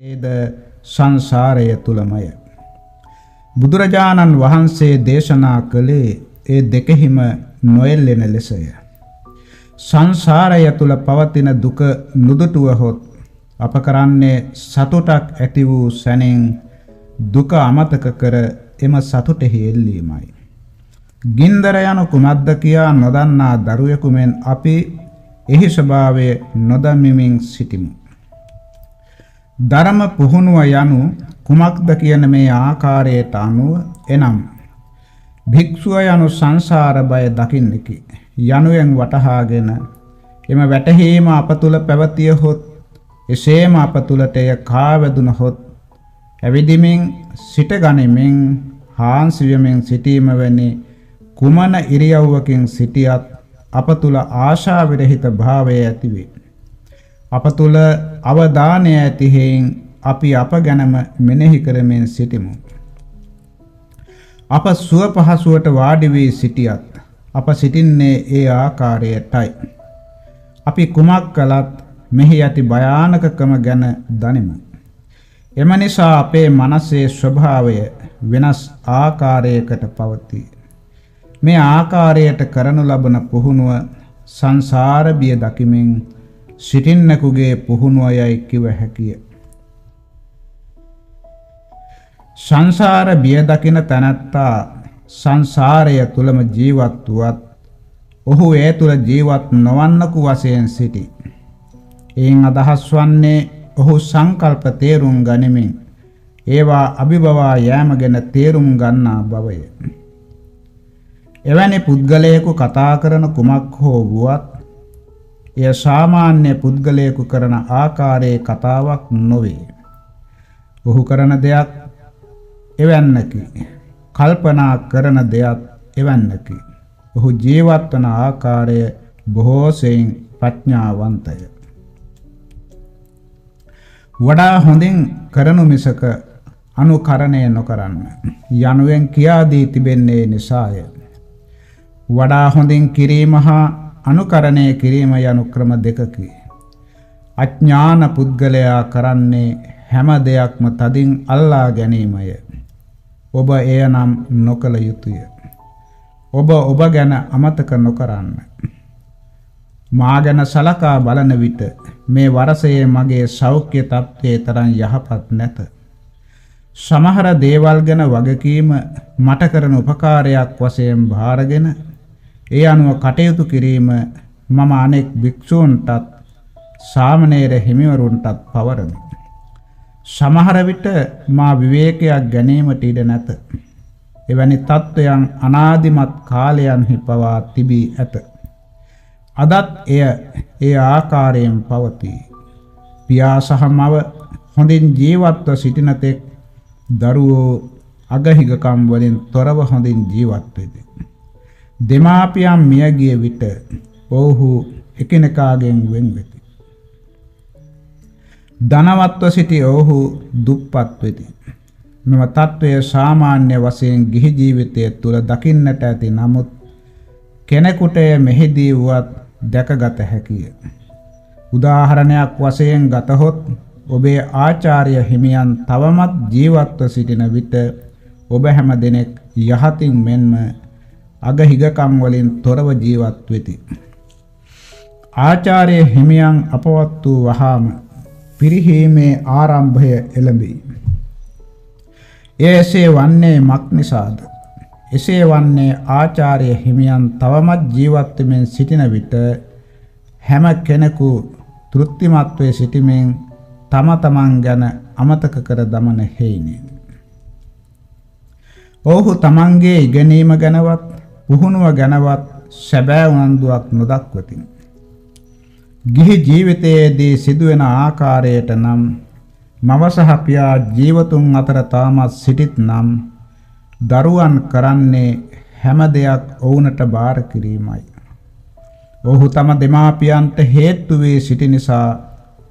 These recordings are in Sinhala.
ඒද සංසාරය තුලමය. බුදුරජාණන් වහන්සේ දේශනා කළේ ඒ දෙකෙහිම නොයෙල්ලෙන ලෙසය. සංසාරය තුල පවතින දුක නුදුටුවහොත් අප කරන්නේ සතුටක් ඇති වූ සැනින් දුක අමතක කර එම සතුටෙහි එල්ලීමයි. ගින්දර යනු කුමක්ද කියා නොදන්නා දරුවෙකු මෙන් අපි එහි ස්වභාවය නොදමිමින් සිටිමු. ධර්ම පුහුණුව යනු කුමක්ද කියන මේ ආකාරයට අනුව එනම් භික්ෂුව යනු සංසාර බය දකින්නකි. යනුවෙන් වටහාගෙන එම වැටහීම අප තුල පැවතිය හොත් එසේම අප තුලට එය කාවැදුනහොත් ඇවිදිමින් සිට ගනිමින් හාන්සි වෙමින් සිටීම වැනි කුමන ඉරියව්වකින් සිටියත් අප තුල ආශා විරහිත භාවය ඇතිවේ අප තුල අවධානය ඇති හේයින් අපි අප ගැනම මෙනෙහි කරමින් සිටිමු. අප සුව පහසුවට වාඩි වී සිටියත් අප සිටින්නේ ඒ ආකාරයටයි. අපි කුමක් කළත් මෙහි ඇති භයානකකම ගැන දනිමු. එම නිසා අපේ මනසේ ස්වභාවය වෙනස් ආකාරයකට පවතී. මේ ආකාරයට කරනු ලබන පුහුණුව සංසාර බිය දකිමින් සිටින්නෙකුගේ පුහුණුවයයි කිව හැකිය. සංසාර බිය දකින තැනැත්තා සංසාරය තුලම ජීවත් වුවත් ඔහු ඒ තුල ජීවත් නොවන්නකු වශයෙන් සිටි. එයින් අදහස් වන්නේ ඔහු සංකල්ප තේරුම් ගනිමින් ඒවා අභිබවා යෑම ගැන තේරුම් ගන්නා බවය. එවැනි පුද්ගලයෙකු කතා කරන කුමක් හෝ වුවත් එය සාමාන්‍ය පුද්ගලයෙකු කරන ආකාරයේ කතාවක් නොවේ. ඔහු කරන දෙයක් එවන්නකි. කල්පනා කරන දෙයක් එවන්නකි. ඔහු ජීවත් වන ආකාරය බොහෝ සෙයින් ප්‍රඥාවන්තය. වඩා හොඳින් කරනු මිසක අනුකරණය නොකරන්න යනුවෙන් කියා දී තිබෙන්නේ නිසාය. වඩා හොඳින් කිරීම හා අනුකරණය කිරීම යනු ක්‍රම දෙකකි. අඥාන පුද්ගලයා කරන්නේ හැම දෙයක්ම තදින් අල්ලා ගැනීමය. ඔබ එය නම් නොකළ යුතුය. ඔබ ඔබ ගැන අමතක නොකරන්න. මා ගැන සලකා බලන විට මේ වරසයේ මගේ සෞඛ්‍ය තත්ත්වයේ තරම් යහපත් නැත. සමහර දේවල් ගැන වගකීම මට කරන උපකාරයක් වශයෙන් භාරගෙන ඒ අනුව කටයුතු කිරීම මම අනෙක් භික්ෂූන්ටත් සාමණේර හිමිවරුන්ටත් පවරමි. සමහර විට මා විවේකයක් ගැනීමට ඉඩ නැත. එවැනි තත්ත්වයන් අනාදිමත් කාලයන්හි පවා තිබී ඇත. අදත් එය ඒ ආකාරයෙන් පවතී. පියා සහ මව හොඳින් ජීවත්ව සිටින තෙක් දරුවෝ අගහිගකම් වලින් තොරව හොඳින් ජීවත් වෙති. දෙමාපියන් මිය ගිය විට ඔවුහු එකිනෙකාගෙන් වෙන් වෙති. ධනවත්ව සිටි ඔවුහු දුප්පත් වෙති. මෙම తත්වය සාමාන්‍ය වශයෙන් ගිහි ජීවිතය තුළ දකින්නට ඇති නමුත් කෙනෙකුට මෙහිදී වුවත් දැකගත හැකිය. උදාහරණයක් වශයෙන් ගතහොත් ඔබේ ආචාර්ය හිමියන් තවමත් ජීවත්ව සිටින විට ඔබ හැම දෙනෙක් යහතින් මෙන්ම අගහිගකම් වලින් තොරව ජීවත් වෙති. ආචාර්ය හිමියන් අපවත් වූ වහාම පිරිහීමේ ආරම්භය එළඹෙයි. එසේ වන්නේ මක් නිසාද? එසේ වන්නේ ආචාර්ය හිමියන් තවමත් ජීවත් වෙමින් සිටින විට හැම කෙනෙකු තෘප්තිමත් වේ සිටීමෙන් තම තමන් ගැන අමතක කර දමන හේිනේ. ඔහු තමන්ගේ ඉගෙනීම ගැනවත් පුහුණුව ගැනවත් සැබෑ උනන්දුවක් නොදක්වති. ගිහි ජීවිතයේදී සිදුවෙන ආකාරයට නම් මව සහ පියා ජීවතුන් අතර තාමත් සිටිත් නම් දරුවන් කරන්නේ හැම දෙයක් ඔවුන්ට බාර කිරීමයි. ඔහු තම දෙමාපියන්ට හේතු වී සිටි නිසා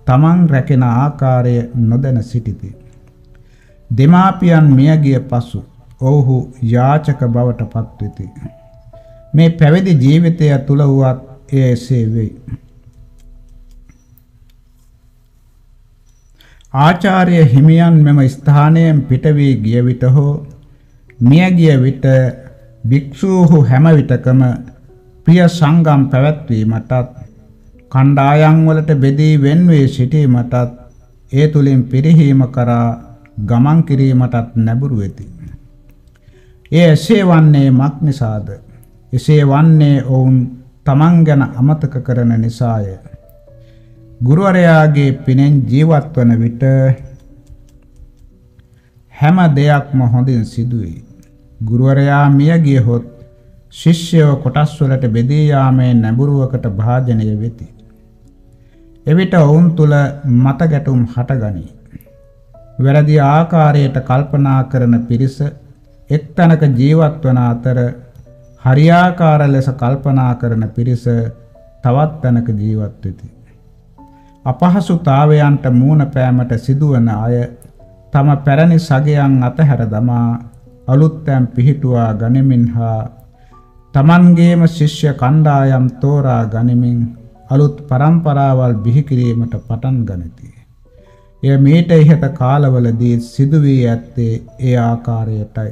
තමන් රැකෙන ආකාරය නොදැන සිටිති. දෙමාපියන් මිය ගිය පසු ඔහු යාචක බවට පත්වෙති. මේ පැවිදි ජීවිතය තුල වුවත් එය එසේ වෙයි. ආචාර්ය හිමියන් මෙම ස්ථානයෙන් පිට වී ගිය විට හෝ මිය ගිය විට භික්ෂූහු හැම විටකම ප්‍රිය සංගම් පැවැත්වීමටත් කණ්ඩායම් වලට බෙදී වෙන්වේ සිටීමටත් ඒ තුලින් පිරිහීම කරා ගමන් කිරීමටත් නැඹුරු වෙති. ඒ එසේ වන්නේ මක් නිසාද? එසේ වන්නේ ඔවුන් තමන් ගැන අමතක කරන නිසාය. ගුරුවරයාගේ පිනෙන් ජීවත් වන විට හැම දෙයක්ම හොඳින් සිදුවේ. ගුරුවරයා මිය ගියහොත් ශිෂ්‍යව කොටස් වලට බෙදී යාමේ නැඹුරුවකට භාජනය වෙති. එවිට ඔවුන් තුල මත ගැටුම් හටගනී. වැරදි ආකාරයට කල්පනා කරන පිරිස එක්තැනක ජීවත් වන අතර හරියාකාර ලෙස කල්පනා කරන පිරිස තවත් තැනක ජීවත් වෙති. අපහසුතාවයන්ට මූණ පෑමට සිදුවන අය තම පැරණි සගයන් අතහැර දමා අලුත් තැන් පිහිටුවා ගනිමින් හා තමන්ගේම ශිෂ්‍ය කණ්ඩායම් තෝරා ගනිමින් අලුත් පරම්පරාවල් බිහි කිරීමට පටන් ගනිති. එය මීට ඉහත කාලවලදී සිදු වී ඇත්තේ ඒ ආකාරයටයි.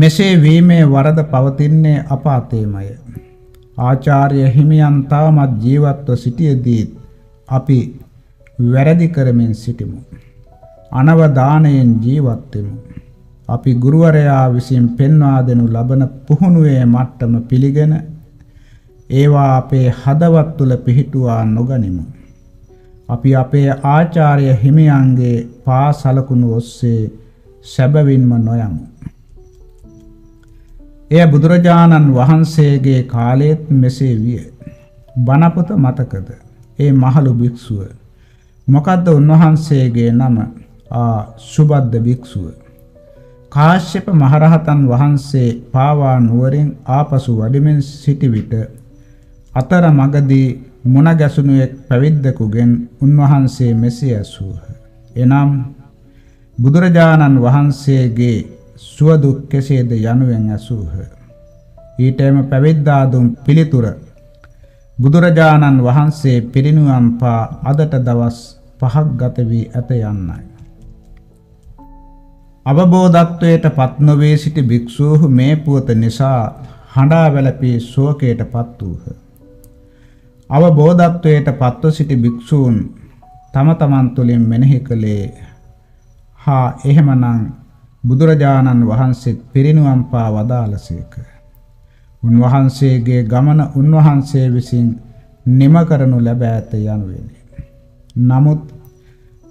මෙසේ වීමේ වරද පවතින්නේ අප අතේමය. ආචාර්ය හිමියන් තාමත් ජීවත්ව සිටියදී අපි වැරදි කරමින් සිටිමු. අනවදානයෙන් ජීවත් වෙමු. අපි ගුරුවරයා විසින් පෙන්වා දෙනු ලබන පුහුණුවේ මට්ටම පිළිගෙන ඒවා අපේ හදවත් තුල පිහිටුවා නොගනිමු. අපි අපේ ආචාර්ය හිමියන්ගේ පා සලකුණු ඔස්සේ සැබවින්ම නොයමු. එය බුදුරජාණන් වහන්සේගේ කාලයේත් මෙසේ විය. බණපොත මතකද? ඒ මහලු භික්ෂුව. මොකද්ද උන්වහන්සේගේ නම? ආ සුබද්ද භික්ෂුව. කාශ්‍යප මහරහතන් වහන්සේ පාවා නුවරින් ආපසු වඩිමින් සිටි විට අතර මගදී මුණ ගැසුණු එක් පැවිද්දකුගෙන් උන්වහන්සේ මෙසේ ඇසූහ. එනම් බුදුරජාණන් වහන්සේගේ සුව දුක් කෙසේද යනුවෙන් ඇසූහ. ඊටම පැවිද්දා දුන් පිළිතුර බුදුරජාණන් වහන්සේ පිරිනුවම් පා අදට දවස් පහක් ගත වී ඇත යන්නයි. අවබෝධත්වයට පත් නොවේ සිටි භික්ෂූහු මේ පුවත නිසා හඬා වැළපී ශෝකයට පත් වූහ. අවබෝධත්වයට පත්ව සිටි භික්ෂූන් තම තමන් තුළින් මෙනෙහි කළේ හා එහෙමනම් බුදුරජාණන් වහන්සේත් පිරිනුවම් පා වදාළසේක. උන්වහන්සේගේ ගමන උන්වහන්සේ විසින් නිම කරනු ලැබ ඇත යනුවෙනි. නමුත්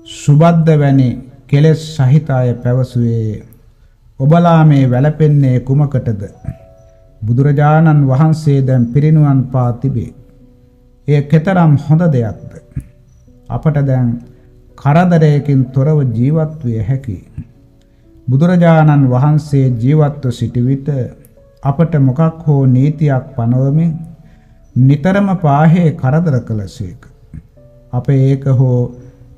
සුබද්ද වැනි කෙලෙස් සහිත අය පැවසුවේ ඔබලා මේ වැළපෙන්නේ කුමකටද? බුදුරජාණන් වහන්සේ දැන් පිරිනුවන් පා තිබේ. එය කෙතරම් හොඳ දෙයක්ද? අපට දැන් කරදරයකින් තොරව ජීවත් විය හැකියි. බුදුරජාණන් වහන්සේ ජීවත්ව සිටි විට අපට මොකක් හෝ නීතියක් පනවමින් නිතරම පාහේ කරදර කළසේක. අප ඒක හෝ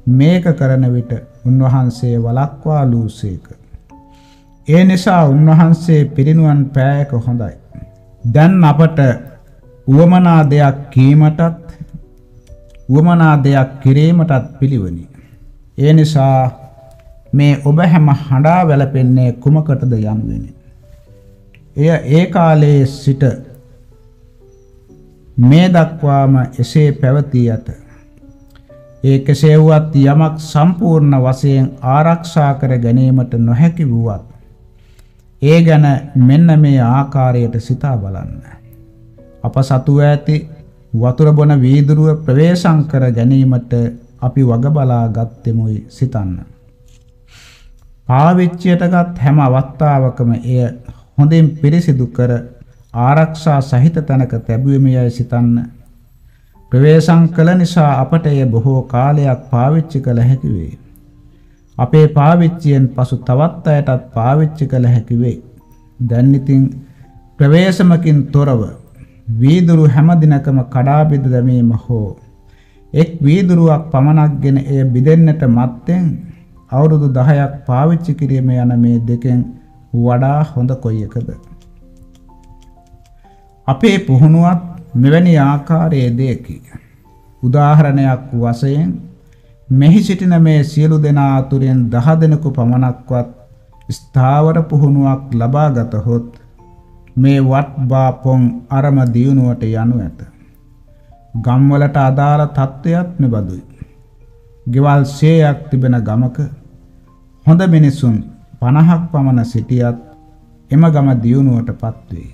මේක කරන විට උන්වහන්සේ වලක්වා ලූසේක. ඒ නිසා උන්වහන්සේ පිරිනුවන් පෑයක හොඳයි. දැන් අපට උවමනා දෙයක් කීමටත් උවමනා දෙයක් කිරීමටත් පිළිවනි. ඒ නිසා මේ ඔබ හැම හඬා වැළපෙන්නේ කුමකටද යම්වෙනි. එය ඒ කාලයේ සිට මේ දක්වාම එසේ පැවතී ඇත. ඒ කෙසේ වුවත් යමක් සම්පූර්ණ වශයෙන් ආරක්ෂා කර ගැනීමට නොහැකි වුවත් ඒ ගැන මෙන්න මේ ආකාරයට සිතා බලන්න. අප සතු ඇති වතුර බොන වීදුරුව ප්‍රවේශම් කර ගැනීමට අපි වග බලා ගත්තෙමුයි සිතන්න. පාවිච්චියටගත් හැම අවස්ථාවකම එය හොඳින් පිරිසිදු කර ආරක්ෂා සහිත තැනක තැබුවෙමියයි සිතන්න. ප්‍රවේශම් කළ නිසා අපට එය බොහෝ කාලයක් පාවිච්චි කළ හැකි වේ. අපේ පාවිච්චියෙන් පසු තවත් අයටත් පාවිච්චි කළ හැකි වේ. දැන් ඉතින් ප්‍රවේශමකින් තොරව වීදුරු හැම දිනකම කඩා බිඳ දැමීම හෝ එක් වීදුරුවක් පමණක්ගෙන එය බිදෙන්නට මත්තෙන් අවුරුදු 10ක් පාවිච්චි කිරීම යන මේ දෙකෙන් වඩා හොඳ කොයි එකද? අපේ පුහුණුවත් මෙවැනි ආකාරයේ දෙයකි. උදාහරණයක් වශයෙන් මෙහි සිටින මේ සියලු දෙනා අතුරින් දහ දෙනෙකු පමණක්වත් ස්ථාවර පුහුණුවක් ලබාගතහොත් මේ වත්බා පොන් අරම දියුණුවට යනු ඇත. ගම්වලට අදාළ තත්ත්වයක් මෙබඳුයි. ගෙවල් සේයක් තිබෙන ගමක හොඳ මිනිසුන් 50ක් පමණ සිටියත් එම ගම දියුණුවට පත්වේ.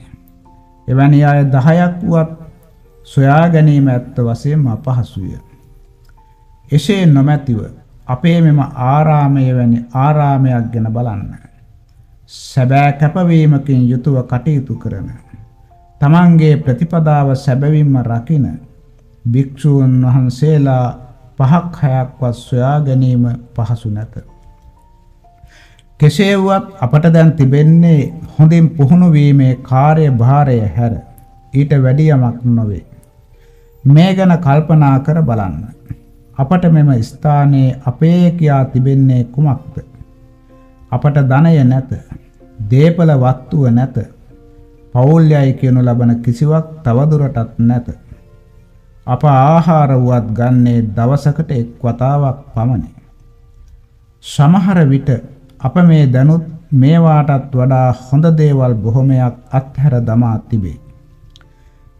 එවැනි අය 10ක් වුවත් සොයා ගැනීම ඇත්ත වශයෙන්ම අපහසුය. එසේ නොමැතිව අපේ මෙම ආරාමය වැනි ආරාමයක් ගැන බලන්න. සැබෑ කැපවීමකින් යුතුව කටයුතු කරන තමන්ගේ ප්‍රතිපදාව සැබවින්ම රකින භික්ෂූන් වහන්සේලා පහක් හයක්වත් සොයා ගැනීම පහසු නැත. කෙසේ වුවත් අපට දැන් තිබෙන්නේ හොඳින් පුහුණු වීමේ කාර්යභාරය හැර ඊට වැඩි යමක් නොවේ. මේ ගැන කල්පනා කර බලන්න. අපට මෙම ස්ථානයේ අපේ කියා තිබෙන්නේ කුමක්ද? අපට ධනය නැත. දේපල වස්තුව නැත. පෞල්‍යයි කියනු ලබන කිසිවක් තවදුරටත් නැත. අප ආහාර වුවත් ගන්නේ දවසකට එක් වතාවක් පමණි. සමහර විට අප මේ දැනුත් මේවාටත් වඩා හොඳ දේවල් බොහොමයක් අත්හැර දමා තිබේ.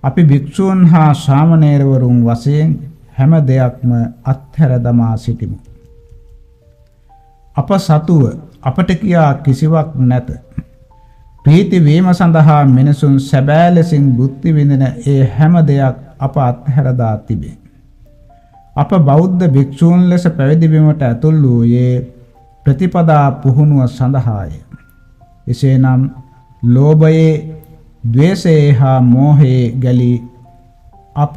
අපි භික්ෂූන් හා ශාමණේරවරුන් වශයෙන් හැම දෙයක්ම අත්හැර දමා සිටිමු. අප සතුව අපට කියා කිසිවක් නැත. ප්‍රීති වීම සඳහා මිනිසුන් සැබෑ ලෙසින් බුද්ධි විඳින ඒ හැම දෙයක් අප අත්හැර දා තිබේ. අප බෞද්ධ භික්ෂූන් ලෙස පැවිදි වීමට ඇතුල් වූයේ ප්‍රතිපදා පුහුණුව සඳහාය. එසේනම් ලෝභයේ, ద్వේෂයේ හා මෝහයේ ගැලී අප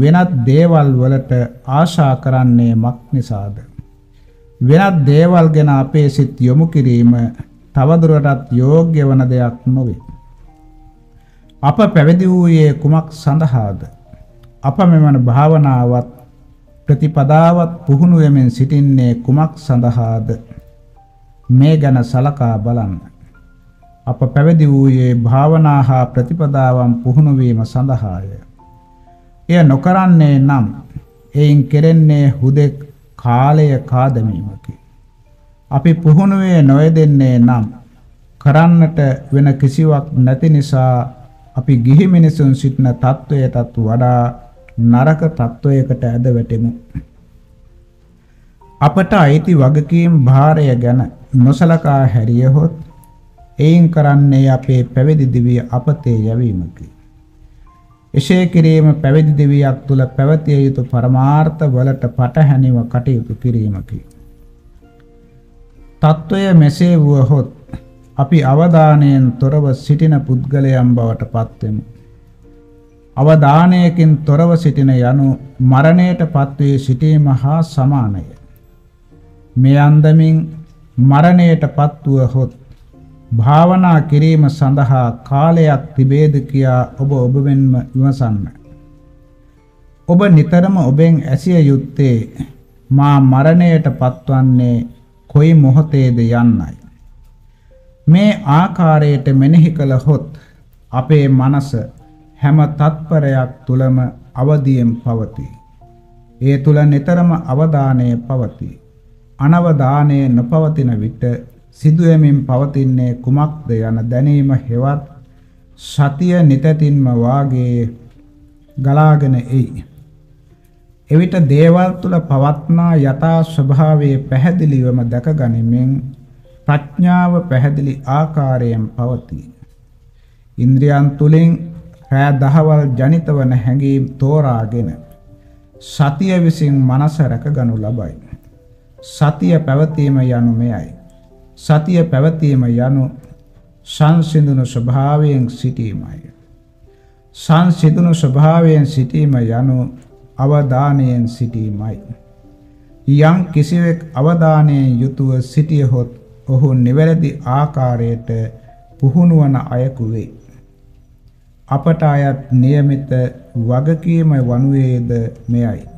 වෙනත් දේවල් වලට ආශා කරන්නේ මක් නිසාද? වෙනත් දේවල් ගැන අපේ සිත් යොමු කිරීම තවදුරටත් යෝග්‍ය වන දෙයක් නොවේ. අප පැවිදි වූයේ කුමක් සඳහාද? අප මෙවන භාවනාවත් ප්‍රතිපදාවත් පුහුණු වෙමින් සිටින්නේ කුමක් සඳහාද? මේ ගැන සලකා බලන්න. අප පැවිදි වූයේ භාවනා හා ප්‍රතිපදාවන් පුහුණු වීම සඳහාය. එය නොකරන්නේ නම් එයින් කෙරෙන්නේ හුදෙක් කාලය කාදමීමකි. අපි පුහුණුවේ නොයදෙන්නේ නම් කරන්නට වෙන කිසිවක් නැති නිසා අපි ගිහි මිනිසුන් සිටින තත්වයටත් වඩා නරක තත්වයකට ඇද වැටෙමු. අපට අයිති වගකීම් භාරය ගැන නොසලකා හැරියහොත් එයින් කරන්නේ අපේ පැවිදි දිවිය අපතේ යැවීමකි. එසේ කිරීම පැවිදි දිවියක් තුල පැවතිය යුතු පරමාර්ථ වලට පටහැනිව කටයුතු කිරීමකි. తত্ত্বය මෙසේ වුවහොත් අපි අවධානයෙන් තොරව සිටින පුද්ගලයන් බවට පත්වෙමු. අවධානයකින් තොරව සිටින යනු මරණයට පත්වී සිටීම හා සමානය. මේ අන්දමින් මරණයට පත්වුවහොත් භාවනා කිරීම සඳහා කාලයක් තිබේද කියා ඔබ ඔබ වෙන්ම විමසන්න. ඔබ නිතරම ඔබෙන් ඇසිය යුත්තේ මා මරණයට පත්වන්නේ කොයි මොහොතේද යන්නයි. මේ ආකාරයට මෙනෙහි කළහොත් අපේ මනස හැම තත්පරයක් තුලම අවදියෙන් පවතී. ඒ තුල නිතරම අවධානය පවතී. අනවධානය නොපවතින විට සිදුවෙමින් පවතින්නේ කුමක්ද යන දැනීම හෙවත් සතිය නිතතින්ම වාගේ ගලාගෙන එයි. එවිට දේවල් තුල පවත්නා යථා ස්වභාවයේ පැහැදිලිවම දැක ගනිමින් ප්‍රඥාව පැහැදිලි ආකාරයෙන් පවතී. ඉන්ද්‍රියන් තුලින් රෑ දහවල් ජනිත වන හැඟීම් තෝරාගෙන සතිය විසින් මනස රැකගනු ලබයි. සතිය පැවතීම යනු මෙයයි. සතිය පැවතීම යනු සංසිඳුණු ස්වභාවයෙන් සිටීමයි. සංසිඳුණු ස්වභාවයෙන් සිටීම යනු අවධානයෙන් සිටීමයි. යම් කිසිවෙක් අවධානයෙන් යුතුව සිටියහොත් ඔහු නිවැරදි ආකාරයට පුහුණුවන අයෙකු වේ. අපට අයත් નિયમિત වගකීම වනුයේද මෙයයි.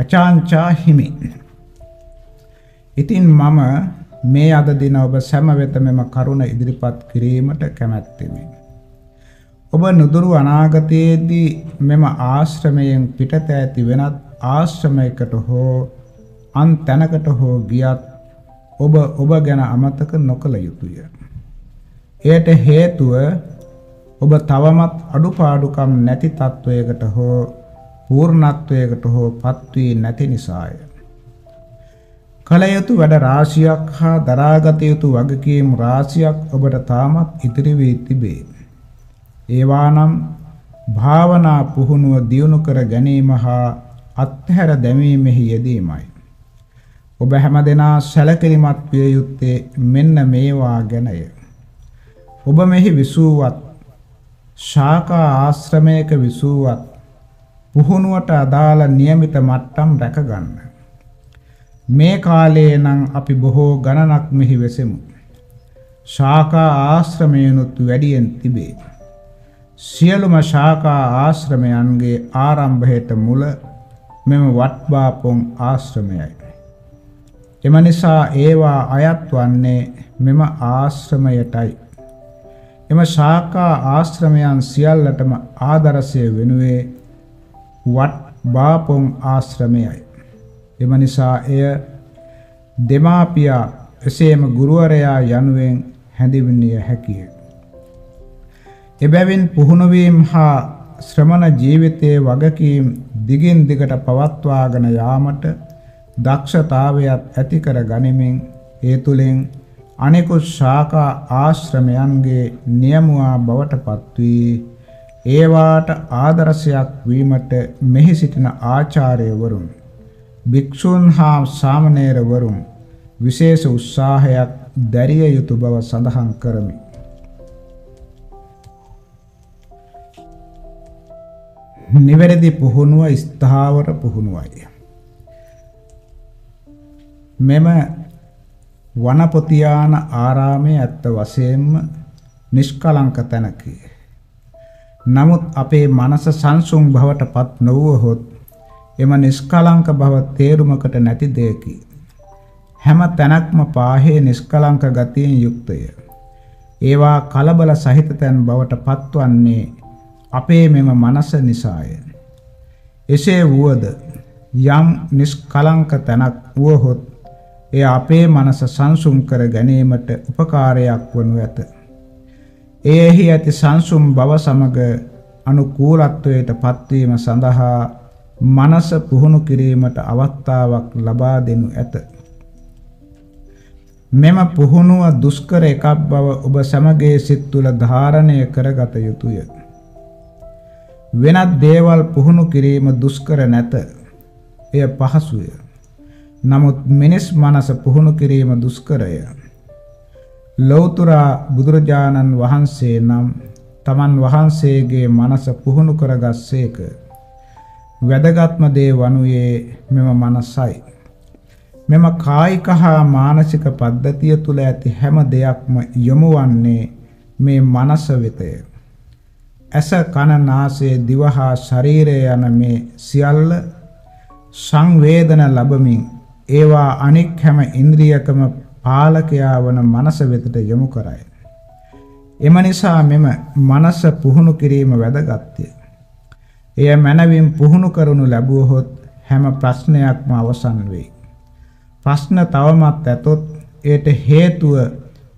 අචාන්චා හිමි ඉතින් මම මේ අද දින ඔබ සැම වෙත මෙම කරුණ ඉදිරිපත් කිරීමට කැමැත්තෙමි. ඔබ නුදුරු අනාගතයේදී මෙම ආශ්‍රමයෙන් පිටත ඇති වෙනත් ආශ්‍රමයකට හෝ අන් තැනකට හෝ ගියත් ඔබ ඔබ ගැන අමතක නොකළ යුතුය. එයට හේතුව ඔබ තවමත් අඩුපාඩුකම් නැති තත්වයකට හෝ පූර්ණත්වයකට හෝ පත්වී නැති නිසාය. කල යුතු වැඩ රාශියක් හා දරාගත යුතු වගකීම් රාශියක් ඔබට තාමත් ඉතිරි වී තිබේ. ඒවා නම් භාවනා පුහුණුව දියුණු කර ගැනීම හා අත්හැර දැමීමෙහි යෙදීමයි. ඔබ හැමදෙනා සැලකිලිමත් විය යුත්තේ මෙන්න මේවා ගැනය. ඔබ මෙහි විසූවත් ශාකා ආශ්‍රමයක විසූවත් පුහුණුවට අදාළ નિયમિત මට්ටම් රැකගන්න. මේ කාලයේ නම් අපි බොහෝ ගණනක් මෙහි වෙසෙමු. ශාකා ආශ්‍රමයනුත් වැඩියෙන් තිබේ. සියලුම ශාකා ආශ්‍රමයන්ගේ ආරම්භයට මුල මෙම වට්බාපොන් ආශ්‍රමයයි. එම නිසා ඒවා අයත් වන්නේ මෙම ආශ්‍රමයටයි. එම ශාකා ආශ්‍රමයන් සියල්ලටම ආදර්ශය වෙනුවේ වට්බාපොන් ආශ්‍රමයයි. එම නිසා එය දෙමාපියා එසේම ගුරුවරයා යනුවෙන් හැඳින්විය හැකිය. එබැවින් පුහුණුවීම හා ශ්‍රමණ ජීවිතයේ වගකීම් දිගින් දිගට පවත්වාගෙන යාමට දක්ෂතාවයක් ඇති කර ගනිමින් ඒ තුලින් අනෙකුත් ශාඛා ආශ්‍රමයන්ගේ නියමුවා බවට පත්වී ඒවාට ආදර්ශයක් වීමට මෙහි සිටින ආචාර්යවරුන් භික්ෂුන් හා සාමණේරවරුන් විශේෂ උත්සාහයක් දැරිය යුතු බව සඳහන් කරමි. නිවැරදි පුහුණුව ස්ථාවර පුහුණුවයි. මෙම වනපොතියාන ආරාමයේ ඇත්ත වශයෙන්ම නිෂ්කලංක තැනකි. නමුත් අපේ මනස සංසුන් බවට පත් නොවුවහොත් එම නිෂ්කලංක බව තේරුමකට නැති දෙයකි. හැම තැනක්ම පාහේ නිෂ්කලංක ගතියෙන් යුක්තය. ඒවා කලබල සහිත තැන් බවට පත්වන්නේ අපේ මෙම මනස නිසාය. එසේ වුවද යම් නිෂ්කලංක තැනක් වුවහොත් එය අපේ මනස සංසුම් කර ගැනීමට උපකාරයක් වනු ඇත. එයෙහි ඇති සංසුම් බව සමග අනුකූලත්වයට පත්වීම සඳහා මනස පුහුණු කිරීමට අවස්ථාවක් ලබා දෙනු ඇත. මෙම පුහුණුව දුෂ්කර එකක් බව ඔබ සමගේ සිත් තුළ ධාරණය කරගත යුතුය. වෙනත් දේවල් පුහුණු කිරීම දුෂ්කර නැත. එය පහසුය. නමුත් මිනිස් මනස පුහුණු කිරීම දුෂ්කරය. ලෞතුරා බුදුරජාණන් වහන්සේ නම් තමන් වහන්සේගේ මනස පුහුණු කරගස්සේක. වැදගත්ම දේ වනුයේ මෙම මනසයි. මෙම කායික හා මානසික පද්ධතිය තුළ ඇති හැම දෙයක්ම යොමු වන්නේ මේ මනස වෙතය. ඇස කන නාසය දිව හා ශරීරය යන මේ සියල්ල සංවේදන ලැබමින් ඒවා අනෙක් හැම ඉන්ද්‍රියකම පාලකයා වන මනස වෙතට යොමු කරයි. එම නිසා මෙම මනස පුහුණු කිරීම වැදගත්ය. එය මනවින් පුහුණු කරනු ලැබුවහොත් හැම ප්‍රශ්නයක්ම අවසන් වෙයි. ප්‍රශ්න තවමත් ඇතොත් ඒට හේතුව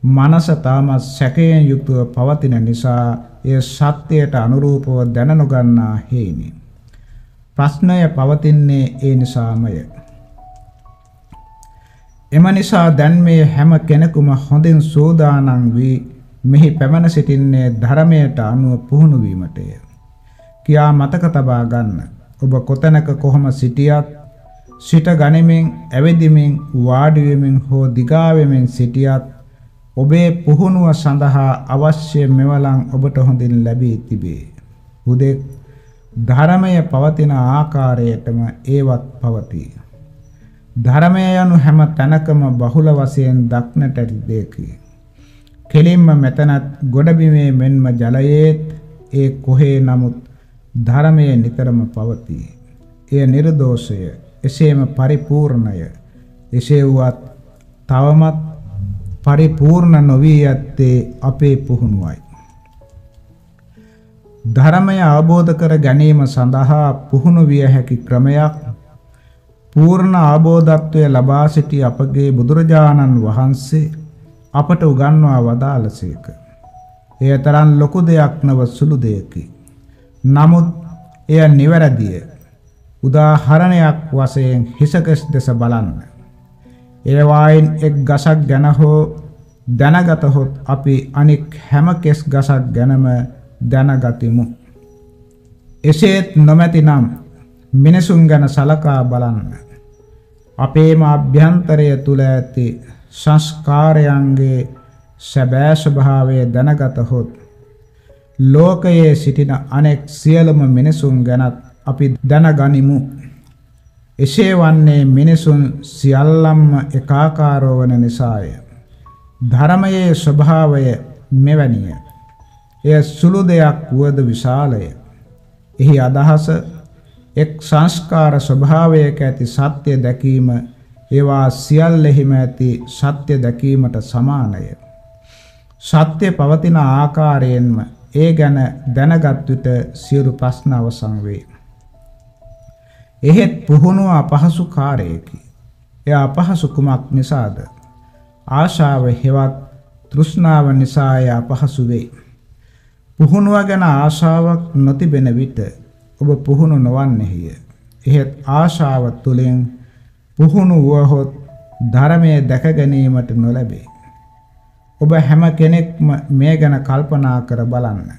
මනස තාමත් සැකයෙන් යුතුව පවතින නිසා එය සත්‍යයට අනුරූපව දැන නොගන්නා හේිනි. ප්‍රශ්නය පවතින්නේ ඒ නිසාමය. එම නිසා දැන් මේ හැම කෙනෙකුම හොඳින් සෝදානම් වී මෙහි පැමණ සිටින්නේ ධර්මයට අනුව පුහුණු වීමටය. කියා මතක තබා ගන්න. ඔබ කොතැනක කොහොම සිටියත් සිට ගනිමින් ඇවිදිමින් වාඩි වෙමින් හෝ දිගා වෙමින් සිටියත් ඔබේ පුහුණුව සඳහා අවශ්‍ය මෙවලම් ඔබට හොඳින් ලැබී තිබේ. හුදෙක් ධර්මය පවතින ආකාරයටම ඒවත් පවතී. ධර්මය යනු හැම තැනකම බහුල වශයෙන් දක්නට ඇති දෙයකි. කෙලින්ම මෙතනත් ගොඩබිමේ මෙන්ම ජලයේත් ඒ කොහේ නමුත් ධර්මය නිතරම පවතී. එය නිර්දෝෂය, එසේම පරිපූර්ණය. එසේ වුවත් තවමත් පරිපූර්ණ නොවී ඇත්තේ අපේ පුහුණුවයි. ධර්මය අවබෝධ කර ගැනීම සඳහා පුහුණු විය හැකි ක්‍රමයක් පූර්ණ අවබෝධත්වය ලබා සිටි අපගේ බුදුරජාණන් වහන්සේ අපට උගන්වා වදාළසේක. එය තරම් ලොකු දෙයක් නොව සුළු දෙයකි. නමුත් එය නිවැරදිය. උදාහරණයක් වශයෙන් හිසකස් දෙස බලන්න. ඒවායින් එක් ගසක් ගැන හෝ දැනගතහොත් අපි අනික් හැම කෙස් ගසක් ගැනම දැනගතිමු. එසේත් නොමැතිනම් මිනිසුන් ගැන සලකා බලන්න. අපේම අභ්‍යන්තරය තුල ඇති සංස්කාරයන්ගේ සැබෑ ස්වභාවය දැනගතහොත් ලෝකයේ සිටින අනෙක් සියලුම මිනිසුන් ගැනත් අපි දැනගනිමු. එසේ වන්නේ මිනිසුන් සියල්ලම්ම එකාකාරෝ වන නිසාය. ධර්මයේ ස්වභාවය මෙවැනිය. එය සුළු දෙයක් වුවද විශාලය. එහි අදහස එක් සංස්කාර ස්වභාවයක ඇති සත්‍ය දැකීම ඒවා සියල්ලෙහිම ඇති සත්‍ය දැකීමට සමානය. සත්‍ය පවතින ආකාරයෙන්ම ඒ ගැන දැනගත් විට සියලු ප්‍රශ්න අවසන් වේ. එහෙත් පුහුණුව අපහසු කාර්යයකි. එය අපහසු කුමක් නිසාද? ආශාව හෙවත් තෘෂ්ණාව නිසා එය අපහසු වේ. පුහුණුව ගැන ආශාවක් නොතිබෙන විට ඔබ පුහුණු නොවන්නේය. එහෙත් ආශාව තුළින් පුහුණු වුවහොත් ධර්මයේ දැක ගැනීමට නොලැබේ. ඔබ හැම කෙනෙක්ම මේ ගැන කල්පනා කර බලන්න.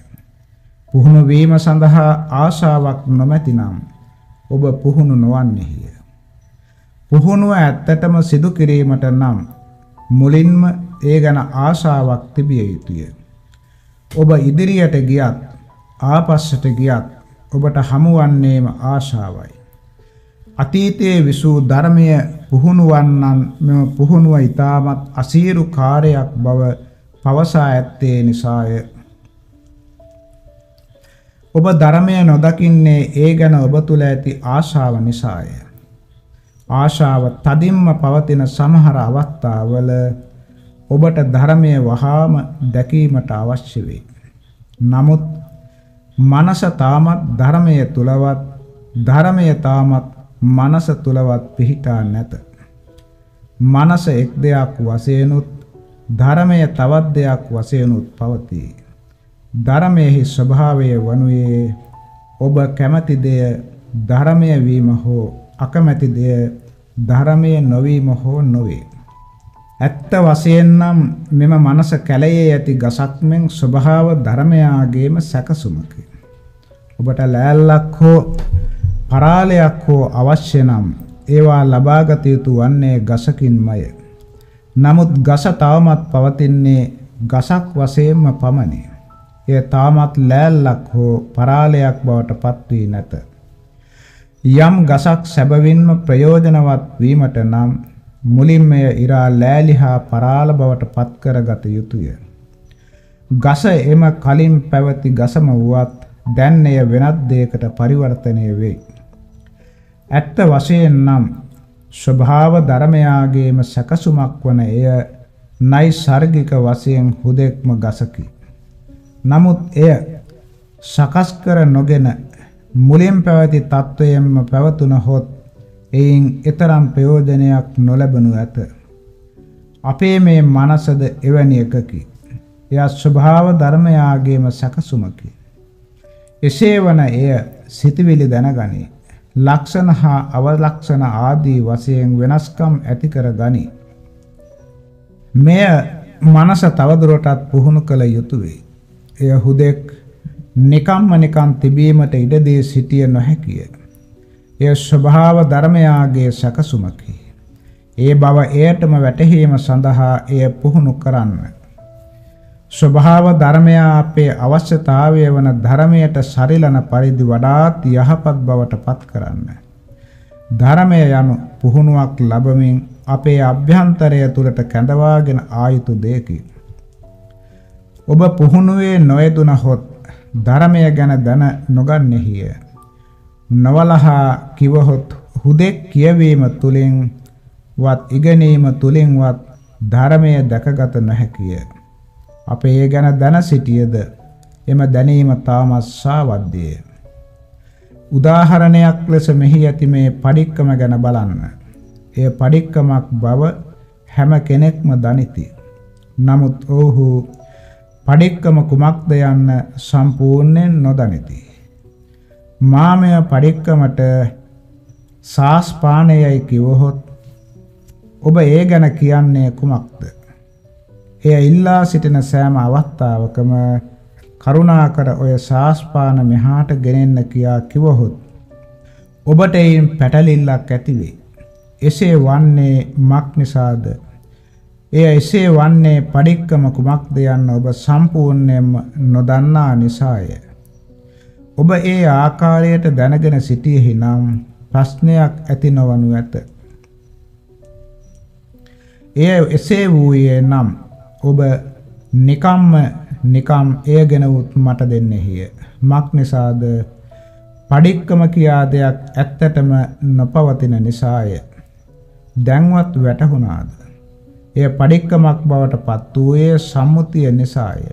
පුහුණු වීම සඳහා ආශාවක් නොමැතිනම් ඔබ පුහුණු නොවන්නේය. පුහුණුව ඇත්තටම සිදු කිරීමට නම් මුලින්ම ඒ ගැන ආශාවක් තිබිය යුතුය. ඔබ ඉදිරියට ගියත් ආපස්සට ගියත් ඔබට හමුවන්නේම ආශාවයි. අතීතයේ විසූ ධර්මය පුහුණුවන්නන් මෙම පුහුණුව ඊටමත් අසීරු කාර්යයක් බව පවසා ඇත්තේ නිසාය. ඔබ ධර්මය නොදකින්නේ ඒ ගැන ඔබ තුල ඇති ආශාව නිසාය. ආශාව තදින්ම පවතින සමහර අවස්ථාවල ඔබට ධර්මයේ වහාම දැකීමට අවශ්‍ය වේ. නමුත් මනස තාමත් ධර්මයේ තුලවත් ධර්මයේ තාමත් මනස තුලවත් පිහිටා නැත. මනස එක් දෙයක් වශයෙන්ුත් ධර්මය තවත් දෙයක් වශයෙන්ුත් පවතී. ධර්මයේ ස්වභාවය වනුයේ ඔබ කැමැති දෙය ධර්මය වීම හෝ අකමැති දෙය ධර්මයේ නොවීම හෝ නොවේ. ඇත්ත වශයෙන් නම් මෙම මනස කැලයේ ඇති ගසක් මෙන් ස්වභාව ධර්මයාගේම සැකසුමකි. ඔබට ලෑල්ලක් හෝ පරාලයක් හෝ අවශ්‍ය නම් ඒවා ලබාගත යුතු වන්නේ ගසකින්මය. නමුත් ගස තවමත් පවතින්නේ ගසක් වශයෙන්ම පමණි. එය තාමත් ලෑල්ලක් හෝ පරාලයක් බවට පත් වී නැත. යම් ගසක් සැබවින්ම ප්‍රයෝජනවත් වීමට නම් මුලින්ම එය ඉරා ලෑලි හා පරාල බවට පත් කරගත යුතුය. ගස එම කලින් පැවති ගසම වුවත් දැන් එය වෙනත් දෙයකට පරිවර්තනය වෙයි. ඇත්ත වශයෙන් නම් ස්වභාව ධර්මයාගේම සැකසුමක් වන එය නයිසර්ගික වශයෙන් හුදෙක්ම ගසකි. නමුත් එය සකස් කර නොගෙන මුලින් පැවති තත්වයෙන්ම පැවතුන හොත් එයින් ඊතරම් ප්‍රයෝජනයක් නොලැබනු ඇත. අපේ මේ මනසද එවැනි එකකි. එය ස්වභාව ධර්මයාගේම සැකසුමකි. එසේ වන එය සිතවිලි දැනගනී. ලක්ෂණ හා අවලක්ෂණ ආදී වශයෙන් වෙනස්කම් ඇති කර ගනී. මෙය මනස තවදුරටත් පුහුණු කළ යුතුය වේ. එය හුදෙක් නිකම්ම නිකම් තිබීමට ඉඩ දී සිටිය නොහැකිය. එය ස්වභාව ධර්මයාගේ සැකසුමකි. ඒ බව එයටම වැටහීම සඳහා එය පුහුණු කරන්න. ස්වභාව ධර්මයා අපේ අවශ්‍යතාවය වන ධර්මයට සරිලන පරිදි වඩාත් යහපත් බවට පත් කරන්න. ධර්මය යනු පුහුණුවක් ලැබමින් අපේ අභ්‍යන්තරය තුළට කැඳවාගෙන ආයුතු දෙයකි. ඔබ පුහුණුවේ නොයදුනහොත් ධර්මය ගැන දැන නොගන්නෙහිය. නවලහා කිවහොත් හුදෙක් කියවීම තුළින් වත් ඉගෙනීම තුළින්වත් ධර්මය දැකගත නොහැකිය. අප ඒ ගැන දැන සිටියද එම දැනීම තාමත් සාවද්‍යය. උදාහරණයක් ලෙස මෙහි ඇති මේ පඩික්කම ගැන බලන්න. එය පඩික්කමක් බව හැම කෙනෙක්ම දනිති. නමුත් ඔවුහු පඩික්කම කුමක්ද යන්න සම්පූර්ණයෙන් නොදනිති. මාමය පඩික්කමට සාස්පානයයි කිවහොත් ඔබ ඒ ගැන කියන්නේ කුමක්ද? එය ඉල්ලා සිටින සෑම අවස්ථාවකම කරුණාකර ඔය සාස්පාන මෙහාට ගෙනෙන්න කියා කිවහොත් ඔබට එයින් පැටලිල්ලක් ඇතිවේ. එසේ වන්නේ මක් නිසාද? එය එසේ වන්නේ පඩික්කම කුමක්ද යන්න ඔබ සම්පූර්ණයෙන්ම නොදන්නා නිසාය. ඔබ ඒ ආකාරයට දැනගෙන සිටියෙහි නම් ප්‍රශ්නයක් ඇති නොවනු ඇත. එය එසේ වූයේ නම් ඔබ නිකම්ම නිකම් එය ගැන මට දෙන්නෙහිය. මක් නිසාද පඩික්කම කියා දෙයක් ඇත්තටම නොපවතින නිසාය. දැන්වත් වැටහුණාද? එය පඩික්කමක් බවට පත් වූයේ සම්මුතිය නිසාය.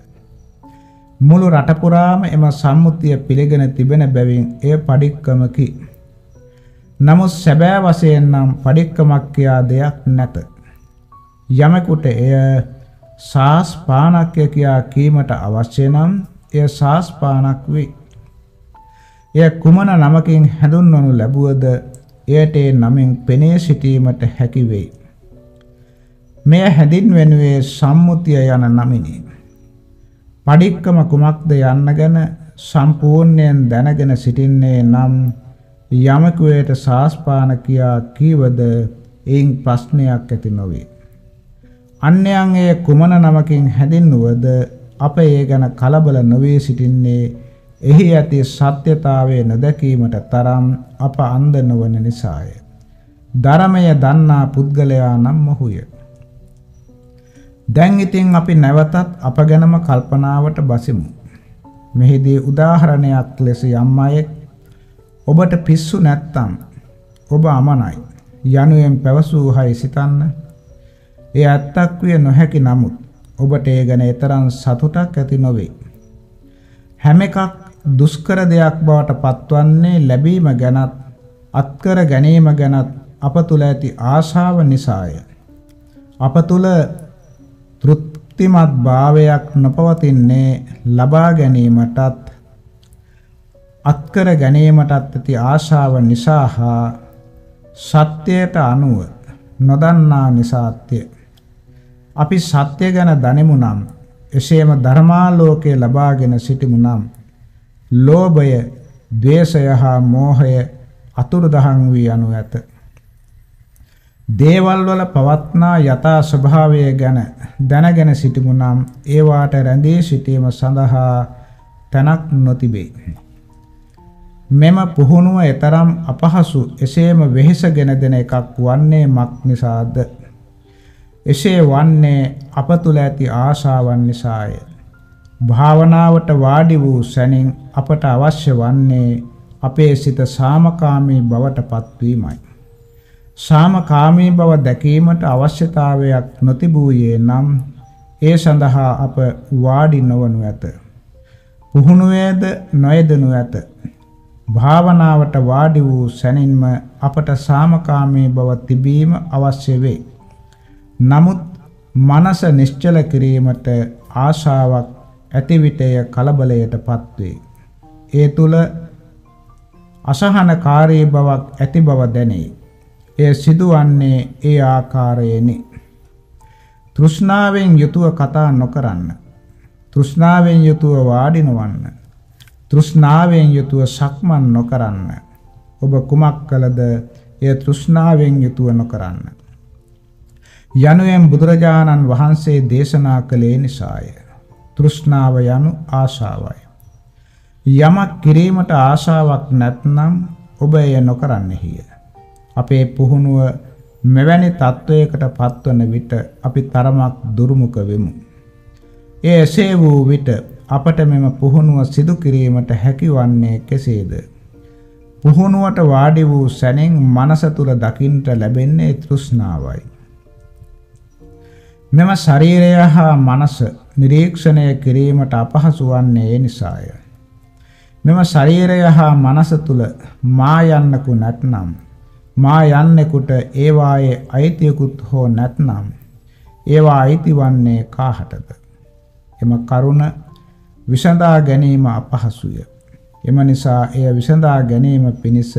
මුළු රට පුරාම එම සම්මුතිය පිළිගෙන තිබෙන බැවින් එය පඩික්කමකි. නමුත් සැබෑ වශයෙන් නම් පඩික්කමක් කියා දෙයක් නැත. යමෙකුට එය සාස්පානක්ය කියා කීමට අවශ්‍ය නම් එය සාස්පානක් වේ. එය කුමන නමකින් හැඳුන්වනු ලැබුවද එයට ඒ නමින් පෙනී සිටීමට හැකි වෙයි. මෙය හැඳින්වෙනුවේ සම්මුතිය යන නමිනි. පඩික්කම කුමක්ද යන්න ගැන සම්පූර්ණයෙන් දැනගෙන සිටින්නේ නම් යමකුවේට සාස්පාන කියා කීවද එයින් ප්‍රශ්නයක් ඇති නොවේ. අන්‍යයන් ඒ කුමන නමකින් හැඳින්වුවද අප ඒ ගැන කලබල නොවේ සිටින්නේ එහි ඇති සත්‍යතාවය නොදැකීමට තරම් අප අන්ධ නොවන නිසාය. ධර්මය දන්නා පුද්ගලයා නම් මොහුය. දැන් ඉතින් අපි නැවතත් අප ගැනම කල්පනාවට බසිමු. මෙහිදී උදාහරණයක් ලෙස යම් අයෙක් ඔබට පිස්සු නැත්තම් ඔබ අමනයි යනුවෙන් පැවසූහයි සිතන්න ඒ ඇත්තක් විය නොහැකි නමුත් ඔබට ඒ ගැන තරම් සතුටක් ඇති නොවේ. හැම එකක් දුෂ්කර දෙයක් බවට පත්වන්නේ ලැබීම ගැනත් අත්කර ගැනීම ගැනත් අප තුළ ඇති ආශාව නිසාය. අප තුළ තෘප්තිමත් භාවයක් නොපවතින්නේ ලබා ගැනීමටත් අත්කර ගැනීමටත් ඇති ආශාව නිසා හා සත්‍යයට අනුව නොදන්නා නිසාත්ය. අපි සත්‍ය ගැන දනිමු නම් එසේම ධර්මාලෝකය ලබාගෙන සිටිමු නම් ලෝභය, ද්වේෂය හා මෝහය අතුරුදහන් වී යනු ඇත. දේවල් වල පවත්නා යථා ස්වභාවය ගැන දැනගෙන සිටිමු නම් ඒවාට රැඳී සිටීම සඳහා තැනක් නොතිබේ. මෙම පුහුණුව ඊතරම් අපහසු එසේම වෙහෙසගෙන දෙන එකක් වන්නේ මක් නිසාද? එසේ වන්නේ අප තුළ ඇති ආශාවන් නිසාය. භාවනාවට වාඩි වූ සැනින් අපට අවශ්‍ය වන්නේ අපේ සිත සාමකාමී බවට පත්වීමයි. සාමකාමී බව දැකීමට අවශ්‍යතාවයක් නොතිබූයේ නම් ඒ සඳහා අප වාඩි නොවනු ඇත. පුහුණුවේද නොයදනු ඇත. භාවනාවට වාඩි වූ සැනින්ම අපට සාමකාමී බව තිබීම අවශ්‍ය වේ. නමුත් මනස නිශ්චල කිරීමට ආශාවක් ඇති විටය කලබලයටපත් වේ. ඒ තුල අසහනකාරී බවක් ඇති බව දැනේ. එය සිදුවන්නේ ඒ ආකාරයෙනි. තෘෂ්ණාවෙන් යුතුව කතා නොකරන්න. තෘෂ්ණාවෙන් යුතුව වාඩි නොවන්න. තෘෂ්ණාවෙන් යුතුව සක්මන් නොකරන්න. ඔබ කුමක් කළද එය තෘෂ්ණාවෙන් යුතුව නොකරන්න. යනුවෙන් බුදුරජාණන් වහන්සේ දේශනා කළේ නිසාය. තෘෂ්ණාව යනු ආශාවයි. යමක් කිරීමට ආශාවක් නැත්නම් ඔබ එය නොකරන්නේහිය. අපේ පුහුණුව මෙවැනි තත්වයකට පත්වන විට අපි තරමක් දුර්මුඛ වෙමු. එය එසේ වූ විට අපට මෙම පුහුණුව සිදු කිරීමට හැකිවන්නේ කෙසේද? පුහුණුවට වාඩි වූ සැනින් මනස තුල දකින්ට ලැබෙන්නේ තෘෂ්ණාවයි. මෙම ශරීරය හා මනස නිරීක්ෂණය කිරීමට අපහසු වන්නේ ඒ නිසාය. මෙම ශරීරය හා මනස තුල මා යන්නකු නැත්නම් මා යන්නෙකුට ඒවායේ අයිතියකුත් හෝ නැත්නම් ඒවා අයිතිවන්නේ කාහටද? එම කරුණ විසඳා ගැනීම අපහසුය. එම නිසා එය විසඳා ගැනීම පිණිස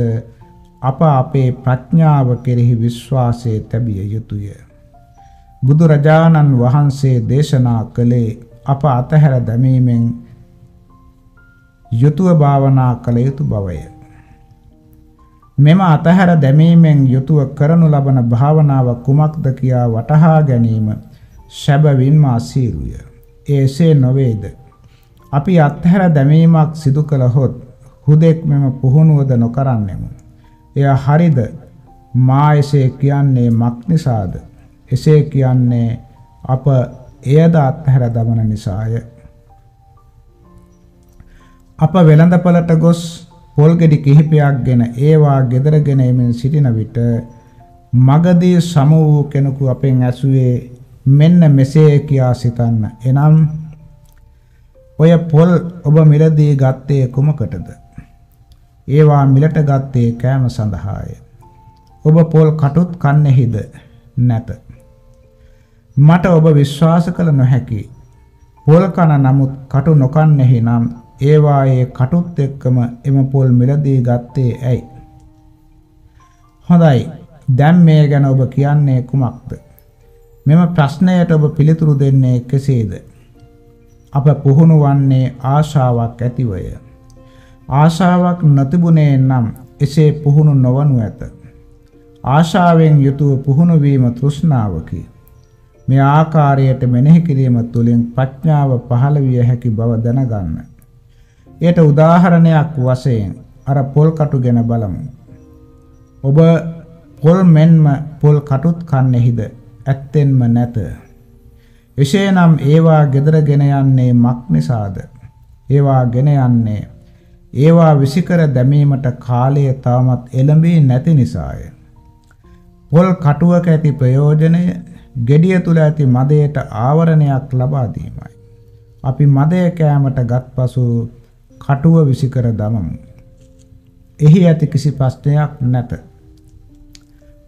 අප අපේ ප්‍රඥාව කෙරෙහි විශ්වාසය තැබිය යුතුය. බුදුරජාණන් වහන්සේ දේශනා කළේ අප අතහැර දැමීමෙන් යුතුව භාවනා කළ යුතු බවය. මෙම අතහැර දැමීමෙන් යුතුව කරනු ලබන භාවනාව කුමක්ද කියා වටහා ගැනීම සැබවින්ම අසීරුය. ඒසේ නොවේද. අපි අත්හැර දැමීමක් සිදු කළහොත් හුදෙක් මෙම පුහුණුවද නොකරන්නෙමු. එය හරිද මා එසේ කියන්නේ මක් නිසාද? එසේ කියන්නේ අප එයද අත්හැර දමන නිසාය. අප වෙළඳපළට ගොස් පොල් ගෙඩි කිහිපයක්ගෙන ඒවා ගෙදරගෙන එමින් සිටින විට මගදී සම වූ කෙනෙකු අපෙන් ඇසුවේ මෙන්න මෙසේ කියා සිතන්න. එනම් ඔය පොල් ඔබ මිලදී ගත්තේ කුමකටද? ඒවා මිලට ගත්තේ කෑම සඳහාය. ඔබ පොල් කටුත් කන්නේහිද? නැත. මට ඔබ විශ්වාස කළ නොහැකි. පොල් කන නමුත් කටු නොකන්නේහි නම් ඒවායේ කටුත් එක්කම එම පොල් මිලදී ගත්තේ ඇයි? හොඳයි. දැන් මේ ගැන ඔබ කියන්නේ කුමක්ද? මෙම ප්‍රශ්නයට ඔබ පිළිතුරු දෙන්නේ කෙසේද? අප පුහුණු වන්නේ ආශාවක් ඇතිවය. ආශාවක් නොතිබුණේ නම් එසේ පුහුණු නොවනු ඇත. ආශාවෙන් යුතුව පුහුණු වීම තෘෂ්ණාවකි. මේ ආකාරයට මෙනෙහි කිරීම තුළින් ප්‍රඥාව පහළ විය හැකි බව දැනගන්න. එයට උදාහරණයක් වශයෙන් අර පොල් කටු ගැන බලමු. ඔබ පොල් මෙන්ම පොල් කටුත් කන්නේහිද? ඇත්තෙන්ම නැත. එසේනම් ඒවා gedara ගෙන යන්නේ මක් නිසාද? ඒවා ගෙන යන්නේ ඒවා විසිකර දැමීමට කාලය තාමත් එළඹී නැති නිසාය. පොල් කටුවක ඇති ප්‍රයෝජනය gediya තුල ඇති මදයට ආවරණයක් ලබා දීමයි. අපි මදය කෑමට ගත්පසු කටුව විසිකර දමමු. එහි ඇති කිසි ප්‍රශ්නයක් නැත.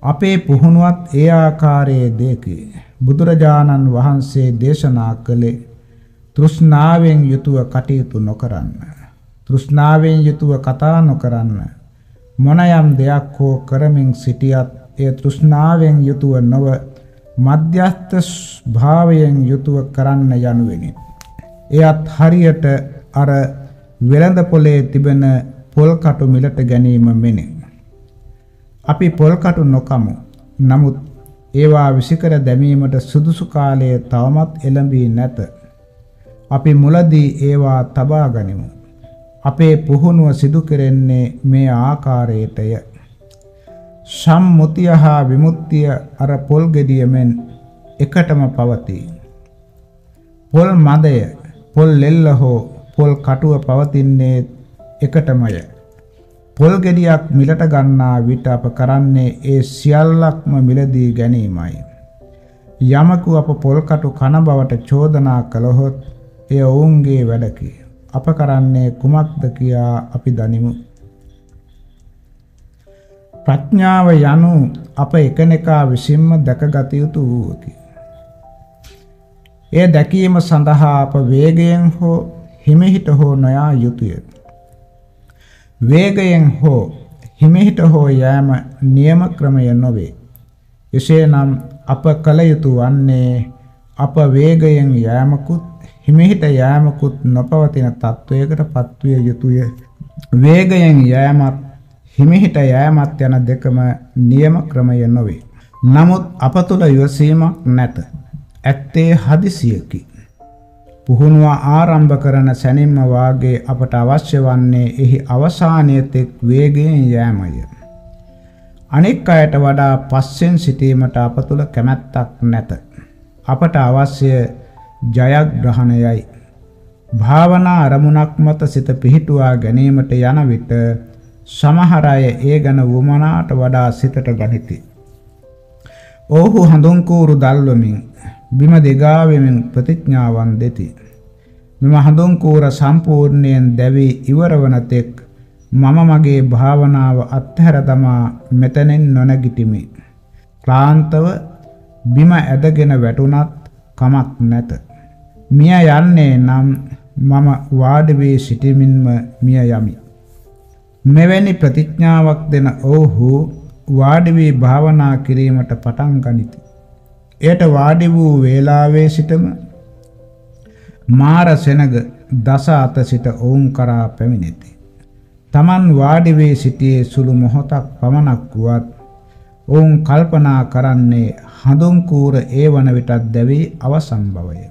අපේ පුහුණුවත් ඒ ආකාරයේ දෙකේ බුදුරජාණන් වහන්සේ දේශනා කළේ තෘෂ්ණාවෙන් යුතුව කටයුතු නොකරන්න. තෘෂ්ණාවෙන් යුතුව කතා නොකරන්න. මොනයම් දෙයක් හෝ කරමින් සිටියත් ඒ තෘෂ්ණාවෙන් යුතුව නොව මධ්‍යස්ථ භාවයෙන් යුතුව කරන්න යනුවෙනි. එයත් හරියට අර වෙළඳ පොලේ තිබෙන පොල් කටු මිලට ගැනීම මෙනි. අපි පොල් කටු නොකමු. නමුත් ඒවා විසිකර දැමීමට සුදුසු කාලය තවමත් එළඹී නැත. අපි මුලදී ඒවා තබා ගනිමු. අපේ පුහුණුව සිදු කෙරෙන්නේ මේ ආකාරයටය. සම්මුතිය හා විමුක්තිය අර පොල් ගෙඩිය මෙන් එකටම පවතී. පොල් මදය, පොල් ලෙල්ල හෝ පොල් කටුව පවතින්නේ එකටමය. පොල් ගෙඩියක් මිලට ගන්නා විට අප කරන්නේ ඒ සියල්ලක්ම මිලදී ගැනීමයි. යමකු අප පොල්කටු කන බවට චෝදනා කළහොත් එය ඔවුන්ගේ වැඩකි. අප කරන්නේ කුමක්ද කියා අපි දනිමු. ප්‍රඥාව යනු අප එකනෙකා විසින්ම දැකගත යුතු වූවකි. එය දැකීම සඳහා අප වේගයෙන් හෝ හිමිහිට හෝ නොයා යුතුය. වේගයෙන් හෝ හිමිහිට හෝ යෑම නියම ක්‍රමය නොවේ. එසේනම් අප කල යුතු වන්නේ අප වේගයෙන් යෑමකුත් හිමිහිට යෑමකුත් නොපවතින තත්වයකට පත්විය යුතුය. වේගයෙන් යෑමත් හිමිහිට යෑමත් යන දෙකම නියම ක්‍රමය නොවේ. නමුත් අප තුළ ඉවසීමක් නැත. ඇත්තේ හදිසියකි. පුහුණුව ආරම්භ කරන සැනින්ම වාගේ අපට අවශ්‍ය වන්නේ එහි අවසානයේ තෙක් වේගයෙන් යෑමය. අනෙක් අයට වඩා පස්සෙන් සිටීමට අප තුළ කැමැත්තක් නැත. අපට අවශ්‍ය ජයග්‍රහණයයි. භාවනා අරමුණක් මත සිත පිහිටුවා ගැනීමට යන විට සමහර අය ඒ ගැන වමනාට වඩා සිතට ගනිති. ඔහු හඳුන්කූරු දල්වමින් බිම දෙගාවෙමින් ප්‍රතිඥාවන් දෙති. මෙම හඳුන්කූර සම්පූර්ණයෙන් දැවී ඉවරවන තෙක් මම මගේ භාවනාව අත්හැර දමා මෙතනින් නොනැගිටිමි. ක්ලාන්තව බිම ඇදගෙන වැටුණත් කමක් නැත. මිය යන්නේ නම් මම වාඩි වී සිටමින්ම මිය යමි. මෙවැනි ප්‍රතිඥාවක් දෙන ඔව්හු වාඩි වී භාවනා කිරීමට පටන් ගනිති. එයට වාඩි වූ වේලාවේ සිටම මාර සෙනග දස අත සිට ඔවුන් කරා පැමිණෙති. Taman වාඩි වී සිටියේ සුළු මොහොතක් පමණක් වුවත් ඔවුන් කල්පනා කරන්නේ හඳුන් කූර ඒ වන විටත් දැවී අවසන් බවය.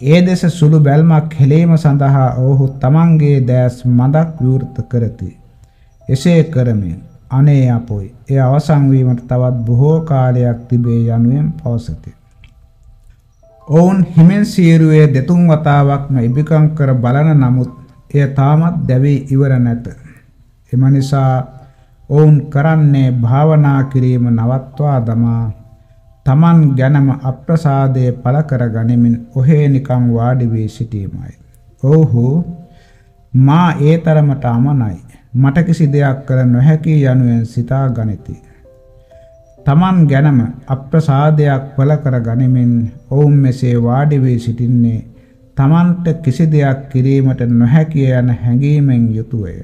ඒ දෙස සුළු බැල්මක් හෙලීම සඳහා ඔහු තමන්ගේ දෑස් මදක් විවෘත කරති. එසේ කරමින් අනේ අපොයි එය අවසන් වීමට තවත් බොහෝ කාලයක් තිබේ යනුවෙන් පවසති. ඔවුන් හිමෙන් සීරුවේ දෙතුන් වතාවක්ම ඉබිකම් කර බලන නමුත් එය තාමත් දැවී ඉවර නැත. එම නිසා ඔවුන් කරන්නේ භාවනා කිරීම නවත්වා දමා තමන් ගැනම අප්‍රසාදයේ පළ කර ගනිමින් ඔහේ නිකම් වාඩි වී සිටීමයි. ඔව්හු මා ඒ තරමට අමනයි. මට කිසි දෙයක් කර නොහැකි යනුවෙන් සිතා ගනිති. තමන් ගැනම අප්‍රසාදයක් පළ කර ගනිමින් ඔවුන් මෙසේ වාඩි වී සිටින්නේ තමන්ට කිසි දෙයක් කිරීමට නොහැකිය යන හැඟීමෙන් යුතුවය.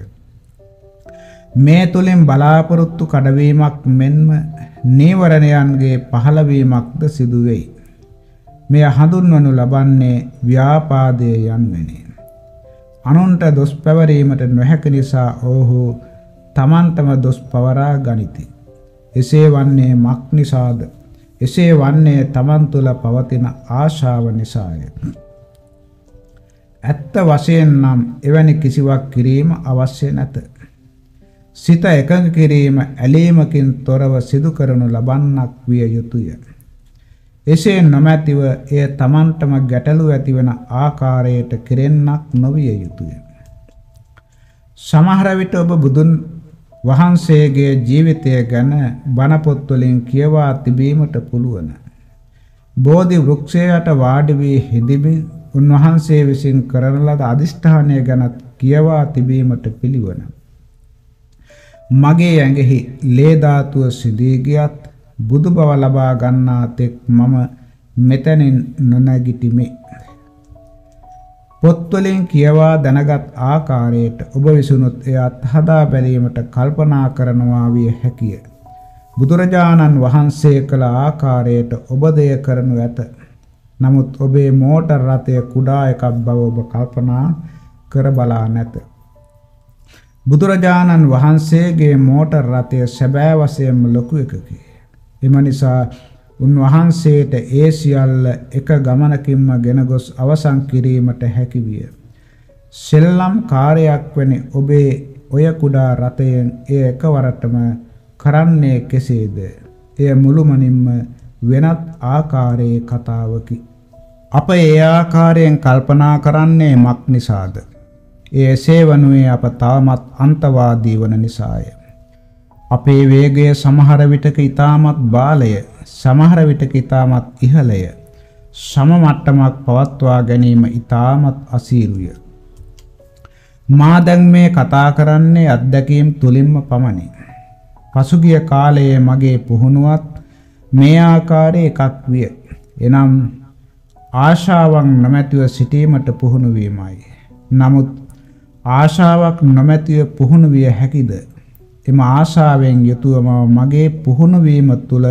මේ තුලින් බලාපොරොත්තු කඩවීමක් මෙන්ම නීවරණයන්ගේ පහළවීමක්ද සිදුවෙයි. මෙය හඳුන්වනු ලබන්නේ ව්‍යාපාදයේ යන්වෙනි. අනුන්ට දොස් පැවරීමට නොහැක නිසා ඔහු තමන්ටම දොස් පවරා ගනිති. එසේ වන්නේ මක් නිසාද? එසේ වන්නේ තමන් තුළ පවතින ආශාව නිසාය. ඇත්ත වශයෙන් නම් එවැනි කිසිවක් කිරීම අවශ්‍ය නැත. සිත එකඟ කිරීම ඇලීමකින් තොරව සිදු කරනු ලබන්නක් විය යුතුය. එසේ නොමැතිව එය Tamanටම ගැටලු ඇතිවන ආකාරයට කෙරෙන්නක් නොවිය යුතුය. සමහර විට ඔබ බුදුන් වහන්සේගේ ජීවිතය ගැන බණ පොත්වලින් කියවා තිබීමට පුළුවන්. බෝධි වෘක්ෂයට වාඩි වී හිඳිමින් උන්වහන්සේ විසින් කරන ලද අදිෂ්ඨානය ගැන කියවා තිබීමට පිළිවන. මගේ ඇඟෙහි ලේ ධාතුව සිදී ගියත් බුදු බව ලබා ගන්නා තෙක් මම මෙතනින් නොනැගිටිමි. පොත්වලින් කියවා දැනගත් ආකාරයට ඔබ විසුණුත් එය අත්හදා බැලීමට කල්පනා කරනවා විය හැකිය. බුදුරජාණන් වහන්සේ කළ ආකාරයට ඔබ දෙය කරනු ඇත. නමුත් ඔබේ මෝටර් රථය කුඩා එකක් බව ඔබ කල්පනා කර බලා නැත. බුදුරජාණන් වහන්සේගේ මෝටර් රථය සැබෑ වශයෙන්ම ලොකු එකකි. එම නිසා උන්වහන්සේට ඒ සියල්ල එක ගමනකින්ම ගෙන ගොස් අවසන් කිරීමට හැකි විය. සෙල්ලම් කාර්යයක් වැනි ඔබේ ඔය කුඩා රථයෙන් එය එකවරටම කරන්නේ කෙසේද? එය මුළුමනින්ම වෙනත් ආකාරයේ කතාවකි. අප ඒ ආකාරයෙන් කල්පනා කරන්නේ මක් නිසාද? ඒ එසේ වනුයේ අප තාමත් අන්තවාදී වන නිසාය. අපේ වේගය සමහර විටක ඊටමත් බාලය, සමහර විටක ඊටමත් ඉහළය. සම මට්ටමක් පවත්වා ගැනීම ඊටමත් අසීරුය. මා දැන් මේ කතා කරන්නේ අත්දැකීම් තුලින්ම පමණි. පසුගිය කාලයේ මගේ පුහුණුවත් මේ ආකාරයේ එකක් විය. එනම් ආශාවන් නොමැතිව සිටීමට පුහුණු වීමයි. නමුත් ආශාවක් නොමැතිව පුහුණු විය හැකිද? එම ආශාවෙන් යුතුවම මගේ පුහුණු වීම තුළ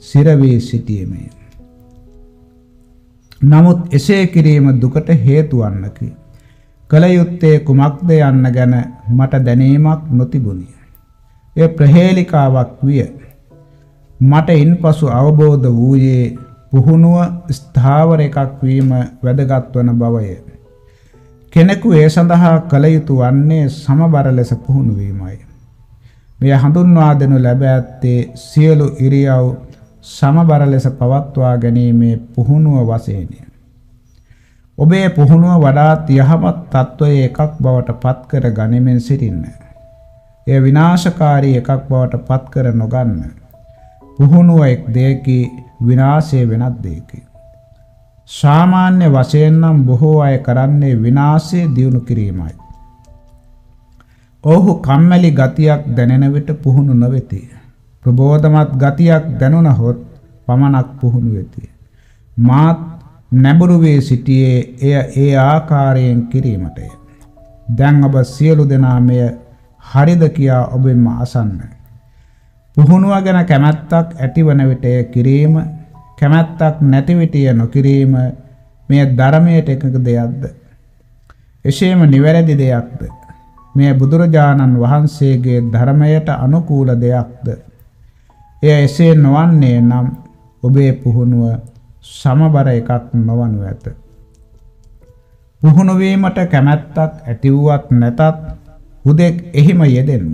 සිර වී සිටීමේ. නමුත් එසේ කිරීම දුකට හේතු වන්නකි. කල යුත්තේ කුමක්ද යන්න ගැන මට දැනීමක් නොතිබුණි. එය ප්‍රහේලිකාවක් විය. මට ඉන්පසු අවබෝධ වූයේ පුහුණුව ස්ථාවර එකක් වීම වැදගත් වන බවය. කෙනෙකු ඒ සඳහා කළ යුතු වන්නේ සමබර ලෙස පුහුණු වීමයි. මෙය හඳුන්වා දෙනු ලැබ ඇත්තේ සියලු ඉරියව් සමබර ලෙස පවත්වා ගැනීමේ පුහුණුව වශයෙනි. ඔබේ පුහුණුව වඩාත් යහමත් තත්වයේ එකක් බවට පත් කර ගනිමින් සිටින්න. එය විනාශකාරී එකක් බවට පත් කර නොගන්න. පුහුණුව එක් දෙයකි විනාශය වෙනත් දෙයකි. සාමාන්‍ය වශයෙන් නම් බොහෝ අය කරන්නේ විනාශය දියුණු කිරීමයි. ඔහු කම්මැලි ගතියක් දැනෙන විට පුහුණු නොවෙති. ප්‍රබෝධමත් ගතියක් දැනුණහොත් පමණක් පුහුණු වෙති. මාත් නැඹුරු වේ සිටියේ එය ඒ ආකාරයෙන් කිරීමටය. දැන් ඔබ සියලු දෙනා මෙය හරිද කියා ඔබෙන්ම අසන්න. පුහුණුව ගැන කැමැත්තක් ඇතිවන විට එය කිරීම කැමැත්තක් නැති විට එය නොකිරීම මේ ධර්මයට එකක දෙයක්ද? එසේම නිවැරදි දෙයක්ද? මේ බුදුරජාණන් වහන්සේගේ ධර්මයට අනුකූල දෙයක්ද? එය එසේ නොවන්නේ නම් ඔබේ පුහුණුව සමබර එකක් නොවනු ඇත. පුහුණු වීමට කැමැත්තක් ඇති වුවත් නැතත් හුදෙක් එහිම යෙදෙන්න.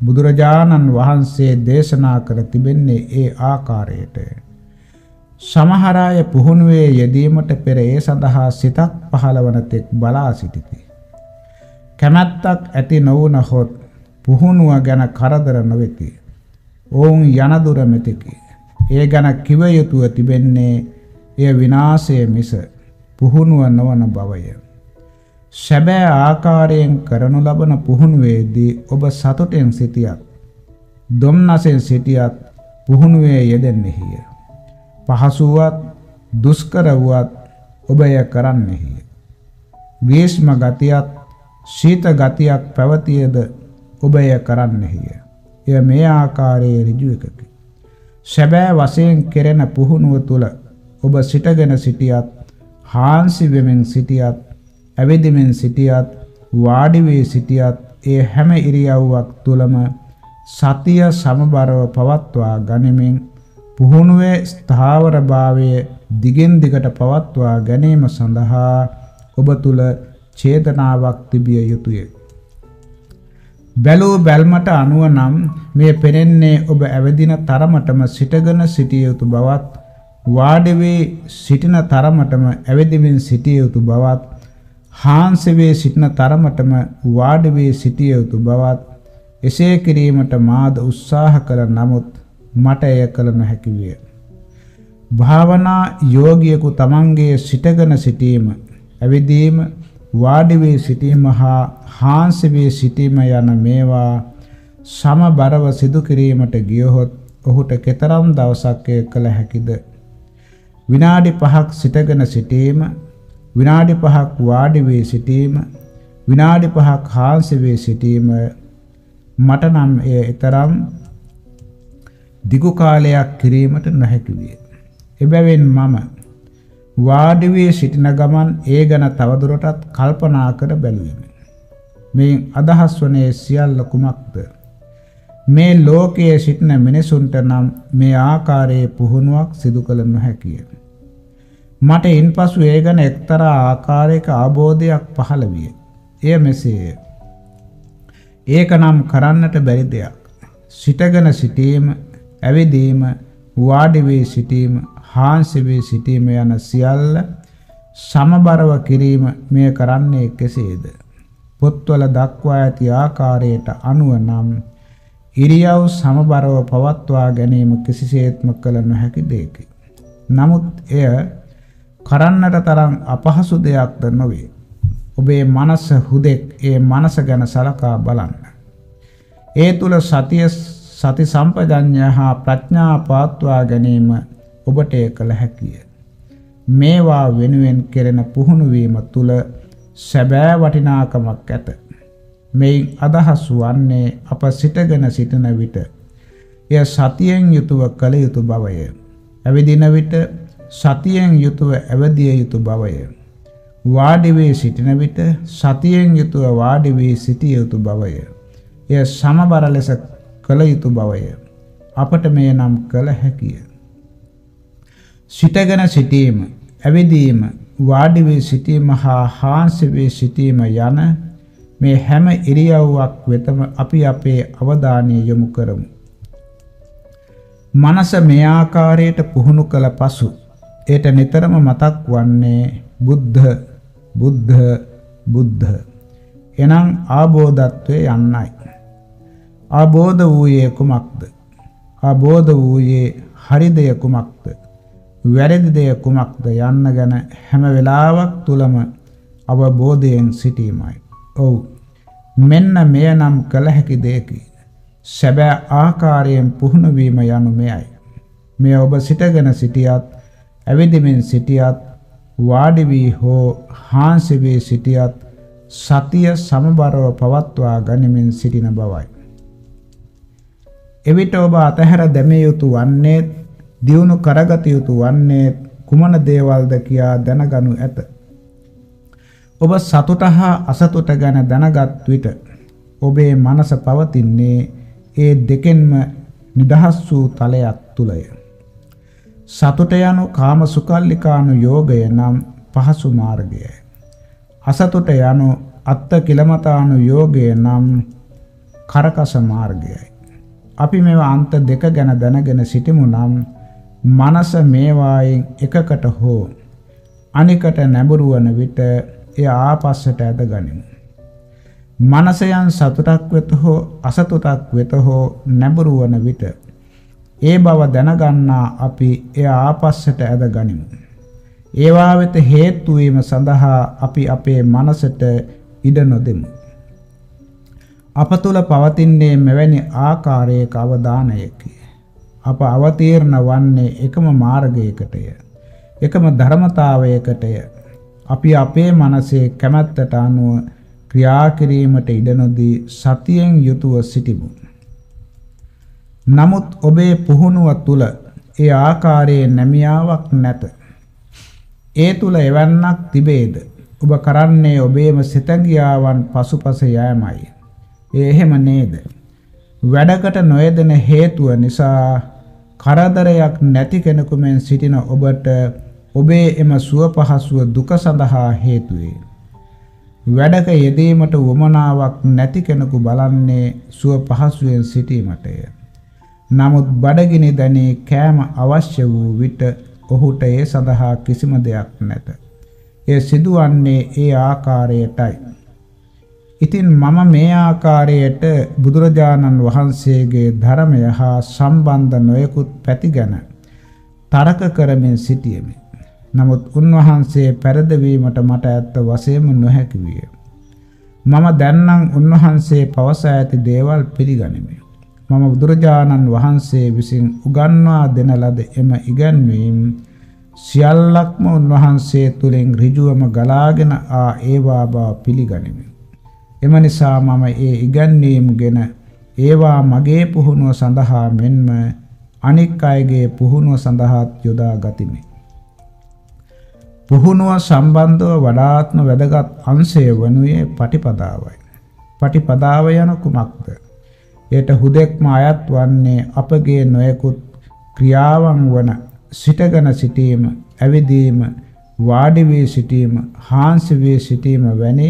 බුදුරජාණන් වහන්සේ දේශනා කර තිබෙන්නේ ඒ ආකාරයට. සමහර අය පුහුණුවේ යෙදීමට පෙර ඒ සඳහා සිතක් පහළවන තෙක් බලා සිටිති. කැමැත්තක් ඇති නොවුනහොත් පුහුණුව ගැන කරදර නොවෙති. ඔවුන් යන දුර මෙතෙකි. ඒ ගැන කිව යුතුව තිබෙන්නේ එය විනාශය මිස පුහුණුව නොවන බවය. සැබෑ ආකාරයෙන් කරනු ලබන පුහුණුවේදී ඔබ සතුටෙන් සිටියත් දුම්නසෙන් සිටියත් පුහුණුවේ යෙදෙන්නේය. පහසුවත් දුෂ්කර වුවත් ඔබ එය කරන්නේය. ග්‍රීෂ්ම ගතියත් ශීත ගතියක් පැවතියද ඔබ එය කරන්නේය. එය මේ ආකාරයේ ඍජු එකකි. සැබෑ වශයෙන් කෙරෙන පුහුණුව තුල ඔබ සිටගෙන සිටියත් හාන්සි වෙමින් සිටියත් ඇවිදිමින් සිටියත් වාඩි වී සිටියත් ඒ හැම ඉරියව්වක් තුලම සතිය සමබරව පවත්වා ගනිමින් පුහුණුවේ ස්ථාවරභාවය දිගින් දිගට පවත්වා ගැනීම සඳහා ඔබ තුල චේතනාවක් තිබිය යුතුය. බැලූ බැල්මට අනුව නම් මේ පෙනෙන්නේ ඔබ ඇවදින තරමටම සිටගෙන සිටිය යුතු බවත් වාඩි වී සිටින තරමටම ඇවිදිමින් සිටිය යුතු බවත් හාන්සි වී සිටින තරමටම වාඩි වී සිටිය යුතු බවත් එසේ කිරීමට මාද උත්සාහ කළ නමුත් මට එය කළ නොහැකි විය. භාවනා යෝගියෙකු තමන්ගේ සිටගෙන සිටීම, ඇවිදීම, වාඩි වී සිටීම හා හාන්සි වී සිටීම යන මේවා සමබරව සිදු කිරීමට ගියහොත් ඔහුට කෙතරම් දවසක් එය කළ හැකිද? විනාඩි 5ක් සිටගෙන සිටීම, විනාඩි 5ක් වාඩි වී සිටීම, විනාඩි 5ක් හාන්සි වී සිටීම මට නම් එය ඊතරම් දිගු කාලයක් කිරීමට නොහැකි විය. එබැවින් මම වාඩි වී සිටින ගමන් ඒ ගැන තවදුරටත් කල්පනා කර බැලුවෙමි. මේ අදහස් වනේ සියල්ල කුමක්ද? මේ ලෝකයේ සිටින මිනිසුන්ට නම් මේ ආකාරයේ පුහුණුවක් සිදු කළ නොහැකිය. මට ඉන්පසු ඒ ගැන එක්තරා ආකාරයක ආબોධයක් පහළ විය. එය මෙසේය. ඒක නම් කරන්නට බැරි දෙයක්. සිටගෙන සිටීම, ඇවිදීම, වාඩි වී සිටීම, හාන්සි වී සිටීම යන සියල්ල සමබරව කිරීම මෙය කරන්නේ කෙසේද? පොත්වල දක්වා ඇති ආකාරයට අනුව නම් ඉරියව් සමබරව පවත්වා ගැනීම කිසිසේත්ම කළ නොහැකි දෙයකි. නමුත් එය කරන්නට තරම් අපහසු දෙයක්ද නොවේ. ඔබේ මනස හුදෙක් ඒ මනස ගැන සලකා බලන්න. ඒ තුල සතිය සති සම්පජඤ්ඤය හා ප්‍රඥා පාත්වා ගැනීම ඔබට කළ හැකිය. මේවා වෙනුවෙන් කෙරෙන පුහුණු වීම තුල සැබෑ වටිනාකමක් ඇත. මෙයින් අදහස් වන්නේ අප සිටගෙන සිටින විට එය සතියෙන් යුතුව කළ යුතු බවය. ඇවිදින විට සතියෙන් යුතුව ඇවදිය යුතු බවය. වාඩි වී සිටින විට සතියෙන් යුතුව වාඩි වී සිටිය යුතු බවය. එය සමබර ලෙස කළ යුතු බවය. අපට මේ නම් කළ හැකිය. සිටගෙන සිටීම, ඇවිදීම, වාඩි වී සිටීම හා හාන්සි වී සිටීම යන මේ හැම ඉරියව්වක් වෙතම අපි අපේ අවධානය යොමු කරමු. මනස මේ ආකාරයට පුහුණු කළ පසු ඒට නිතරම මතක් වන්නේ බුද්ධ බුද්ධ බුද්ධ එනම් ආબોධත්වයේ යන්නයි. ආબોධ වූයේ කුමක්ද? අබෝධ වූයේ හරි දෙය කුමක්ද වැරදි දෙය කුමක්ද යන්න ගැන හැම වෙලාවක් තුලම අවබෝධයෙන් සිටීමයි. ඔව් මෙන්න මෙය නම් කළ හැකි දෙයකි. සැබෑ ආකාරයෙන් පුහුණු වීම යනු මෙයයි. මෙය ඔබ සිටගෙන සිටියත්, ඇවිදිමින් සිටියත්, වාඩි වී හෝ හාන්සි වී සිටියත් සතිය සමබරව පවත්වා ගනිමින් සිටින බවයි. එවිට ඔබ අතහැර දැමිය යුතු වන්නේ දියුණු කරගත යුතු වන්නේ කුමන දේවල්ද කියා දැනගනු ඇත. ඔබ සතුට හා අසතුට ගැන දැනගත් විට ඔබේ මනස පවතින්නේ ඒ දෙකෙන්ම නිදහස් වූ තලයක් තුලය. සතුට යනු කාම සුකල්ලිකානු යෝගය නම් පහසු මාර්ගයයි. අසතුට යනු අත්ත කිලමතානු යෝගය නම් කරකස මාර්ගයයි. අපි මේවා අන්ත දෙක ගැන දැනගෙන සිටිමු නම් මනස මේවායින් එකකට හෝ අනිකට නැඹුරු වන විට එය ආපස්සට ඇද ගනිමු. මනසයන් සතුටක් වෙත හෝ අසතුටක් වෙත හෝ නැඹුරු වන විට ඒ බව දැනගන්නා අපි එය ආපස්සට ඇද ගනිමු. ඒවා වෙත හේතු වීම සඳහා අපි අපේ මනසට ඉඩ නොදෙමු. අප තුල පවතින්නේ මෙවැනි ආකාරයක අවධානයකි. අප අවතීර්ණ වන්නේ එකම මාර්ගයකටය. එකම ධර්මතාවයකටය. අපි අපේ මනසේ කැමැත්තට අනුව ක්‍රියා කිරීමට ඉඩ නොදී සතියෙන් යුතුව සිටිමු. නමුත් ඔබේ පුහුණුව තුල ඒ ආකාරයේ නැමියාවක් නැත. ඒ තුල එවන්නක් තිබේද? ඔබ කරන්නේ ඔබේම සිතගියාවන් පසුපස යෑමයි. ඒ එහෙම නේද? වැඩකට නොයදෙන හේතුව නිසා කරදරයක් නැති කෙනෙකු මෙන් සිටින ඔබට ඔබේ එම සුව පහසුව දුක සඳහා හේතු වේ. වැඩක යෙදීමට වමනාවක් නැති කෙනෙකු බලන්නේ සුව පහසුවෙන් සිටීමටය. නමුත් බඩගිනි දැනී කෑම අවශ්‍ය වූ විට ඔහුට ඒ සඳහා කිසිම දෙයක් නැත. එය සිදුවන්නේ ඒ ආකාරයටයි. ඉතින් මම මේ ආකාරයට බුදුරජාණන් වහන්සේගේ ධර්මය හා සම්බන්ධ නොයෙකුත් පැති ගැන තරක කරමින් සිටියෙමි. නමුත් උන්වහන්සේ පෙරදවීමට මට ඇත්ත වශයෙන්ම නොහැකි විය. මම දැන්නම් උන්වහන්සේ පවසා ඇති දේවල් පිළිගනිමි. මම බුදුරජාණන් වහන්සේ විසින් උගන්වා දෙන ලද එම ඉගැන්වීම් සියල්ලක්ම උන්වහන්සේ තුලින් ඍජුවම ගලාගෙන ආ ඒවා බව පිළිගනිමි. එම නිසා මම ඒ ඉගැන්වීම් ගැන ඒවා මගේ පුහුණුව සඳහා මෙන්ම අනික් අයගේ පුහුණුව සඳහාත් යොදා ගතිමි. පුහුණුව සම්බන්ධව වඩාත්ම වැදගත් අංශය වනුයේ පටිපදාවයි. පටිපදාව යන කුමක්ද? එයට හුදෙක්ම අයත් වන්නේ අපගේ නොයෙකුත් ක්‍රියාවන් වන සිටගෙන සිටීම, ඇවිදීම, වාඩි වී සිටීම, හාන්සි වී සිටීම වැනි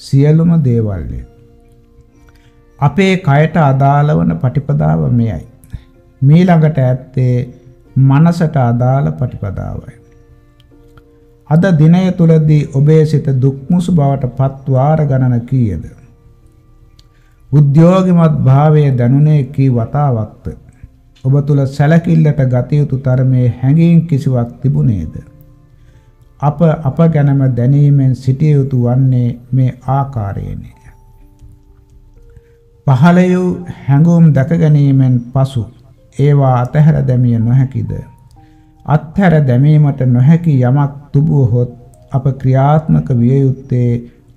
සියලුම දේවල්ය. අපේ කයට අදාළ වන පටිපදාව මෙයයි. මීළඟට ඇත්තේ මනසට අදාළ පටිපදාවයි. අද දිනය තුලදී ඔබේ සිත දුක්මුසු බවට පත් වාර ගණන කීයද? උද්‍යෝගිමත් භාවයේ දැනුනේ කී වතාවක්ද? ඔබ තුල සැලකිල්ලට ගත යුතු තරමේ හැඟීම් කිසිවක් තිබුණේද? අප අප ගැනම දැනීමෙන් සිටිය යුතු වන්නේ මේ ආකාරයෙනි. පහළ වූ හැඟුම් දැක ගැනීමෙන් පසු ඒවා අතහැර දැමිය නොහැකිද? අත්හැර දැමීමට නොහැකි යමක් තුබුවහොත් අප ක්‍රියාත්මක විය යුත්තේ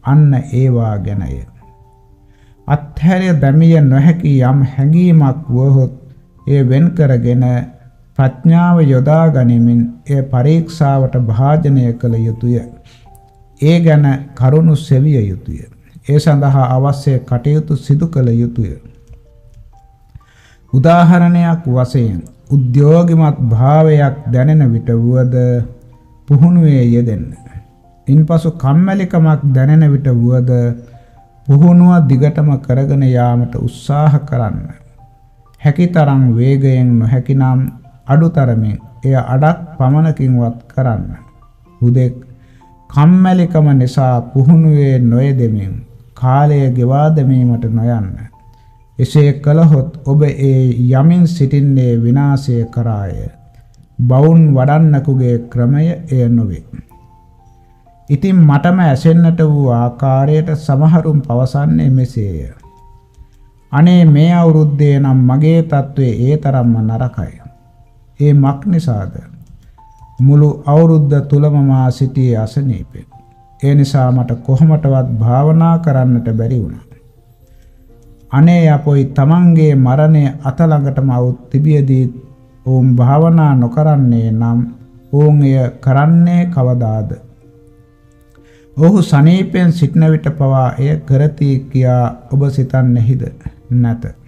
අන්න ඒවා ගැනය. අත්හැර දැමිය නොහැකි යම් හැඟීමක් වුවහොත් එය වෙන් කරගෙන ප්‍රඥාව යොදා ගනිමින් එය පරීක්ෂාවට භාජනය කළ යුතුය. ඒ ගැන කරුණු සෙවිය යුතුය. ඒ සඳහා අවශ්‍ය කටයුතු සිදු කළ යුතුය. උදාහරණයක් වශයෙන් උද්‍යෝගිමත් භාවයක් දැනෙන විට වුවද පුහුණුවේ යෙදෙන්න. ඉන්පසු කම්මැලිකමක් දැනෙන විට වුවද පුහුණුව දිගටම කරගෙන යාමට උත්සාහ කරන්න. හැකිතරම් වේගයෙන් නොහැකිනම් අඩුතරමින් එය අඩක් පමණකින්වත් කරන්න. හුදෙක් කම්මැලිකම නිසා පුහුණුවේ නොයෙදෙමින් කාලය ගෙවා දැමීමට නොයන්න. එසේ කළහොත් ඔබ ඒ යමින් සිටින්නේ විනාශය කරාය. බවුන් වඩන්නකුගේ ක්‍රමය එය නොවේ. ඉතින් මටම ඇසෙන්නට වූ ආකාරයට සමහරුන් පවසන්නේ මෙසේය. අනේ මේ අවුරුද්දේ නම් මගේ තත්ත්වය ඒ තරම්ම නරකයි. ඒ මක් නිසාද? මුළු අවුරුද්ද තුලම මා සිටියේ අසනීපෙන්. ඒ නිසා මට කොහොමටවත් භාවනා කරන්නට බැරි වුණා. අනේ අපොයි තමන්ගේ මරණය අත ළඟටම આવුත් තිබියදී ඔවුන් භාවනා නොකරන්නේ නම් ඔවුන් එය කරන්නේ කවදාද? ඔහු සනීපෙන් සිටන විට පවා එය කරති කියා ඔබ සිතන්නේහිද? නැත.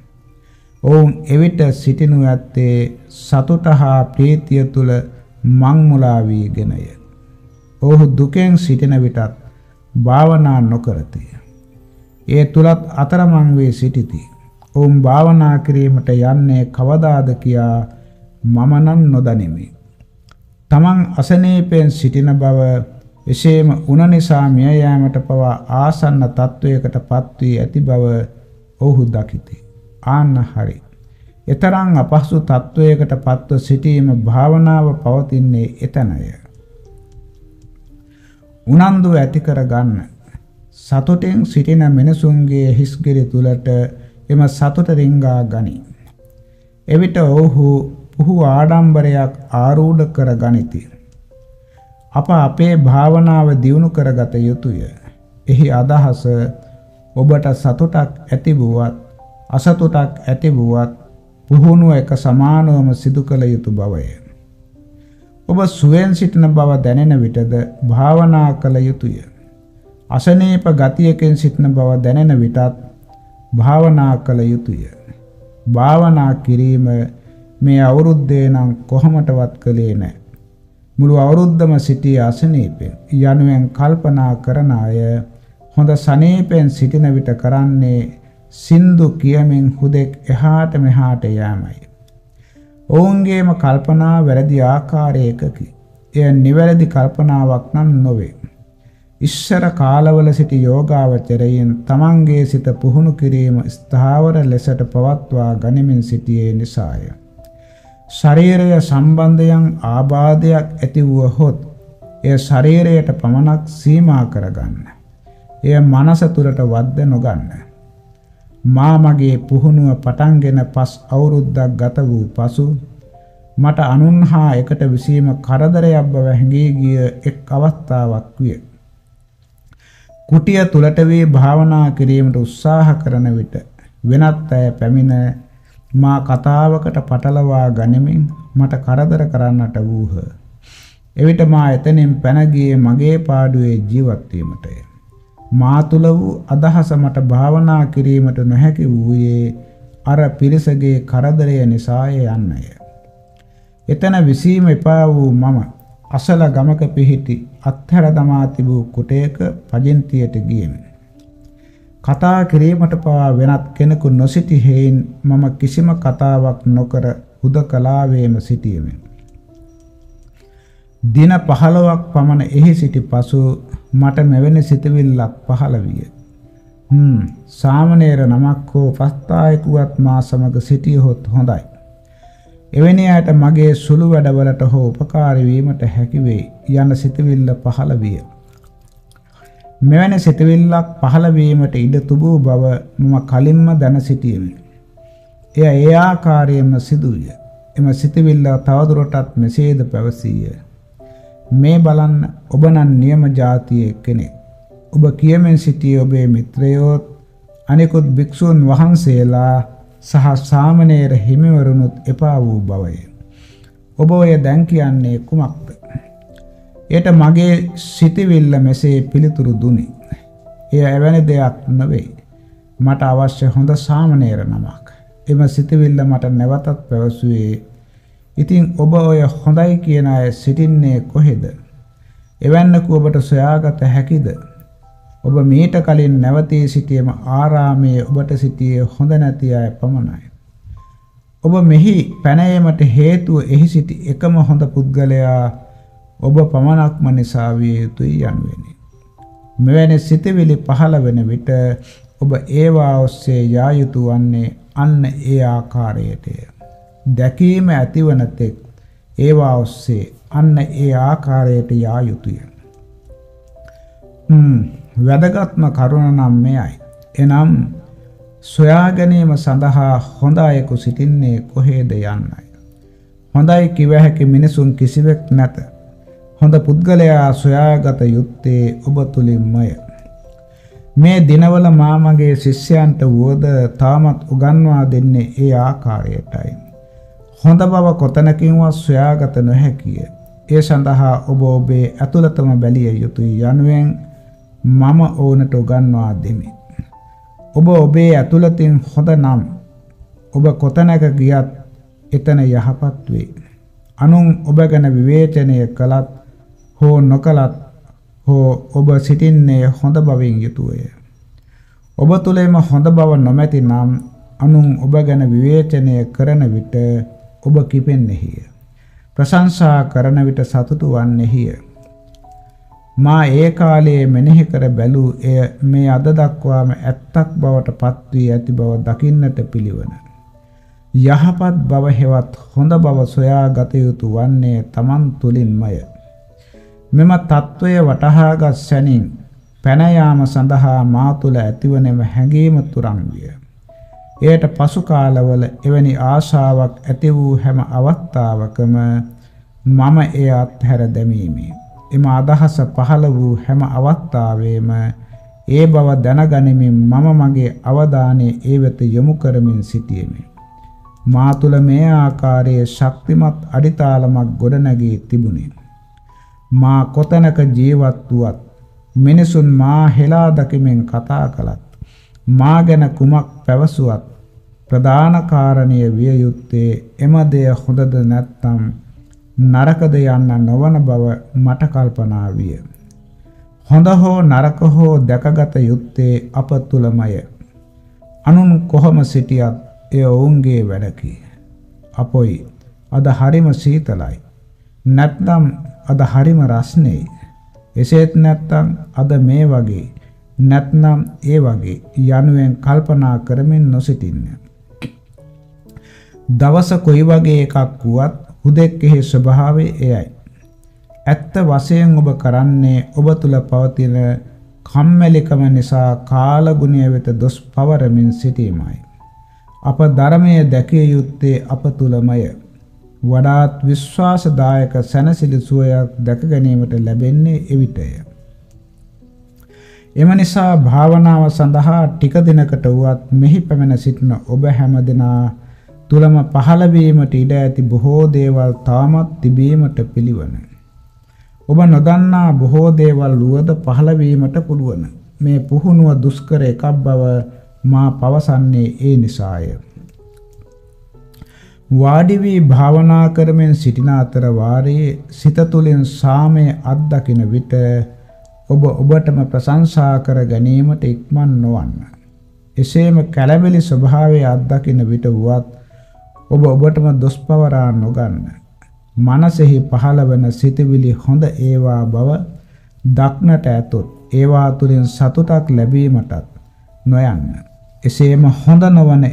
ඔවුන් එවිට සිටිනු ඇත්තේ සතුට හා ප්‍රීතිය තුල මං මුලා වීගෙනය. ඔහු දුකෙන් සිටින විටත් භාවනා නොකරති. ඒ තුලත් අතරමං වේ සිටිති. ඔවුන් භාවනා කිරීමට යන්නේ කවදාද කියා මම නම් නොදනිමි. තමන් අසනීපෙන් සිටින බව එසේම උන නිසා මිය යාමට පවා ආසන්න තත්වයකට පත් වී ඇති බව ඔහු දකිති. ආන්න හරි. එතරම් අපහසු තත්වයකට පත්ව සිටීම භාවනාව පවතින්නේ එතනය. උනන්දු ඇති කර ගන්න. සතුටෙන් සිටින මිනිසුන්ගේ හිස්ගිරි තුලට එම සතුට රිංගා ගනි. එවිට ඔහු පුහු ආඩම්බරයක් ආරූඪ කර ගනිති. අප අපේ භාවනාව දියුණු කරගත යුතුය. එහි අදහස ඔබට සතුටක් ඇති වුවත් අසතුටක් ඇති වුවත් පුහුණුව එක සමානවම සිදු කළ යුතු බවය. ඔබ සුවෙන් සිටින බව දැනෙන විටද භාවනා කළ යුතුය. අසනීප ගතියකින් සිටින බව දැනෙන විටත් භාවනා කළ යුතුය. භාවනා කිරීම මේ අවුරුද්දේ නම් කොහොමටවත් කළේ නැහැ. මුළු අවුරුද්දම සිටී අසනීපෙන් යනුවෙන් කල්පනා කරන අය හොඳ සනීපෙන් සිටින විට කරන්නේ සින්දු කියමින් හුදෙක් එහාට මෙහාට යෑමයි. ඔවුන්ගේම කල්පනා වැරදි ආකාරයකකි. එය නිවැරදි කල්පනාවක් නම් නොවේ. ඉස්සර කාලවල සිටි යෝගාවචරයෙන් තමන්ගේ සිත පුහුණු කිරීම ස්ථාවර ලෙසට පවත්වා ගනිමින් සිටියේ නිසාය. ශරීරය සම්බන්ධයන් ආබාධයක් ඇති වුවහොත් එය ශරීරයට පමණක් සීමා කරගන්න. එය මනස තුළට වද්ද නොගන්න. මා මගේ පුහුණුව පටන්ගෙන පස් අවුරුද්දක් ගත වූ පසු මට අනුන් හා එකට විසීම කරදරයක් බව හැඟී ගිය එක් අවස්ථාවක් විය. කුටිය තුලට වී භාවනා කිරීමට උත්සාහ කරන විට වෙනත් අය පැමිණ මා කතාවකට පටලවා ගනිමින් මට කරදර කරන්නට වූහ. එවිට මා එතනින් පැන ගියේ මගේ පාඩුවේ ජීවත් වීමටය. මා තුල වූ අදහස මට භාවනා කිරීමට නොහැකි වූයේ අර පිරිසගේ කරදරය නිසාය යන්නය. එතන විසීම එපා වූ මම අසල ගමක පිහිටි අත්හැර දමා තිබූ කුටයක පජින්තියට ගියෙමි. කතා කිරීමට පවා වෙනත් කෙනෙකු නොසිටි හේයින් මම කිසිම කතාවක් නොකර හුදකලාවේම සිටියෙමි. දින 15ක් පමණ එහි සිටි පසු මට මෙවැනි සිතවිල්ලක් පහළ විය. හ්ම් සාමණේර නමක් හෝ පස්තායකුවත් මා සමග සිටියහොත් හොඳයි. එවැනි අයට මගේ සුළු වැඩවලට හෝ උපකාරී වීමට හැකි වේ යන සිතවිල්ල පහළ විය. මෙවැනි සිතවිල්ලක් පහළ වීමට ඉඩ තිබූ බව මම කලින්ම දැන සිටියෙමි. එය ඒ ආකාරයෙන්ම සිදුවිය. එම සිතවිල්ල තවදුරටත් මෙසේද පැවසීය. මේ බලන්න ඔබ නම් නියම જાතියේ කෙනෙක්. ඔබ කියමින් සිටියේ ඔබේ මිත්‍රයෝත් අනිකුත් භික්ෂූන් වහන්සේලා සහ සාමණේර හිමිවරුනුත් එපා වූ බවය. ඔබ ඔය දැන් කියන්නේ කුමක්ද? එයට මගේ සිතවිල්ල මෙසේ පිළිතුරු දුනි. එය එවැනි දෙයක් නෙවෙයි. මට අවශ්‍ය හොඳ සාමණේර නමක්. එම සිතවිල්ල මට නැවතත් පැවසුවේ ඉතින් ඔබ ඔය හොඳයි කියන අය සිටින්නේ කොහෙද? එවන්නක ඔබට සොයාගත හැකිද? ඔබ මීට කලින් නැවතී සිටියම ආරාමයේ ඔබට සිටියේ හොඳ නැති අය පමණයි. ඔබ මෙහි පැනීමට හේතුව එහි සිටි එකම හොඳ පුද්ගලයා ඔබ පමණක්ම නිසා විය යුතුයි යනුවෙනි. මෙවැනි සිතවිලි පහළ වෙන විට ඔබ ඒවා ඔස්සේ යා යුතු වන්නේ අන්න ඒ ආකාරයටය. දැකීම ඇතිවන තෙක් ඒවා ඔස්සේ අන්න ඒ ආකාරයට යා යුතුය. හ්ම් වැදගත්ම කරුණ නම් මෙයයි. එනම් සොයා ගැනීම සඳහා හොඳ අයෙකු සිටින්නේ කොහේද යන්නයි. හොඳයි කිව හැකි මිනිසුන් කිසිවෙක් නැත. හොඳ පුද්ගලයා සොයාගත යුත්තේ ඔබ තුලින්මය. මේ දිනවල මා මගේ ශිෂ්‍යයන්ට වුවද තාමත් උගන්වා දෙන්නේ ඒ ආකාරයටයි. හොඳ බව කොතනකින්වත් සොයාගත නොහැකිය. ඒ සඳහා ඔබ ඔබේ ඇතුළතම බැලිය යුතුයි යනුවෙන් මම ඕනට උගන්වා දෙමි. ඔබ ඔබේ ඇතුළතින් හොඳ නම් ඔබ කොතැනක ගියත් එතන යහපත් වේ. අනුන් ඔබ ගැන විවේචනය කළත් හෝ නොකළත් හෝ ඔබ සිටින්නේ හොඳ බවින් යුතුවය. ඔබ තුළේම හොඳ බව නොමැති නම් අනුන් ඔබ ගැන විවේචනය කරන විට ඔබ කිපෙන්නේහිය. ප්‍රශංසා කරන විට සතුටු වන්නේහිය. මා ඒ කාලයේ මෙනෙහි කර බැලූ එය මේ අද දක්වාම ඇත්තක් බවට පත් වී ඇති බව දකින්නට පිළිවන. යහපත් බව හෙවත් හොඳ බව සොයා ගත යුතු වන්නේ Taman තුලින්මය. මෙම తত্ত্বය වටහාගත් සැනින් පැන යාම සඳහා මා තුල ඇතිවනම හැඟීම තුරන් විය. එයට පසු කාලවල එවැනි ආශාවක් ඇති වූ හැම අවස්ථාවකම මම එය අත්හැර දැමීමේ එම අදහස පහළ වූ හැම අවස්ථාවෙම ඒ බව දැනගනිමින් මම මගේ අවධානය ඒ වෙත යොමු කරමින් සිටියෙමි. මා තුළ මේ ආකාරයේ ශක්තිමත් අඩිතාලමක් ගොඩනැගී තිබුණේ. මා කොතැනක ජීවත් වුවත් මිනිසුන් මා හෙලා දකිමින් කතා කළත් මා ගැන කුමක් පැවසුවත් ප්‍රධාන කාරණය විය යුත්තේ එම දෙය හොඳද නැත්නම් නරකද යන්න නොවන බව මට කල්පනා විය. හොඳ හෝ නරක හෝ දැකගත යුත්තේ අප තුලමය. අනුන් කොහොම සිටියත් එය ඔවුන්ගේ වැඩකි. අපොයි අද හරිම සීතලයි. නැත්නම් අද හරිම රස්නෙයි. එසේත් නැත්නම් අද මේ වගේ නැත්නම් ඒ වගේ යනුවෙන් කල්පනා කරමින් නොසිටින්න. දවස කොයි වගේ එකක් වුවත් හුදෙක්කෙහි ස්වභාවය එයයි. ඇත්ත වශයෙන් ඔබ කරන්නේ ඔබ තුල පවතින කම්මැලිකම නිසා කාලගුණය වෙත දොස් පවරමින් සිටීමයි. අප ධර්මයේ දැකිය යුත්තේ අප තුලමය. වඩාත් විශ්වාසදායක සැනසිලි සුවයක් දැක ගැනීමට ලැබෙන්නේ එවිටය. එම නිසා භාවනාව සඳහා ටික දිනකට වුවත් මෙහි පැමිණ සිටින ඔබ හැමදෙනා තුලම පහළ වීමට ඉඩ ඇති බොහෝ දේවල් තාමත් තිබීමට පිළිවන. ඔබ නොදන්නා බොහෝ දේවල් වුවද පහළ වීමට පුළුවන්. මේ පුහුණුව දුෂ්කර එකක් බව මා පවසන්නේ ඒ නිසාය. වාඩි වී භාවනා කරමින් සිටින අතර වාරයේ සිත තුළින් සාමය අත්දකින විට ඔබ ඔබටම ප්‍රශංසා කර ගැනීමට ඉක්මන් නොවන්න. එසේම කැළඹිලි ස්වභාවය අත්දකින විට වුවත් ඔබ ඔබටම දොස් පවරා නොගන්න. මනසෙහි පහළවන සිතවිලි හොඳ ඒවා බව දක්නට ඇතොත් ඒවා තුළින් සතුටක් ලැබීමටත් නොයන්න. එසේම හොඳ නොවන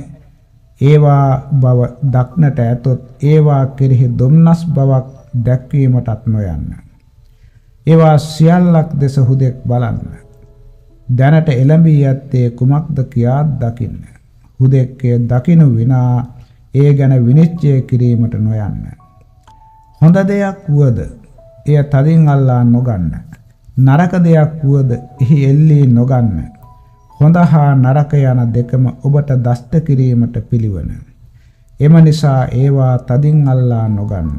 ඒවා බව දක්නට ඇතොත් ඒවා කෙරෙහි දුම්නස් බවක් දැක්වීමටත් නොයන්න. ඒවා සියල්ලක් දෙස හුදෙක් බලන්න. දැනට එළඹී ඇත්තේ කුමක්ද කියා දකින්න. හුදෙක්කේ දකිනු විනා ඒ ගැන විනිශ්චය කිරීමට නොයන්න. හොඳ දෙයක් වුවද එය තදින් අල්ලා නොගන්න. නරක දෙයක් වුවද එහි එල්ලී නොගන්න. හොඳ හා නරක යන දෙකම ඔබට දෂ්ට කිරීමට පිළිවන. එම නිසා ඒවා තදින් අල්ලා නොගන්න.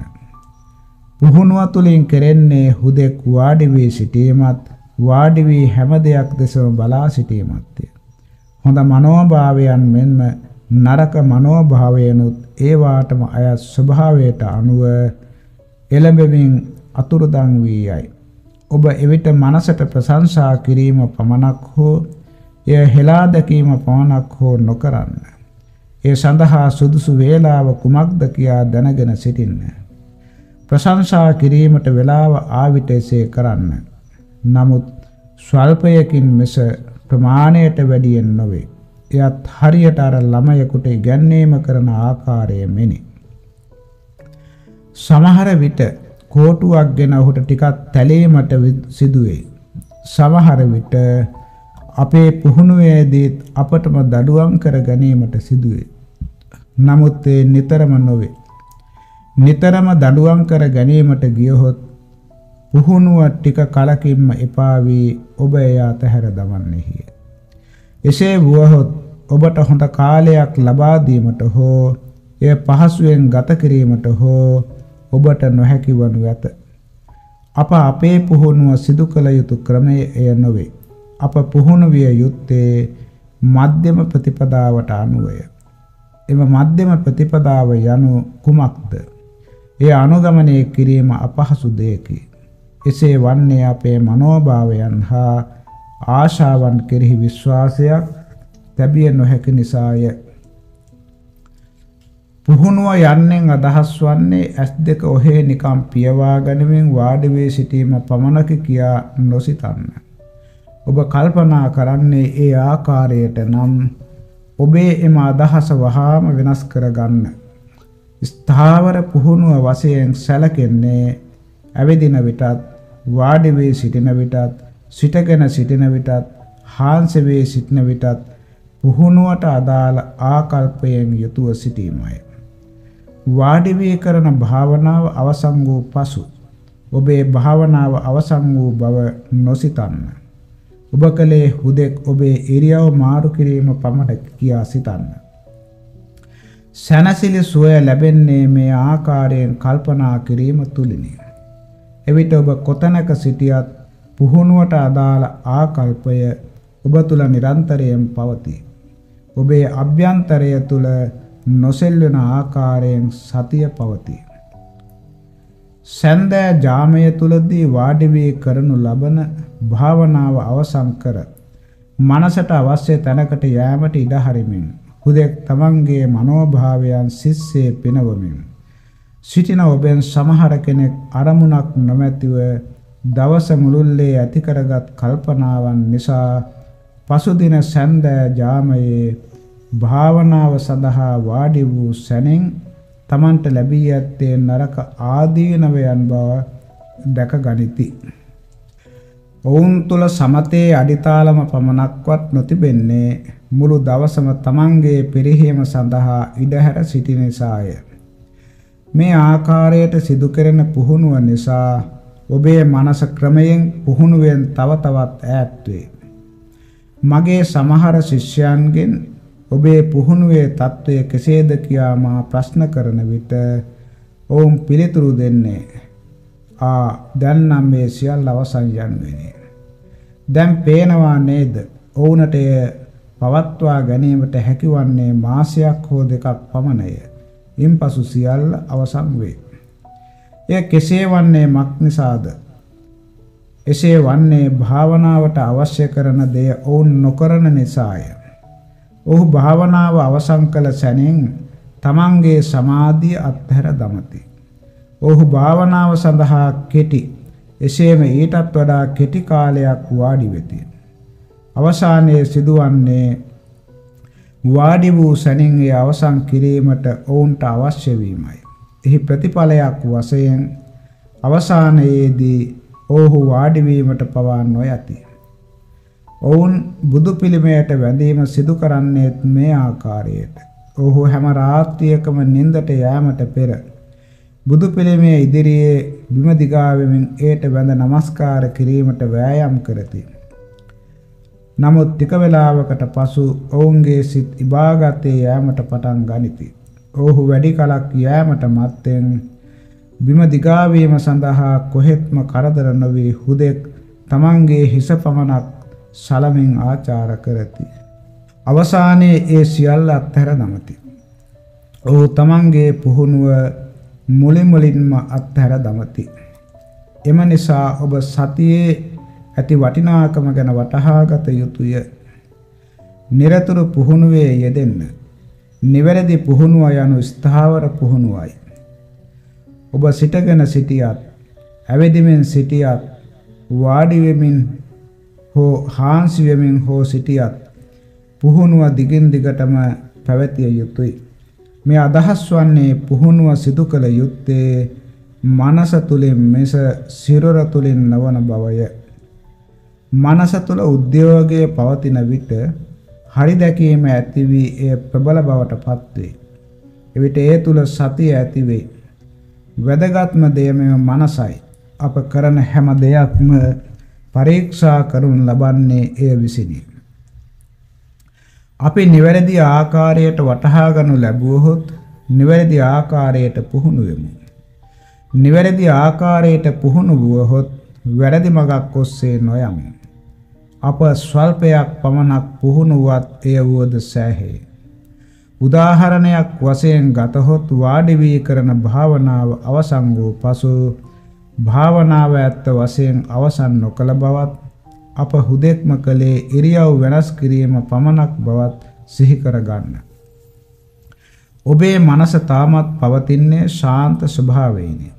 පුහුණුව තුළින් කෙරෙන්නේ හුදෙක් වාඩි වී සිටීමත් වාඩි වී හැම දෙයක් දෙසම බලා සිටීමත්ය. හොඳ මනෝභාවයන් මෙන්ම නරක මනෝභාවයනුත් ඒ වාටම අයත් ස්වභාවයට අනුව එළඹෙමින් අතුරුදන් වී යයි. ඔබ එවිට මනසට ප්‍රශංසා කිරීම පමණක් හෝ එය හෙලා දැකීම පමණක් හෝ නොකරන්න. ඒ සඳහා සුදුසු වේලාව කුමක්ද කියා දැනගෙන සිටින්න. ප්‍රශංසා කිරීමට වේලාව ආවිත එසේ කරන්න. නමුත් ස්වල්පයකින් මිස ප්‍රමාණයට වැඩියෙන් නොවේ. එයත් හරියට අර ළමයෙකුට ඉගැන්වීම කරන ආකාරය මෙනි. සමහර විට කෝටුවක් ගෙන ඔහුට ටිකක් තැලීමට සිදුවේ. සමහර විට අපේ පුහුණුවේදී අපටම දඩුවම් කර ගැනීමට සිදුවේ. නමුත් ඒ නිතරම නොවේ. නිතරම දඩුවම් කර ගැනීමට ගියහොත් පුහුණුව ටික කලකින්ම එපා වී ඔබ එය අතහැර දමන්නේය. එසේ වුවහොත් ඔබට හොඳ කාලයක් ලබා දීමට හෝ එය පහසුවෙන් ගත කිරීමට හෝ ඔබට නොහැකි වනු ඇත. අප අපේ පුහුණුව සිදු කළ යුතු ක්‍රමය එය නොවේ. අප පුහුණු විය යුත්තේ මධ්‍යම ප්‍රතිපදාවට අනුවය. එම මධ්‍යම ප්‍රතිපදාව යනු කුමක්ද? එය අනුගමනය කිරීම අපහසු දෙයකි. එසේ වන්නේ අපේ මනෝභාවයන් හා ආශාවන් කෙරෙහි විශ්වාසයක් තැබිය නොහැකි නිසාය. පුහුණුව යන්නෙන් අදහස් වන්නේ ඇස් දෙක ඔහේ නිකම් පියවා ගනිමින් වාඩි වී සිටීම පමණකි කියා නොසිතන්න. ඔබ කල්පනා කරන්නේ ඒ ආකාරයට නම් ඔබේ එම අදහස වහාම වෙනස් කරගන්න. ස්ථාවර පුහුණුව වශයෙන් සැලකෙන්නේ ඇවිදින විටත් වාඩි වී සිටින විටත් සිටගෙන සිටින විටත් හාන්ස වී සිටින විටත් පුහුණුවට අදාළ ආකල්පයෙන් යුතුව සිටීමයි. වාඩි වී කරන භාවනාව අවසන් වූ පසු ඔබේ භාවනාව අවසන් වූ බව නොසිතන්න. ඔබ කලේ හුදෙක් ඔබේ ඉරියව් මාරු කිරීම පමණ කියා සිතන්න. සැනසිලි සුවය ලැබෙන්නේ මේ ආකාරයෙන් කල්පනා කිරීම තුලිනි. එවිට ඔබ කොතැනක සිටියත් පුහුණුවට අදාළ ආකල්පය ඔබ තුල නිරන්තරයෙන් පවතී. ඔබේ අභ්‍යන්තරය තුල නොසෙල්වෙන ආකාරයෙන් සතිය පවතී. සැන්දෑ ජාමය තුලදී වාඩි වී කරනු ලබන භාවනාව අවසන් කර මනසට අවශ්‍ය තැනකට යෑමට ඉඩ හරිමින් හුදෙක් තමන්ගේ මනෝභාවයන් සිස්සේ පිනවමින් සිටින ඔබෙන් සමහර කෙනෙක් අරමුණක් නොමැතිව දවස මුළුල්ලේ ඇති කරගත් කල්පනාවන් නිසා පසුදින සැන්දෑ ජාමයේ භාවනාව සඳහා වාඩි වූ සැනින් තමන්ට ලැබී ඇත්තේ නරක ආදීනවයන් බව දැක ගනිති. ඔවුන් තුල සමතේ අඩිතාලම පමණක්වත් නොතිබෙන්නේ මුළු දවසම තමන්ගේ පිරිහීම සඳහා ඉඩහැර සිටි නිසාය. මේ ආකාරයට සිදු කෙරෙන පුහුණුව නිසා ඔබේ මනස ක්‍රමයෙන් පුහුණුවෙන් තව තවත් ඈත් වේ. මගේ සමහර ශිෂ්‍යයන්ගෙන් ඔබේ පුහුණුවේ తত্ত্বය කෙසේද කියා මා ප්‍රශ්න කරන විට ඔවුන් පිළිතුරු දෙන්නේ ආ දැන් නම් මේ සියල්ල අවසන් යන්නේ දැන් පේනවා නේද? ඔවුන්ට පවත්වා ගැනීමට හැකිවන්නේ මාසයක් හෝ දෙකක් පමණය. ඉන්පසු සියල්ල අවසන් වේ. එය කෙසේ වන්නේ මක් නිසාද? එසේ වන්නේ භාවනාවට අවශ්‍ය කරන දේ ඔවුන් නොකරන නිසාය ඔහු භාවනාව අවසන් කළ සැනින් තමන්ගේ සමාධිය අත්හැර දමති. ඔහු භාවනාව සඳහා කෙටි එසේම ඊටත් වඩා කෙටි කාලයක් වාඩි වෙති. අවසානයේ සිදුවන්නේ වාඩි වූ සැනින් ඒ අවසන් කිරීමට ඔවුන්ට අවශ්‍ය වීමයි. එහි ප්‍රතිඵලයක් වශයෙන් අවසානයේදී ඔහු වාඩි වීමට පවා නොයති. ඔවුන් බුදු පිළිමයට වැඳීම සිදු කරන්නේත් මේ ආකාරයට. ඔහු හැම රාත්‍රියකම නින්දට යෑමට පෙර බුදු පිළිමයේ ඉදිරියේ බිම දිගා වෙමින් ඒට වැඳ නමස්කාර කිරීමට වෑයම් කරති. නමුත් ටික වේලාවකට පසු ඔවුන්ගේ සිත් ඉබාගතේ යෑමට පටන් ගනිති. ඔහු වැඩි කලක් යෑමට මත්තෙන් බිම දිගා වීම සඳහා කොහෙත්ම කරදර නොවි හුදෙක් තමන්ගේ හිස පමණක් සලමින් ආචාර කරති. අවසානයේ ඒ සියල්ල අත්හැර දමති. ඔහු තමන්ගේ පුහුණුව මුලින් මුලින්ම අත්හැර දමති. එම නිසා ඔබ සතියේ ඇති වටිනාකම ගැන වටහාගත යුතුය. නිරතුරු පුහුණුවේ යෙදෙන්න. නිවැරදි පුහුණුව යනු ස්ථාවර පුහුණුවයි. ඔබ සිටගෙන සිටියත්, ඇවිදිමින් සිටියත්, වාඩි වෙමින් හෝ හාන්සි වෙමින් හෝ සිටියත් පුහුණුව දිගින් දිගටම පැවතිය යුතුය. මේ අදහස් වන්නේ පුහුණුව සිදු කළ යුත්තේ මනස තුලින් මෙස සිරුර තුලින් නවන බවය. මනස තුල උද්‍යෝගයේ පවතින විට හරි දැකීම ඇති වී එය ප්‍රබල බවට පත්වේ. එවිට ඒ තුල සතිය ඇති වේ. වැදගත්ම දේ මෙම මනසයි. අප කරන හැම දෙයක්ම පරීක්ෂා කරනු ලබන්නේ එය විසිනි. අපි නිවැරදි ආකාරයට වටහා ගනු ලැබුවහොත් නිවැරදි ආකාරයට පුහුණු වෙමු. නිවැරදි ආකාරයට පුහුණු වුවහොත් වැරදි මගක් ඔස්සේ නොයමු. අප ස්වල්පයක් පමණක් පුහුණුවත් එය වුවද සෑහේ. උදාහරණයක් වශයෙන් ගතහොත් වාඩි වී කරන භාවනාව අවසන් වූ පසු භාවනාව ඇත්ත වශයෙන් අවසන් නොකළ බවත් අප හුදෙක්ම කළේ ඉරියව් වෙනස් කිරීම පමණක් බවත් සිහි කරගන්න. ඔබේ මනස තාමත් පවතින්නේ ශාන්ත ස්වභාවයෙනි.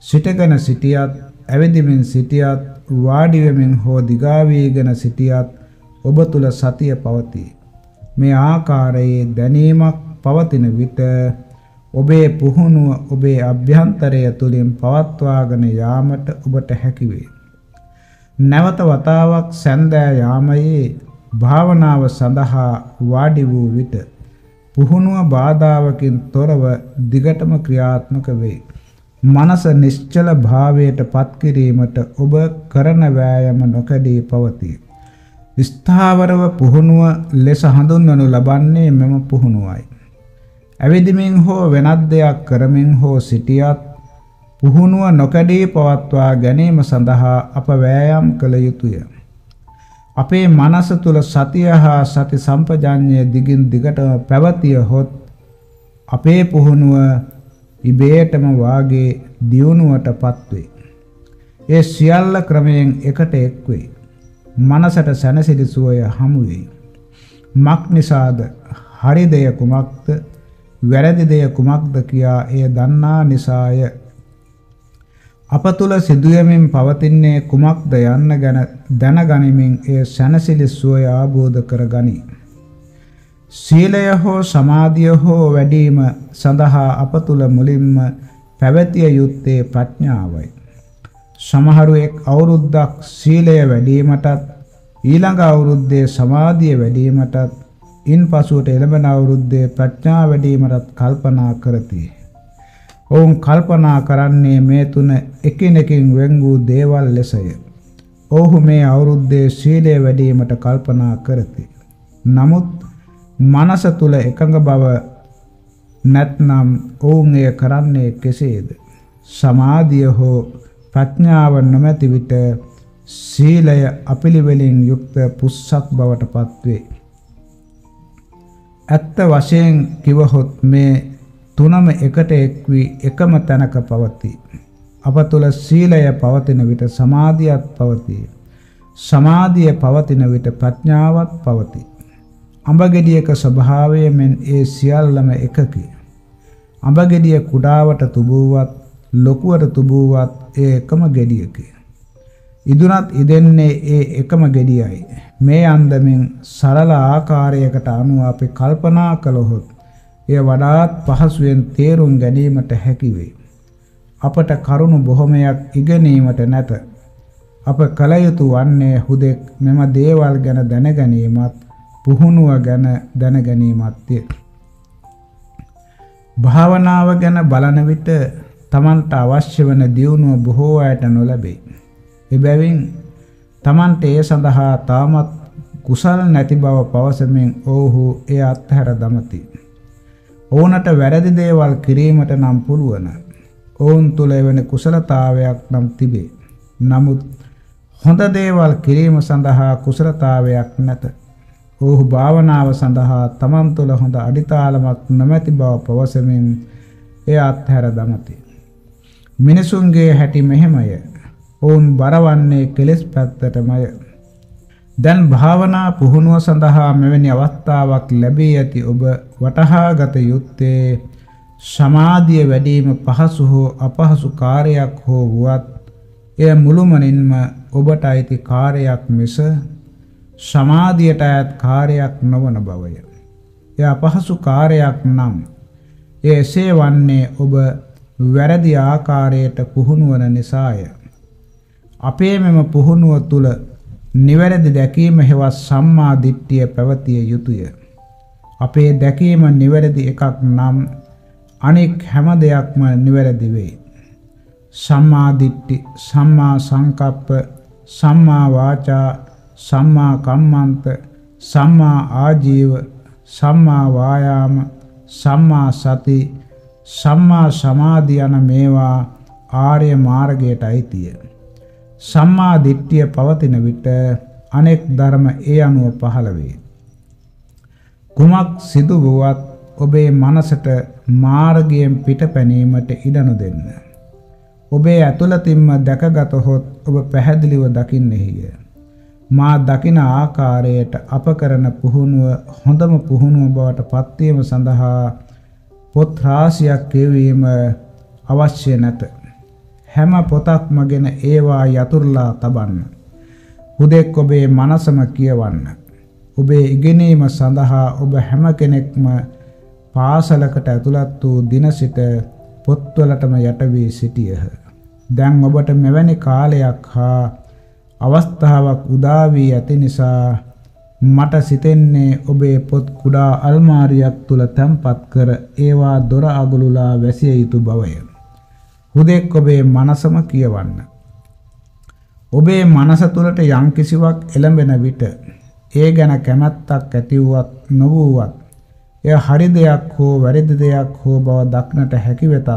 සිටගෙන සිටියත්, ඇවිදිමින් සිටියත්, වාඩි වෙමින් හෝ දිගා වීගෙන සිටියත් ඔබ තුල සතිය පවතී. මේ ආකාරයේ දැනීමක් පවතින විට ඔබේ පුහුණුව ඔබේ අභ්‍යන්තරය තුලින් පවත්වාගෙන යාමට ඔබට හැකි වේ. නැවත වතාවක් සැන්දෑ යාමයේ භාවනාව සඳහා වාඩි වූ විට පුහුණුව බාධාවකින් තොරව දිගටම ක්‍රියාත්මක වේ. මනස නිශ්චල භාවයට පත් කිරීමට ඔබ කරන වෑයම නොකඩී පවතී. ස්ථාවරව පුහුණුව ලෙස හඳුන්වනු ලබන්නේ මෙම පුහුණුවයි. ඇවිදිමින් හෝ වෙනත් දෙයක් කරමින් හෝ සිටියත් පුහුණුව නොකඩී පවත්වා ගැනීම සඳහා අප වෑයම් කළ යුතුය. අපේ මනස තුල සතිය හා සති සම්පජාඤ්ඤය දිගින් දිගටම පැවතිය හොත් අපේ පුහුණුව ඉබේටම වාගේ දියුණුවටපත් වේ. ඒ සියල්ල ක්‍රමයෙන් එකට එක් වේ. මනසට සැනසිලි සුවය හමු වේ. මක් නිසාද හරි දෙය කුමක්ද වැරදි දෙය කුමක්ද කියා එය දන්නා නිසාය අප තුල සිදුවෙමින් පවතින්නේ කුමක්ද යන්න ගැන දැනගනිමින් එය සැනසිලි සුවය ආબોධ කරගනි. සීලය හෝ සමාධිය හෝ වැඩිම සඳහා අප තුල මුලින්ම පැවතිය යුත්තේ ප්‍රඥාවයි. සමහරු එක් අවුරුද්දක් සීලය වැඩිවීමටත් ඊළඟ අවුරුද්දේ සමාධිය වැඩිවීමටත් ඉන්පසුවට එළඹෙන අවුරුද්දේ ප්‍රඥා වැඩිවීමටත් කල්පනා කරති. ඔවුන් කල්පනා කරන්නේ මේ තුන එකිනෙකින් වෙන් වූ දේවල් ලෙසය. ඔහු මේ අවුරුද්දේ සීලය වැඩිවීමට කල්පනා කරති. නමුත් මනස තුල එකඟ බව නැත්නම් ඔවුන් එය කරන්නේ කෙසේද? සමාධිය හෝ ප්‍රඥාව නොමැති විට සීලය අපිලිවෙලින් යුක්ත පුස්සක් බවට පත්වේ. ඇත්ත වශයෙන් කිවහොත් මේ තුනම එකට එක් වී එකම තැනක පවතී. අප තුළ සීලය පවතින විට සමාධියත් පවතී. සමාධිය පවතින විට ප්‍රඥාවත් පවතී. අඹගෙඩියක ස්වභාවය මෙන් ඒ සියල්ලම එකකි. අඹගෙඩිය කුඩාවට තුබුවත් ලොකුවට තුබුවත් ඒ එකම ගෙඩියකි. ඉදුනත් ඉදෙන්නේ ඒ එකම ගෙඩියයි. මේ අන්දමින් සරල ආකාරයකට අනුව අපි කල්පනා කළහොත් එය වඩාත් පහසුවෙන් තේරුම් ගැනීමට හැකි වේ. අපට කරුණු බොහොමයක් ඉගෙනීමට නැත. අප කල යුතු වන්නේ හුදෙක් මෙම දේවල් ගැන දැනගැනීමත් පුහුණුව ගැන දැනගැනීමත්ය. භාවනාව ගැන බලන විට තමන්ට අවශ්‍ය වන දියුණුව බොහෝ අයට නොලැබේ. එබැවින් තමන්ට ඒ සඳහා තාමත් කුසල් නැති බව පවසමින් ඔවුහු එය අත්හැර දමති. ඔවුනට වැරදි දේවල් කිරීමට නම් පුළුවන්. ඔවුන් තුළ එවැනි කුසලතාවයක් නම් තිබේ. නමුත් හොඳ දේවල් කිරීම සඳහා කුසලතාවයක් නැත. ඔහු භාවනාව සඳහා තමන් තුළ හොඳ අඩිතාලමක් නොමැති බව පවසමින් එය අත්හැර දමති. මිනිසුන්ගේ හැටි මෙහෙමය. ඔවුන් බරවන්නේ කෙලෙස් පැත්තටමය. දැන් භාවනා පුහුණුව සඳහා මෙවැනි අවස්ථාවක් ලැබී ඇති ඔබ වටහාගත යුත්තේ සමාධිය වැඩිම පහසු හෝ අපහසු කාර්යයක් හෝ වුවත් එය මුළුමනින්ම ඔබට අයිති කාර්යයක් මිස සමාධියට අයත් කාර්යයක් නොවන බවය. එය අපහසු කාර්යයක් නම් එය එසේ වන්නේ ඔබ වැරදි ආකාරයට පුහුණුවන නිසාය. අපේ මෙම පුහුණුව තුල නිවැරදි දැකීම හෙවත් සම්මා දිට්ඨිය පැවතිය යුතුය. අපේ දැකීම නිවැරදි එකක් නම් අනෙක් හැම දෙයක්ම නිවැරදි වේ. සම්මා දිට්ඨි, සම්මා සංකප්ප, සම්මා වාචා, සම්මා කම්මන්ත, සම්මා ආජීව, සම්මා වායාම, සම්මා සති, සම්මා සමාධි යන මේවා ආර්ය මාර්ගයට අයිතිය. සම්මා දිට්ඨිය පවතින විට අනෙක් ධර්ම ඒ අනුව පහළ වේ. කුමක් සිදු වුවත් ඔබේ මනසට මාර්ගයෙන් පිටපැනීමට ඉඩ නොදෙන්න. ඔබේ ඇතුළතින්ම දැකගතහොත් ඔබ පැහැදිලිව දකින්නේය. මා දකින ආකාරයට අප කරන පුහුණුව හොඳම පුහුණුව බවට පත්වීම සඳහා පොත් රාශියක් කියවීම අවශ්‍ය නැත. හැම පොතක්ම ගෙන ඒවා යතුරුලා තබන්න. හුදෙක් ඔබේ මනසම කියවන්න. ඔබේ ඉගෙනීම සඳහා ඔබ හැම කෙනෙක්ම පාසලකට ඇතුළත් වූ දින සිට පොත්වලටම යට වී සිටියහ. දැන් ඔබට මෙවැනි කාලයක් හා අවස්ථාවක් උදා වී ඇති නිසා මට සිතෙන්නේ ඔබේ පොත් කුඩා අල්මාරියක් තුල තැන්පත් කර ඒවා දොර අගලුලා වැසිය යුතු බවය. හුදෙක් ඔබේ මනසම කියවන්න. ඔබේ මනස තුළට යම් කිසිවක් එළඹෙන විට ඒ ගැන කැමැත්තක් ඇතිවුවත් නොවුවත් එය හරි දෙයක් හෝ වැරදි දෙයක් හෝ බව දක්නට හැකි වෙතත්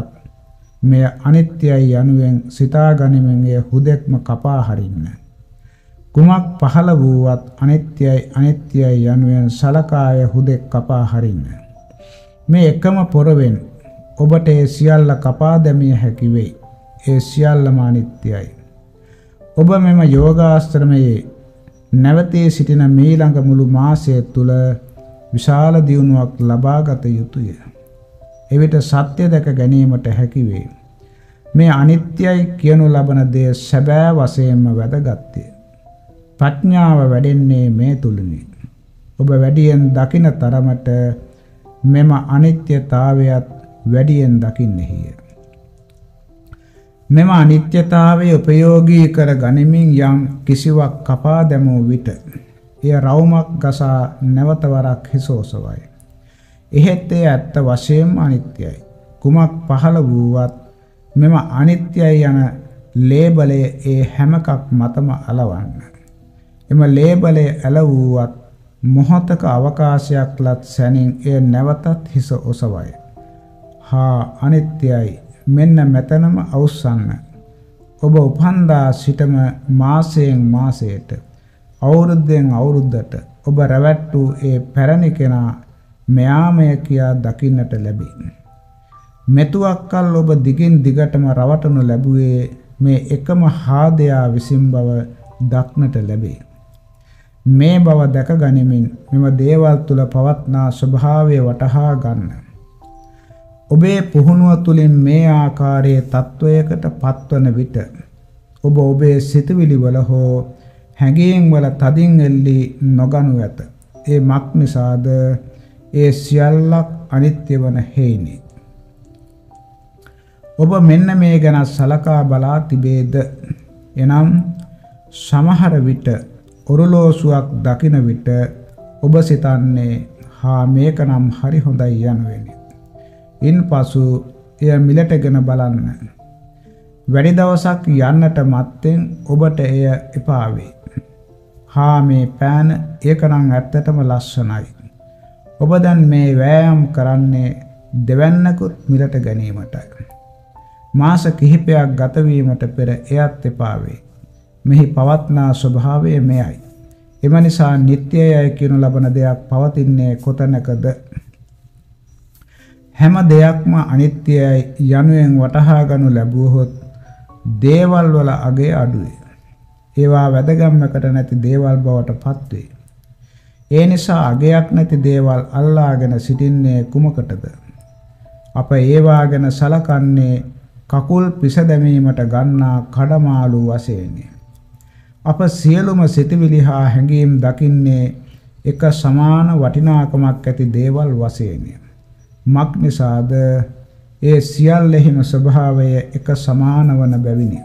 මෙය අනිත්‍යයි යනුවෙන් සිතා ගනිමින් එය හුදෙක්ම කපා හරින්න. කුමක් පහළ වූවත් අනිත්‍යයි අනිත්‍යයි යනුවෙන් සලකාය හුදෙක් කපා හරින්න. මේ එකම පොරවෙන් ඔබට ඒ සියල්ල කපා දැමිය හැකි වෙයි. ඒ සියල්ලම අනිත්‍යයි. ඔබ මෙම යෝගාශ්‍රමයේ නැවතී සිටින මීළඟ මුළු මාසය තුල විශාල දියුණුවක් ලබාගත යුතුය. එවිට සත්‍ය දැක ගැනීමට හැකි වේ. මේ අනිත්‍යයි කියනු ලබන දේ සැබෑ වශයෙන්ම වැදගත්ය. ප්‍රඥාව වැඩෙන්නේ මේ තුලිනි. ඔබ වැඩියෙන් දකින තරමට මෙම අනිත්‍යතාවයත් වැඩියෙන් දකින්නේය. මෙම අනිත්‍යතාවය උපයෝගී කර ගනිමින් යම් කිසිවක් කපා දැමූ විට එය රවුමක් ගසා නැවත වරක් හිසෝසවයි. එහෙත් එය ඇත්ත වශයෙන්ම අනිත්‍යයි. කුමක් පහළ වූවත් මෙම අනිත්‍යයි යන ලේබලය ඒ හැමකක් මතම අලවන්න. එම ලේබලය ඇලවුවත් මොහොතක අවකාශයක් ලත් සැනින් එය නැවතත් හිස ඔසවයි. හා අනිත්‍යයි මෙන්න මෙතනම අවුස්සන්න. ඔබ උපන්දා සිටම මාසයෙන් මාසයට අවුරුද්දෙන් අවුරුද්දට ඔබ රැවැට්ටූ ඒ පැරණි කෙනා මෙයාමය කියා දකින්නට ලැබේ. මෙතුවක්කල් ඔබ දිගින් දිගටම රවටනු ලැබුවේ මේ එකම හාදයා විසින් බව දක්නට ලැබේ. මේ බව දැක ගනිමින් මෙම දේවල් තුල පවත්නා ස්වභාවය වටහා ගන්න. ඔබේ පුහුණුව තුලින් මේ ආකාරයේ තත්වයකට පත්වන විට ඔබ ඔබේ සිතුවිලි වල හෝ හැඟීම් වල තදින් එල්ලි නොගනු ඇත. ඒ මක් නිසාද ඒ සියල්ලක් අනිත්‍ය වන හේිනි. ඔබ මෙන්න මේ ගැන සලකා බලා තිබේද? එනම් සමහර විට ඔරලෝසුවක් දකින විට ඔබ සිතන්නේ හා මේක නම් හරි හොඳයි යනුවෙනි. ඉන්පසු එය මිලටගෙන බලන්න. වැඩි දවසක් යන්නට මත්තෙන් ඔබට එය එපා වේ. හා මේ පෑන ඒකනම් ඇත්තටම ලස්සනයි. ඔබ දැන් මේ වෑයම් කරන්නේ දෙවන්නකුත් මිලට ගැනීමටයි. මාස කිහිපයක් ගතවීමට පෙර එයත් එපා වේ. මෙහි පවත්නා ස්වභාවය මෙයයි. එම නිසා නිට්ටයයි කියනු ලබන දෙයක් පවතින්නේ කොතැනකද? හැම දෙයක්ම අනිත්‍යයි යනුවෙන් වටහා ගනු ලැබුවහොත් දේවල් වල අගය අඩුවේ. ඒවා වැදගම්මකට නැති දේවල් බවට පත්වේ. ඒ නිසා අගයක් නැති දේවල් අල්ලාගෙන සිටින්නේ කුමකටද? අප ඒවා ගැන සලකන්නේ කකුල් පිස දැමීමට ගන්නා කඩමාළු වශයෙනි. අප සියලුම සිතවිලි හා හැඟීම් දකින්නේ එක සමාන වටිනාකමක් ඇති දේවල් වශයෙනි. මක් නිසාද ඒ සියල්ලෙහිම ස්වභාවය එක සමාන වන බැවිනි.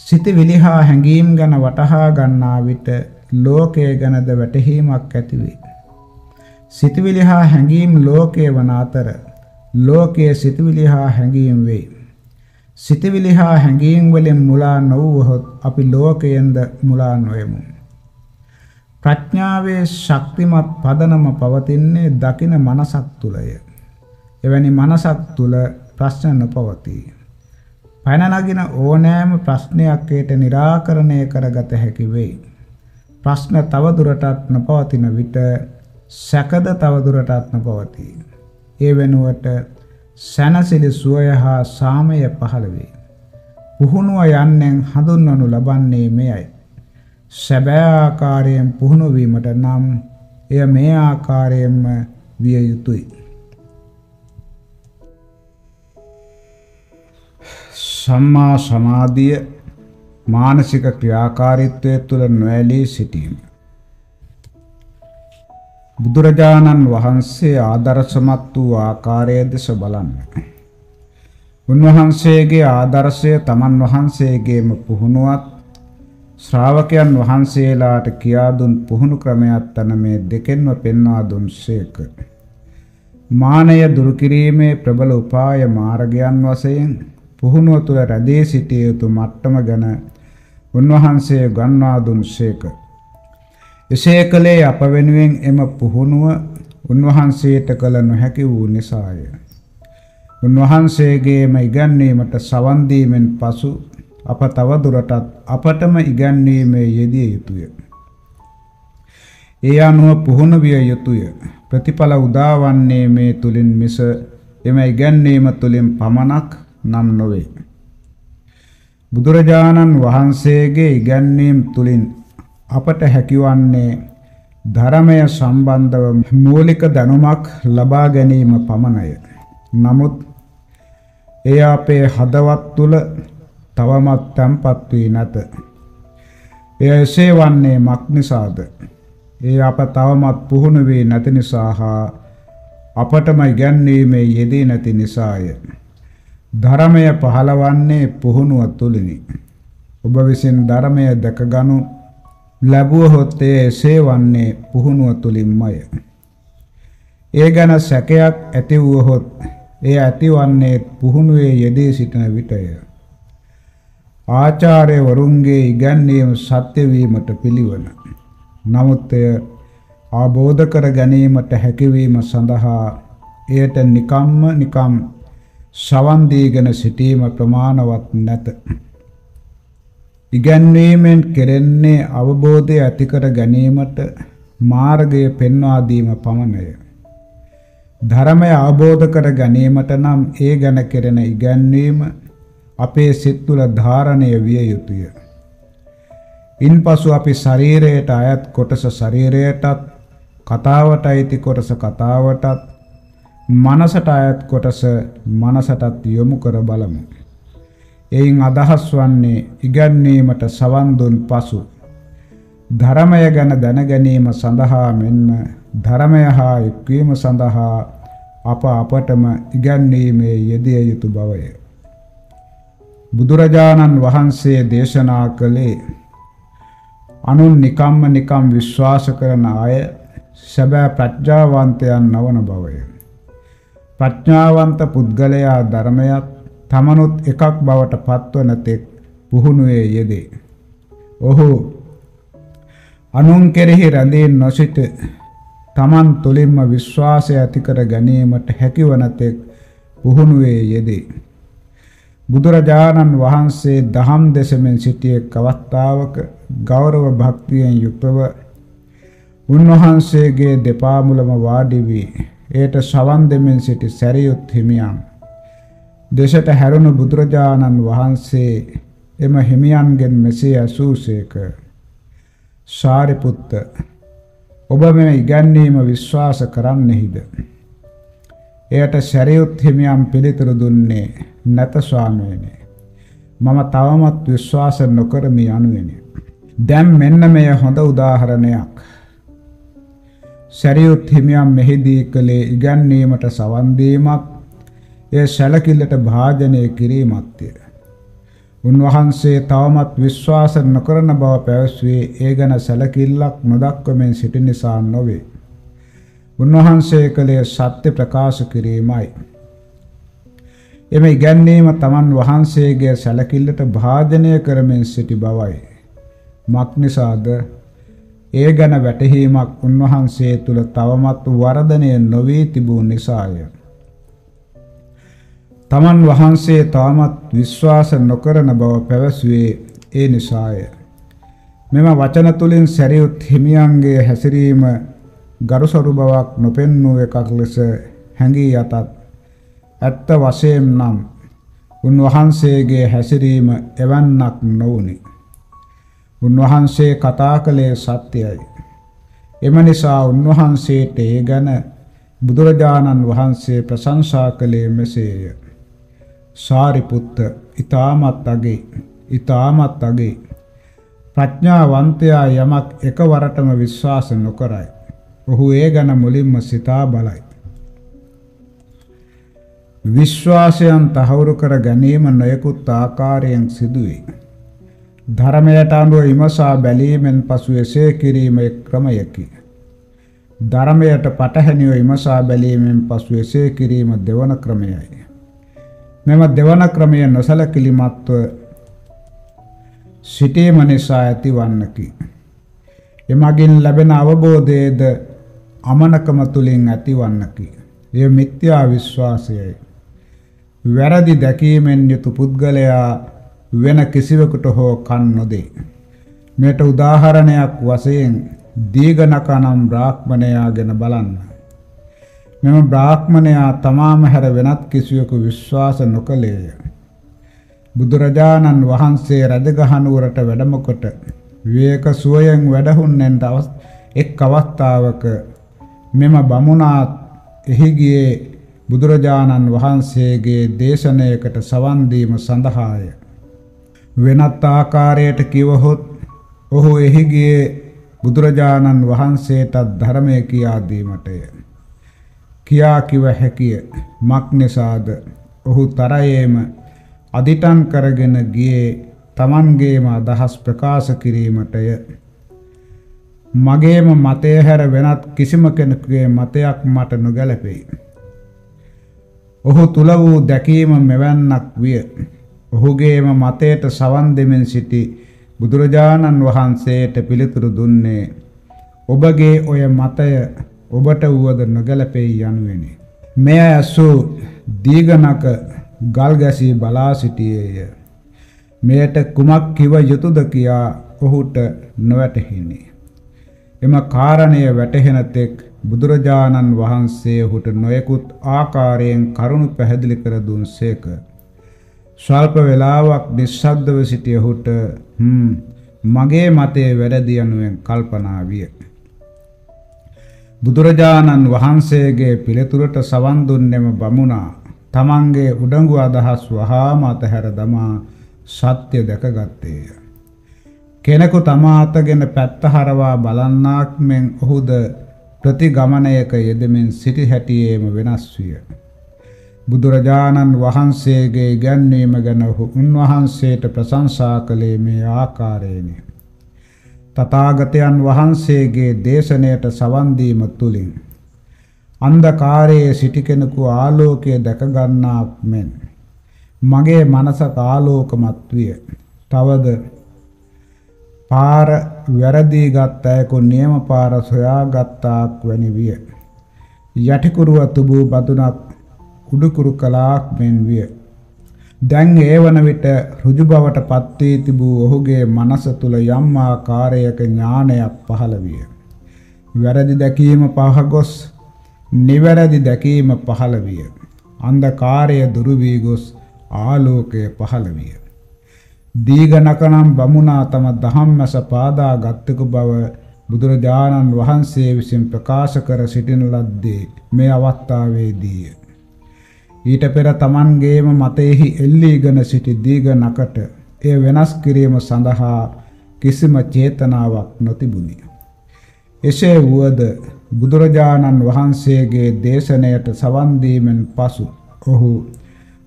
සිතවිලි හා හැඟීම් ගැන වටහා ගන්නා විට ලෝකය ගැනද වැටහීමක් ඇතිවේ. සිතවිලි හා හැඟීම් ලෝකයේ වන අතර ලෝකයේ සිතවිලි හා හැඟීම් වේ. සිතවිලි හා හැඟීම් වලින් මුලා නොවුවහොත් අපි ලෝකයෙන්ද මුලා නොවෙමු. ප්‍රඥාවේ ශක්තිමත් පදනම පවතින්නේ දකින මනසක් තුලය. එවැනි මනසක් තුල ප්‍රශ්න නොපවතී. පැන නගින ඕනෑම ප්‍රශ්නයක් ඒට निराකරණය කරගත හැකි වෙයි. ප්‍රශ්න තවදුරටත් නොපවතින විට සැකද තවදුරටත් නොපවතී. ඒ වෙනුවට සැනසිලි සුවය හා සාමය පහළ වේ. පුහුණුව යන්නෙන් හඳුන්වනු ලබන්නේ මෙයයි. සැබෑ ආකාරයෙන් පුහුණු වීමට නම් එය මේ ආකාරයෙන්ම විය යුතුය. සම්මා සමාධිය මානසික ක්‍රියාකාරීත්වය තුළ නොඇලී සිටීම. බුදුරජාණන් වහන්සේ ආදර්ශමත් වූ ආකාරය දෙස බලන්න. උන්වහන්සේගේ ආදර්ශය තමන් වහන්සේගේම පුහුණුවත් ශ්‍රාවකයන් වහන්සේලාට කියා දුන් පුහුණු ක්‍රමයක් තන මේ දෙකෙන්ම පෙන්වා දුන්සේක. මානය දුරු කිරීමේ ප්‍රබල උපාය මාර්ගයන් වශයෙන් පුහුණුව තුළ රැඳී සිටිය යුතු මට්ටම ගැන උන්වහන්සේ ගන්වා දුන්සේක. එසේ කළේ අප වෙනුවෙන් එම පුහුණුව උන්වහන්සේට කළ නොහැකි වූ නිසාය. උන්වහන්සේගේම ඉගැන්වීමට සවන් දීමෙන් පසු අප තව දුරටත් අපටම ඉගැන්වීමේ යෙදිය යුතුය. ඒ අනුව පුහුණු විය යුතුය. ප්‍රතිඵල උදාවන්නේ මේ තුලින් මිස එම ඉගැන්වීම තුලින් පමණක් නම් නොවේ. බුදුරජාණන් වහන්සේගේ ඉගැන්වීම් තුලින් අපට හැකිවන්නේ ධර්මය සම්බන්ධව මූලික දැනුමක් ලබා ගැනීම පමණය. නමුත් එය අපේ හදවත් තුල තවමත් තැම්පත් වී නැත. එය එසේ වන්නේ මක් නිසාද? ඒ අප තවමත් පුහුණු වී නැති නිසා හා අපටම ඉගැන්වීමේ යෙදී නැති නිසාය. ධර්මය පහළවන්නේ පුහුණුව තුලිනි. ඔබ විසින් ධර්මය දැකගනු ලැබුවහොත් ඒ එසේ වන්නේ පුහුණුව තුලින්මය. ඒ ගැන සැකයක් ඇති වුවහොත් ඒ ඇතිවන්නේ පුහුණුවේ යෙදී සිටින විටය. ආචාර්ය වරුන්ගේ ඉගැන්වීම සත්‍ය වීමට පිළිවන. නමුත් එය ආબોධ කර ගැනීමට හැකියවීම සඳහා එයට නිකම්ම නිකම් සවන් දීගෙන සිටීම ප්‍රමාණවත් නැත. ඉගැන්වීමෙන් කෙරෙන්නේ අවබෝධය ඇති කර ගැනීමට මාර්ගය පෙන්වා දීම පමණය. ධර්මය අවබෝධ කර ගැනීමට නම් ඒ ගැන කෙරෙන ඉගැන්වීම අපේ සිත් තුළ ධාරණය විය යුතුය. ඉන්පසු අපි ශරීරයට අයත් කොටස ශරීරයටත් කතාවට අයිති කොටස කතාවටත් මනසට අයත් කොටස මනසටත් යොමු කර බලමු. එයින් අදහස් වන්නේ ඉගැන්වීමට සවන් දුන් පසු ධර්මය ගැන දැන ගැනීම සඳහා මෙන්ම ධර්මය හා එක්වීම සඳහා අප අපටම ඉගැන්වීමේ යෙදිය යුතු බවය. බුදුරජාණන් වහන්සේ දේශනා කළේ අනුන් නිකම්ම නිකම් විශ්වාස කරන අය සැබෑ ප්‍රඥාවන්තයන් නොවන බවය. ප්‍රඥාවන්ත පුද්ගලයා ධර්මයක් තමනුත් එකක් බවට පත්වන තෙක් පුහුණුවේ යෙදේ. ඔහු අනුන් කෙරෙහි රැඳී නොසිට තමන් තුළින්ම විශ්වාසය ඇති කර ගැනීමට හැකිවන තෙක් පුහුණුවේ යෙදේ. බුදුරජාණන් වහන්සේ දහම් දෙසමින් සිටියේ කවස්තාවක ගෞරව භක්තියෙන් යුක්තව උන්වහන්සේගේ දෙපා මුලම වාඩි වී එයට සවන් දෙමින් සිටි සැරියුත් හිමියන් දෙසට හැරුණු බුදුරජාණන් වහන්සේ එම හිමියන්ගෙන් මෙසේ ඇසූසේක සාරිපුත්ත ඔබ මෙම ඉගැන්වීම විශ්වාස කරන්නෙහිද එයට සැරියුත් හිමියන් පිළිතුරු දුන්නේ නැත ස්වාමීනි. මම තවමත් විශ්වාස නොකරමි යනුවෙනි. දැන් මෙන්න මෙය හොඳ උදාහරණයක්. සැරියුත් හිමියන් මෙහිදී කළේ ඉගැන්වීමට සවන් දීමක්, ඒ සැලකිල්ලට භාජනය කිරීමක්ය. උන්වහන්සේ තවමත් විශ්වාස නොකරන බව පැවසුවේ ඒ ගැන සැලකිල්ලක් නොදක්වමින් සිටි නිසා නොවේ. උන්වහන්සේ කළේ සත්‍ය ප්‍රකාශ කිරීමයි. එම ඉගැන්වීම තමන් වහන්සේගේ සැලකිල්ලට භාජනය කරමින් සිටි බවයි. මක්නිසාද ඒ ගැන වැටහීමක් උන්වහන්සේ තුළ තවමත් වර්ධනය නොවී තිබූ නිසාය. තමන් වහන්සේ තාමත් විශ්වාස නොකරන බව පැවසුවේ ඒ නිසාය. මෙම වචන තුලින් සැරියුත් හිමියන්ගේ හැසිරීම ගරුසරු බවක් නොපෙන්නූ එකක් ලෙස හැඟී යතත් ඇත්ත වශයෙන් නම් උන්වහන්සේගේ හැසිරීම එවන්නක් නොවුනි. උන්වහන්සේ කතා කළේ සත්‍යයි. එම නිසා උන්වහන්සේට ඒ ගැන බුදුරජාණන් වහන්සේ ප්‍රශංසා කළේ මෙසේය. සාරිපුත්ත ඊ타මත් අගේ ඊ타මත් අගේ ප්‍රඥාවන්තයා යමක් එකවරටම විශ්වාස නොකරයි. ඔහු ඒ ගැන මුලින්ම සිතා බලයි. විශ්වාසයන් තහවුරු කර ගැනීම නොයෙකුත් ආකාරයෙන් සිදුවේ. ධර්මයට අනුව විමසා බැලීමෙන් පසු එසේ කිරීම එක් ක්‍රමයකි. ධර්මයට පටහැනිව විමසා බැලීමෙන් පසු එසේ කිරීම දෙවන ක්‍රමයයි. මෙම දෙවන ක්‍රමය නොසලකිලිමත්ව සිටීම නිසා ඇතිවන්නකි. එමගින් ලැබෙන අවබෝධයේද අමනකම තුලින් ඇතිවන්නකි. එය මිත්‍යා විශ්වාසයයි. වැරදි දැකීමෙන් යුතු පුද්ගලයා වෙන කිසිවෙකුට හෝ කන් නොදේ. මේට උදාහරණයක් වශයෙන් දීඝනකනම් බ්‍රාහ්මණයා ගැන බලන්න. මෙම බ්‍රාහ්මණයා තමාම හැර වෙනත් කිසිවෙකු විශ්වාස නොකළේය. බුදුරජාණන් වහන්සේ රජගහනුවරට වැඩම කොට විවේක සුවයෙන් වැඩහුන්නෙන්ට එක් අවස්ථාවක මෙම බමුණා එහි ගියේ බුදුරජාණන් වහන්සේගේ දේශනයකට සවන් දීම සඳහාය. වෙනත් ආකාරයට කිවහොත් ඔහු එහි ගියේ බුදුරජාණන් වහන්සේටත් ධර්මය කියා දීමටය. කියා කිව හැකිය. මක් නිසාද? ඔහු තරයේම අදිටන් කරගෙන ගියේ Tamanගේම අදහස් ප්‍රකාශ කිරීමටය. මගේම මතය හැර වෙනත් කිසිම කෙනෙකුගේ මතයක් මට නොගැලපෙයි. ඔහු තුල වූ දැකීම මෙවන්නක් විය. ඔහුගේම මතයට සවන් දෙමින් සිටි බුදුරජාණන් වහන්සේට පිළිතුරු දුන්නේ ඔබගේ ඔය මතය ඔබට වුවද නොගැලපෙයි යනුවෙනි. මෙය ඇසු දීගනක ගල් ගැසී බලා සිටියේය. මෙයට කුමක් කිව යුතුද කියා ඔහුට නොවැටහිනි. එම කාරණය වැටහෙන තෙක් බුදුරජාණන් වහන්සේ ඔහුට නොයෙකුත් ආකාරයෙන් කරුණු පැහැදිලි කර දුන්සේක. ස්වල්ප වේලාවක් නිස්සද්දව සිටිය ඔහුට හ්ම් මගේ මතයේ වැරදි යනුවෙන් කල්පනා විය. බුදුරජාණන් වහන්සේගේ පිළිතුරට සවන් දුන්නෙම බමුණා තමන්ගේ උඩඟු අදහස් වහාම අතහැර දමා සත්‍ය දැකගත්තේය. කෙනෙකු තමා අතගෙන පැත්ත හරවා බලන්නාක් මෙන් ඔහුද ප්‍රතිගමනයක යෙදෙමින් සිටි හැටියේම වෙනස් විය. බුදුරජාණන් වහන්සේගේ ඉගැන්වීම ගැන උන්වහන්සේට ප්‍රශංසා කළේ මේ ආකාරයෙනි. තථාගතයන් වහන්සේගේ දේශනයට සවන් දීම තුලින් අන්ධකාරයේ සිටි කෙනෙකු ආලෝකය දැක ගන්නාක් මෙන් මගේ මනස ආලෝකමත් විය. තවද පාර වැරදී ගත් අයකු නියම පාර සොයාගත්තාක් වැනි විය. යටිකුරුව තුබූ බදුනක් උඩුකුරු කලාක් මෙන් විය. දැන් ඒ වන විට ඍජු බවට පත් වී තිබූ ඔහුගේ මනස තුල යම් ආකාරයක ඥානයක් පහළ විය. වැරදි දැකීම පහ ගොස් නිවැරදි දැකීම පහළ විය. අන්ධකාරය දුරු වී ගොස් ආලෝකය පහළ විය. දීඝනකනම් බමුණා තම දහම්මස පාදා ගත්තක බව බුදුරජාණන් වහන්සේ විසින් ප්‍රකාශ කර සිටින ලද්දේ මේ අවස්ථාවේදීය. ඊට පෙර Tamanගේම මතෙහි එල්ලීගෙන සිටි දීඝ නකට එය වෙනස් කිරීම සඳහා කිසිම චේතනාවක් නොතිබුණි. එසේ වුවද බුදුරජාණන් වහන්සේගේ දේශනයට සවන් දීමෙන් පසු ඔහු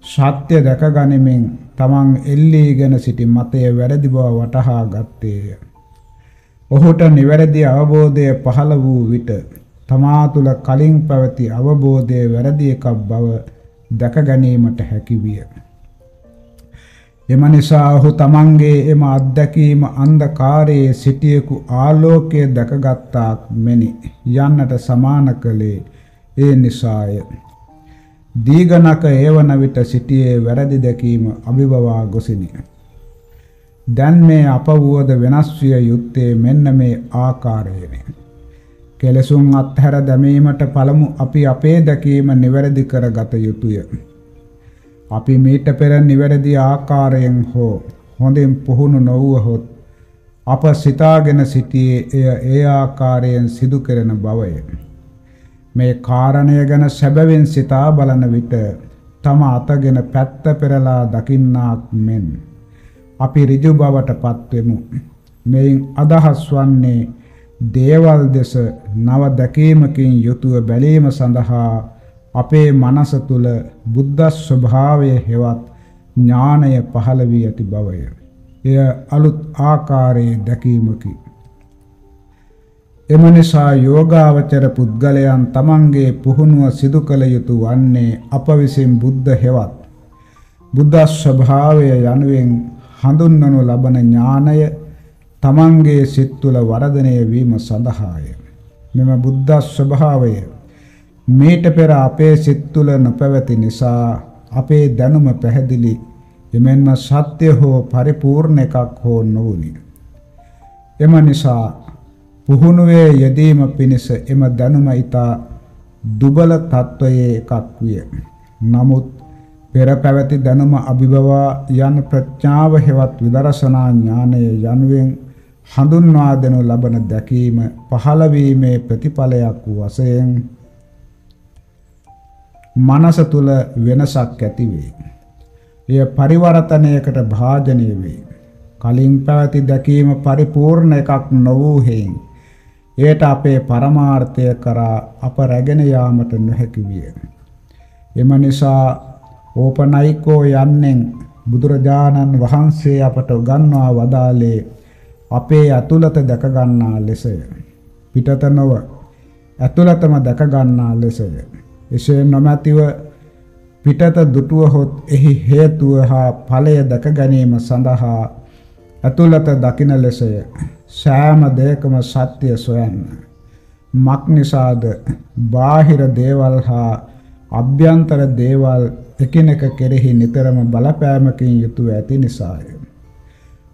සත්‍ය දැක ගනිමින් තමන් එල්ලීගෙන සිටි මතය වැරදි බව වටහා ගත්තේය. ඔහුට නිවැරදි අවබෝධය පහළ වූ විට තමා තුළ කලින් පැවති අවබෝධය වැරදි එකක් බව දැක ගැනීමට හැකි විය. එම නිසා ඔහු තමන්ගේ එම අත්දැකීම අන්ධකාරයේ සිටියෙකු ආලෝකය දැකගත්තාක් මෙනි යන්නට සමාන කළේ ඒ නිසාය. දීගණක ඒවන විට සිටියේ වැරදි දැකීම අභිබවා ගොසිනි. දැන් මේ අපවුවද වෙනස් විය යුත්තේ මෙන්න මේ ආකාරයෙනි. කෙලසුන් අත්හැර දැමීමට පළමු අපි අපේ දැකීම නිවැරදි කර ගත යුතුය. අපි මීට පෙර නිවැරදි ආකාරයෙන් හෝ හොඳින් පුහුණු නොවුවහොත් අප සිතාගෙන සිටියේ එය ඒ ආකාරයෙන් සිදු කෙරෙන බවය. මේ කාරණය ගැන සැබවින් සිතා බලන විට තම අතගෙන පැත්ත පෙරලා දකින්නාක් මෙන් අපි ඍජු බවට පත්වෙමු. මෙයින් අදහස් වන්නේ දේවල් දෙස නව දැකීමකින් යුතුව බැලීම සඳහා අපේ මනස තුල බුද්ධ ස්වභාවය හෙවත් ඥානය පහළ වී ඇති බවය. එය අලුත් ආකාරයේ දැකීමකි. එම නිසා යෝගාවචර පුද්ගලයන් තමන්ගේ පුහුණුව සිදු කළ යුතු වන්නේ අප විසින් බුද්ධ හෙවත් බුද්ධ ස්වභාවය යනුවෙන් හඳුන්වනු ලබන ඥානය තමන්ගේ සිත් තුළ වර්ධනය වීම සඳහාය. මෙම බුද්ධ ස්වභාවය මේට පෙර අපේ සිත් තුළ නොපැවති නිසා අපේ දැනුම පැහැදිලි එමෙන්ම සත්‍ය හෝ පරිපූර්ණ එකක් හෝ නොවුනි. එම නිසා පුහුණුවේ යෙදීම පිණිස එම දැනුම ඊතා දුබල තත්වයේ එකක් විය. නමුත් පෙර පැවති දැනුම අභිබවා යන ප්‍රඥාව හෙවත් විදර්ශනා ඥානය යනුවෙන් හඳුන්වා දෙනු ලබන දැකීම පහළ වීමේ ප්‍රතිඵලයක් වශයෙන් මනස තුල වෙනසක් ඇති වේ. එය පරිවර්තනයකට භාජනය වේ. කලින් පැවති දැකීම පරිපූර්ණ එකක් නොවූ හේයින් එයට අපේ පරමාර්ථය කරා අප රැගෙන යාමට නොහැකි විය. එම නිසා ඕපනයිකෝ යන්නෙන් බුදුරජාණන් වහන්සේ අපට උගන්වා වදාළේ අපේ ඇතුළත දැක ගන්නා ලෙසය. පිටත නොව ඇතුළතම දැක ගන්නා ලෙසය. එසේ නොමැතිව පිටත දුටුවහොත් එහි හේතුව හා ඵලය දැක ගැනීම සඳහා අතුලත දකින ලෙසය සෑම දෙයකම සත්‍ය සොයන්න මක් නිසාද බාහිර දේවල් හා අභ්‍යන්තර දේවල් එකිනෙක කෙරෙහි නිතරම බලපෑමකින් යුතුව ඇති නිසාය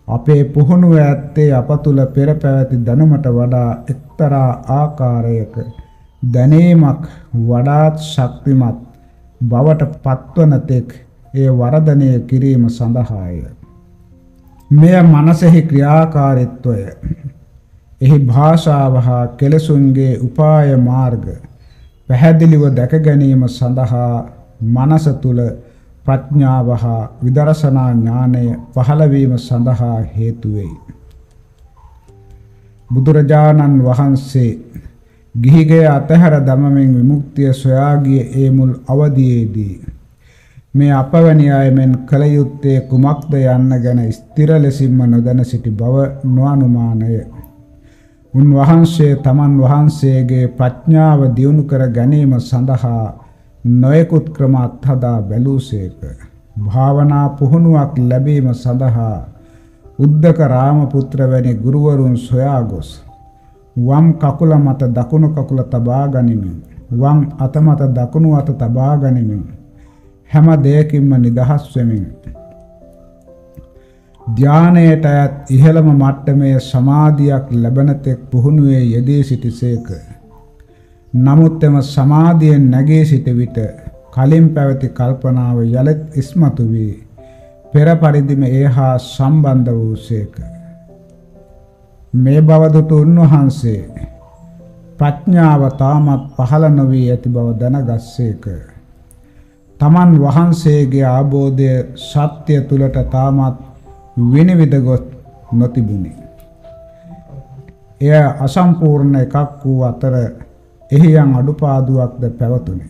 අපේ පුහුණුව ඇත්තේ අප තුල පෙර පැවති දැනුමට වඩා එක්තරා ආකාරයක දැනීමක් වඩාත් ශක්තිමත් බවට පත්වන තෙක් ඒ වර්ධනය කිරීම සඳහාය. මෙය මනසෙහි ක්‍රියාකාරීත්වය එහි භාෂාව හා කෙලසුන්ගේ උපාය මාර්ග පැහැදිලිව දැක ගැනීම සඳහා මනස තුල ප්‍රඥාව හා විදර්ශනා ඥානය පහළ වීම සඳහා හේතු වෙයි. බුදුරජාණන් වහන්සේ ගිහිගේ අතහැර දමමින් විමුක්තිය සොයා ගිය ඒ මුල් අවදියේදී මේ අපවැනි අය මෙන් කල යුත්තේ කුමක්ද යන්න ගැන ස්ථිර ලෙසින්ම නොදැන සිටි බව නොඅනුමානය. උන්වහන්සේ තමන් වහන්සේගේ ප්‍රඥාව දියුණු කර ගැනීම සඳහා නොයෙකුත් ක්‍රම අත්හදා බැලූසේක. භාවනා පුහුණුවක් ලැබීම සඳහා උද්දක රාමපුත්‍ර වැනි ගුරුවරුන් සොයා ගොස් වම් කකුල මත දකුණු කකුල තබා ගනිමින් වම් අත මත දකුණු අත තබා ගනිමින් හැම දෙයකින්ම නිදහස් වෙමින් ධානයට ඇත් ඉහළම මට්ටමේ සමාධියක් ලැබෙන තෙක් පුහුණුවේ යෙදී සිටිසේක. නමුත් එම සමාධියෙන් නැගී සිට විට කලින් පැවති කල්පනාව යලෙත් ඉස්මතු වී පෙර පරිදිම ඒහා සම්බන්ධ වූසේක. මේ බව දුටු උන්වහන්සේ ප්‍රඥාව තාමත් පහළ නොවී ඇති බව දැනගස්සේක. තමන් වහන්සේගේ ආબોධය සත්‍ය තුලට තාමත් විනිවිද ගොස් නොතිබුණි. එය අසම්පූර්ණ එකක් වූ අතර එහි යම් අඩුපාඩුවක්ද පැවතුණි.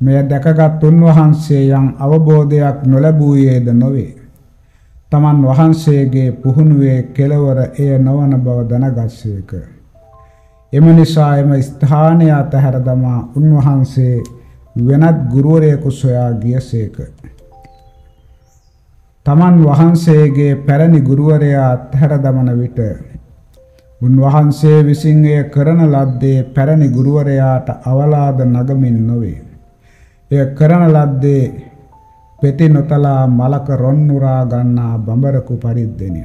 මෙය දැකගත් උන්වහන්සේ යම් අවබෝධයක් නොලැබුවේද නොවේ. තමන් වහන්සේගේ පුහුණුවේ කෙලවර එය නොවන බව දැනගස්සේක. එම නිසා එම ස්ථානය අතහැර දමා උන්වහන්සේ වෙනත් ගුරුවරයෙකු සොයා ගියසේක. තමන් වහන්සේගේ පැරණි ගුරුවරයා අත්හැර දමන විට උන්වහන්සේ විසින් එය කරන ලද්දේ පැරණි ගුරුවරයාට අවලාද නගමින් නොවේ. එය කරන ලද්දේ පෙති නොතලා මලක රොන්නුරා ගන්නා බඹරකු පරිද්දෙනි.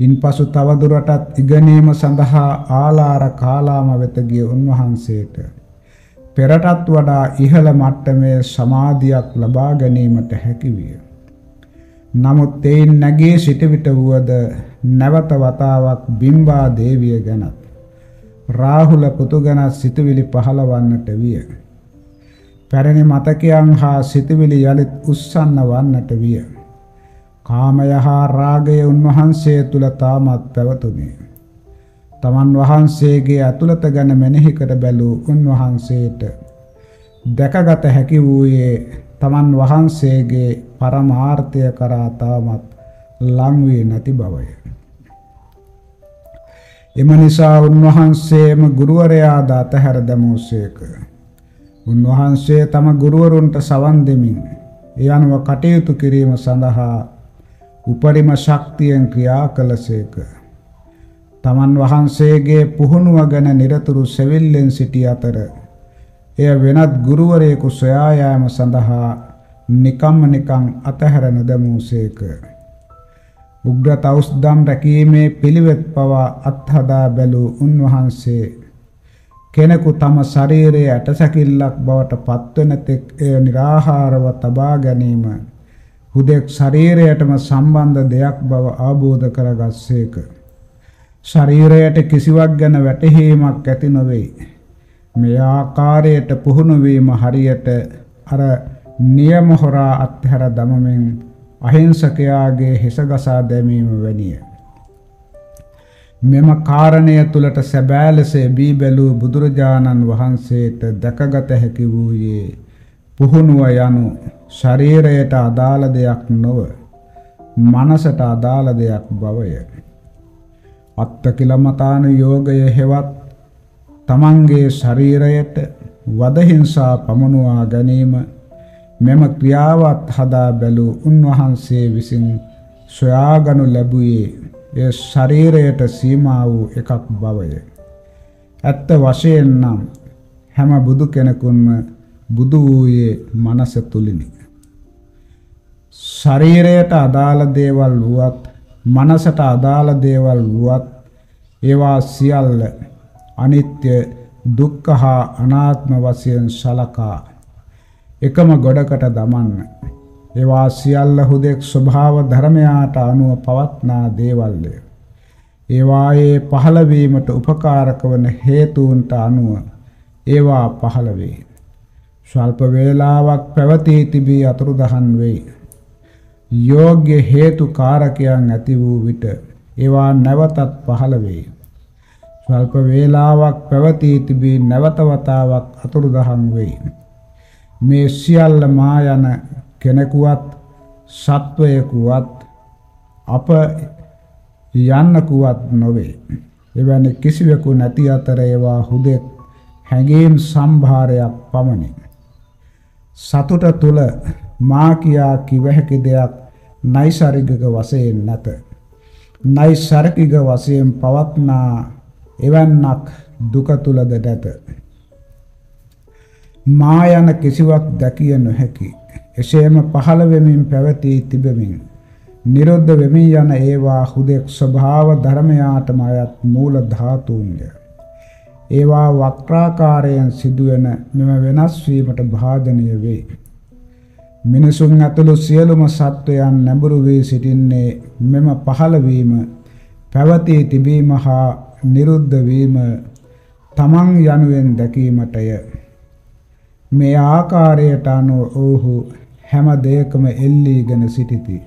ඉන්පසු තවදුරටත් ඉගෙනීම සඳහා ආලාර කාලාම වෙත ගිය උන්වහන්සේට පෙරටත් වඩා ඉහළ මට්ටමේ සමාධියක් ලබා ගැනීමට හැකි විය. නමුත් එයින් නැගී සිට විට වුවද නැවත වතාවක් බිම්බා දේවිය ගැනත් රාහුල පුතු ගැනත් සිතුවිලි පහළවන්නට විය. පැරණි මතකයන් හා සිතුවිලි යලිත් උස්සන්න වන්නට විය. කාමය හා රාගය උන්වහන්සේ තුල තාමත් පැවතුණි. තමන් වහන්සේගේ අතුලත ගැන මෙනෙහි කර බැලූ උන්වහන්සේට දැකගත හැකි වූයේ තමන් වහන්සේගේ පරමාර්ථය කරා තාමත් ලං වී නැති බවය. එම නිසා උන්වහන්සේම ගුරුවරයා ද අතහැර දැමූසේක. උන්වහන්සේ තම ගුරුවරුන්ට සවන් දෙමින් ඒ අනුව කටයුතු කිරීම සඳහා උපරිම ශක්තියෙන් ක්‍රියා කළසේක. තමන් වහන්සේගේ පුහුණුව ගැන නිරතුරු සෙවිල්ලෙන් සිටි අතර එය වෙනත් ගුරුවරයෙකු සොයා යාම සඳහා නිකම්ම නිකං අතහැර නොදැමූසේක. උග්‍ර තවුස්දම් රැකීමේ පිළිවෙත් පවා අත්හදා බැලූ උන්වහන්සේ කෙනෙකු තම ශරීරයේ ඇටසැකිල්ලක් බවට පත්වන තෙක් එය निराහාරව තබා ගැනීම හුදෙක් ශරීරයටම සම්බන්ධ දෙයක් බව අවබෝධ කරගස්සේක. ශරීරයට කිසිවක් ගැන වැටහීමක් ඇති නොවේ. මේ ආකාරයට පුහුණු වීම හරියට අර නියම හොරා අත්හැර දමමින් අහිංසකයාගේ හිසගසා දැමීම වැනිය. මෙම කාරණය තුලට සැබෑ ලෙස බී බැලූ බුදුරජාණන් වහන්සේට දැකගත හැකි වූයේ පුහුණුව යනු ශරීරයට අදාළ දෙයක් නොව මනසට අදාළ දෙයක් බවය. අත්තකිලමතාන යෝගය හෙවත් තමන්ගේ ශරීරයට වදහිංසා පමනුවා ගැනීම මෙම ක්‍රියාවත් හදා බැලූ උන්වහන්සේ විසින් සොයාගනු ලැබුවේ එය ශරීරයට සීමා වූ එකක් බවය. ඇත්ත වශයෙන් නම් හැම බුදු කෙනෙකුන්ම බුදු වූයේ මනස තුලිනි. ශරීරයට අදාළ දේවල් වුවත් මනසට අදාළ දේවල් වුවත් ඒවා සියල්ල අනිත්‍ය දුක්ඛ හා අනාත්ම වශයෙන් සලකා එකම ගොඩකට දමන්න. ඒවා සියල්ල හුදෙක් ස්වභාව ධර්මයාට අනුව පවත්නා දේවල්ය. ඒවායේ පහළවීමට උපකාරක වන හේතුන්ට අනුව ඒවා පහළ වේ. ස්වල්ප වේලාවක් පැවතී තිබී අතුරුදහන් වෙයි. යෝග්‍ය හේතු කාරකයන් ඇති වූ විට ඒවා නැවතත් පහළ වේ. ස්වල්ප වේලාවක් පැවතී තිබී නැවත වතාවක් අතුරුදහන් වෙයි. මේ සියල්ල මා යන කෙනෙකුවත් සත්වයකුවත් අප යන්නකුවත් නොවේ. එවැනි කිසිවෙකු නැති අතර ඒවා හුදෙක් හැඟීම් සම්භාරයක් පමණි. සතුට තුල මා කියා කිව හැකි දෙයක් නයිසර්ගික වශයෙන් නැත. නයිසර්ගික වශයෙන් පවත්නා එවන්නක් දුක තුලද නැත. මා යන කිසිවක් දැකිය නොහැකි. එසේම පහළ වෙමින් පැවතී තිබෙමින් නිරුද්ධ වෙමින් යන ඒවා හුදෙක් ස්වභාව ධර්මයාටම අයත් මූල ධාතුන්ය. ඒවා වක්‍රාකාරයෙන් සිදුවෙන මෙම වෙනස් වීමට භාජනය වේ. මිනිසුන් ඇතුළු සියලුම සත්වයන් නැඹුරු වී සිටින්නේ මෙම පහළ වීම පැවතී තිබීම හා නිරුද්ධ වීම තමන් යනුවෙන් දැකීමටය. මේ ආකාරයට අනුව ඔහු හැම දෙයකම එල්ලීගෙන සිටිති.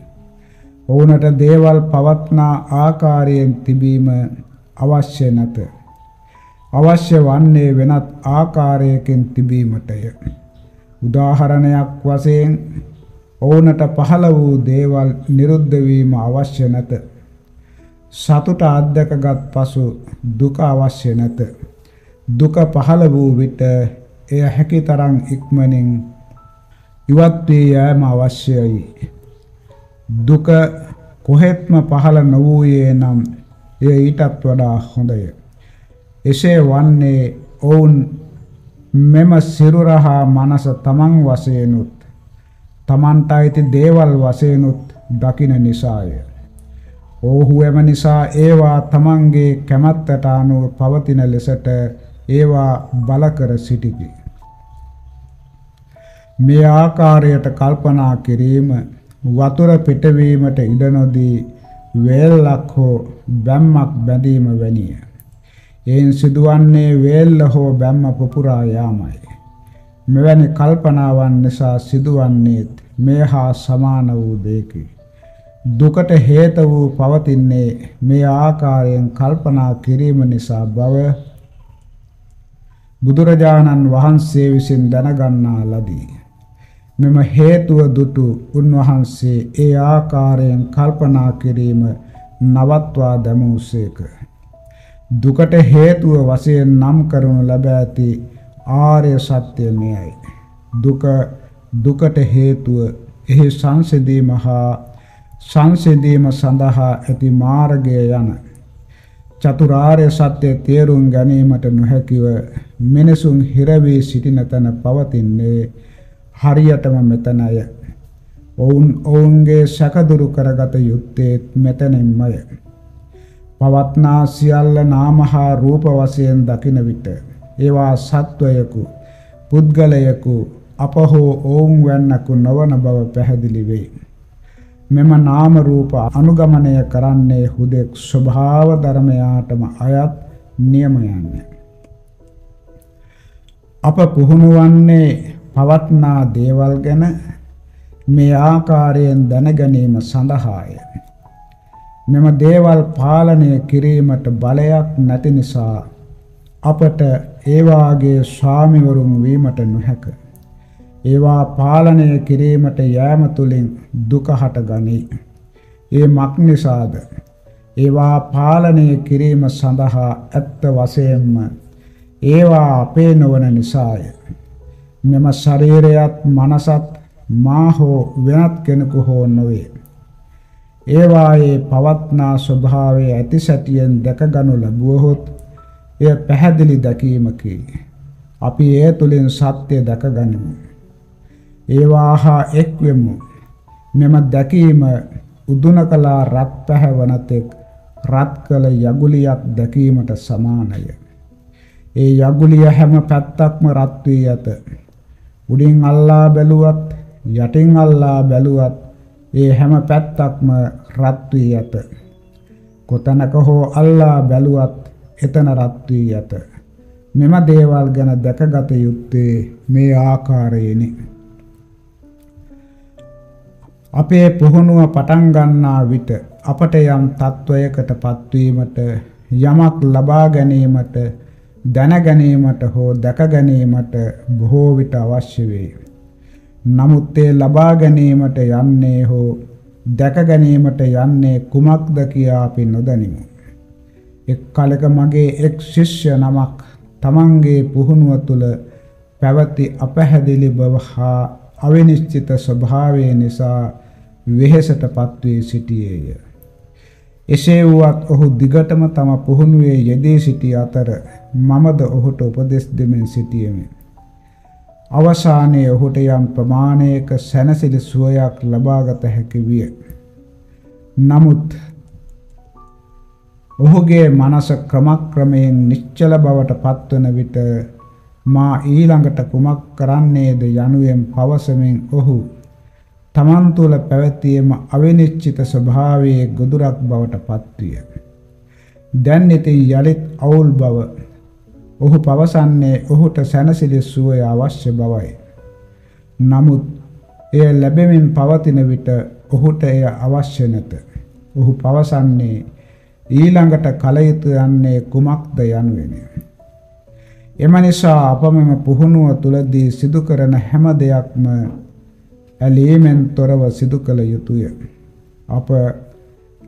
ඔවුනට දේවල් පවත්නා ආකාරයෙන් තිබීම අවශ්‍ය නැත. අවශ්‍ය වන්නේ වෙනත් ආකාරයකින් තිබීමටය. උදාහරණයක් වශයෙන් ඔවුනට පහළ වූ දේවල් නිරුද්ධ වීම අවශ්‍ය නැත. සතුට අත්දකගත් පසු දුක අවශ්‍ය නැත. දුක පහළ වූ විට එය හැකිතරම් ඉක්මනින් ඉවත් වී යෑම අවශ්‍යයි. දුක කොහෙත්ම පහළ නොවූයේ නම් එය ඊටත් වඩා හොඳය. එසේ වන්නේ ඔවුන් මෙම සිරුරහා මනස තමන් වශයෙන්ුත් තමන්ට අයිති දේවල් වශයෙන්ුත් දකින නිසාය. ඔහු එම නිසා ඒවා තමන්ගේ කැමැත්තට අනුව පවතින ලෙසට ඒවා බල කර සිටිති. මේ ආකාරයට කල්පනා කිරීම වතුර පිටවීමට ඉඩ නොදී වේල්ලක් හෝ බැම්මක් බැඳීම වැනිය. එයින් සිදුවන්නේ වේල්ල හෝ බැම්ම පුපුරා යාමයි. මෙවැනි කල්පනාවන් නිසා සිදුවන්නේත් මේ හා සමාන වූ දෙයකි. දුකට හේතු වූ පවතින්නේ මේ ආකාරයෙන් කල්පනා කිරීම නිසා බව බුදුරජාණන් වහන්සේ විසින් දැනගන්නා ලදී. මෙම හේතුව දුටු උන්වහන්සේ ඒ ආකාරයෙන් කල්පනා කිරීම නවත්වා දැමූසේක. දුකට හේතුව වශයෙන් නම් කරනු ලැබ ඇති ආර්ය සත්‍ය මෙයයි. දුක දුකට හේතුව එහි සංසිඳීම හා සංසිඳීම සඳහා ඇති මාර්ගය යන චතුරාර්ය සත්‍ය තේරුම් ගැනීමට නොහැකිව මිනිසුන් හිර වී සිටින තැන පවතින්නේ හරියටම මෙතනය. ඔවුන් ඔවුන්ගේ සැකදුරු කරගත යුත්තේ මෙතනින්මය. පවත්නා සියල්ල නාම හා රූප වශයෙන් දකින විට ඒවා සත්වයකු පුද්ගලයකු අප හෝ ඔවුන් වන්නකු නොවන බව පැහැදිලි වෙයි. මෙම නාම රූප අනුගමනය කරන්නේ හුදෙක් ස්වභාව ධර්මයාටම අයත් නියමයන්ය. අප පුහුණු වන්නේ පවත්නා දේවල් ගැන මේ ආකාරයෙන් දැනගැනීම සඳහාය. මෙම දේවල් පාලනය කිරීමට බලයක් නැති නිසා අපට ඒවාගේ ස්වාමිවරුන් වීමට නොහැක. ඒවා පාලනය කිරීමට යෑම තුළින් දුක හටගනී. ඒ මක් නිසාද ඒවා පාලනය කිරීම සඳහා ඇත්ත වශයෙන්ම ඒවා අපේ නොවන නිසාය. මෙම ශරීරයත් මනසත් මා හෝ වෙනත් කෙනෙකු හෝ නොවේ. ඒවායේ පවත්නා ස්වභාවය ඇති සැටියෙන් දැකගනු ලැබුවහොත් එය පැහැදිලි දැකීමකි. අපි ඒ තුළින් සත්‍ය දැකගනිමු. ඒවා හා එක්වෙමු. මෙම දැකීම උදුන කලා රත් පැහැවනතෙක් රත් කළ යගුලියක් දැකීමට සමානය. ඒ යගුලිය හැම පැත්තක්ම රත් වී ඇත. උඩින් අල්ලා බැලුවත් යටින් අල්ලා බැලුවත් ඒ හැම පැත්තක්ම රත් වී ඇත. කොතැනක හෝ අල්ලා බැලුවත් එතන රත් වී ඇත. මෙම දේවල් ගැන දැකගත යුත්තේ මේ ආකාරයෙනි. අපේ පුහුණුව පටන් ගන්නා විට අපට යම් තත්වයකට පත්වීමට යමක් ලබා ගැනීමට දැන ගැනීමට හෝ දැක ගැනීමට බොහෝ විට අවශ්‍ය වේ. නමුත් ඒ ලබා ගැනීමට යන්නේ හෝ දැක ගැනීමට යන්නේ කුමක්ද කියා අපි නොදනිමු. එක් කලක මගේ එක් ශිෂ්‍ය නමක් තමන්ගේ පුහුණුව තුළ පැවති අපැහැදිලි බව හා අවිනිශ්චිත ස්වභාවය නිසා වෙහෙසටපත් වී සිටියේය. එසේ වුවත් ඔහු දිගටම තම පුහුණුවේ යෙදී සිටි අතර මමද ඔහුට උපදෙස් දෙමින් සිටියෙමි. අවසානයේ ඔහුට යම් ප්‍රමාණයක සැනසිලි සුවයක් ලබාගත හැකි විය. නමුත් ඔහුගේ මනස ක්‍රමක්‍රමයෙන් නිශ්චල බවට පත්වන විට මා ඊළඟට කුමක් කරන්නේද යනුවෙන් පවසමින් ඔහු තමන් තුළ පැවැත්වීම අවිනිශ්චිත ස්වභාවයේ ගොදුරක් බවට පත්විය. දැන් ඉතින් යලිත් අවුල් බව ඔහු පවසන්නේ ඔහුට සැනසිලි සුවය අවශ්‍ය බවයි. නමුත් එය ලැබෙමින් පවතින විට ඔහුට එය අවශ්‍ය නැත. ඔහු පවසන්නේ ඊළඟට කල යුතු යන්නේ කුමක්ද යනුවෙනි. එම නිසා අප මෙම පුහුණුව තුලදී සිදු කරන හැම දෙයක්ම ඇලීමෙන් තොරව සිදු කළ යුතුය. අප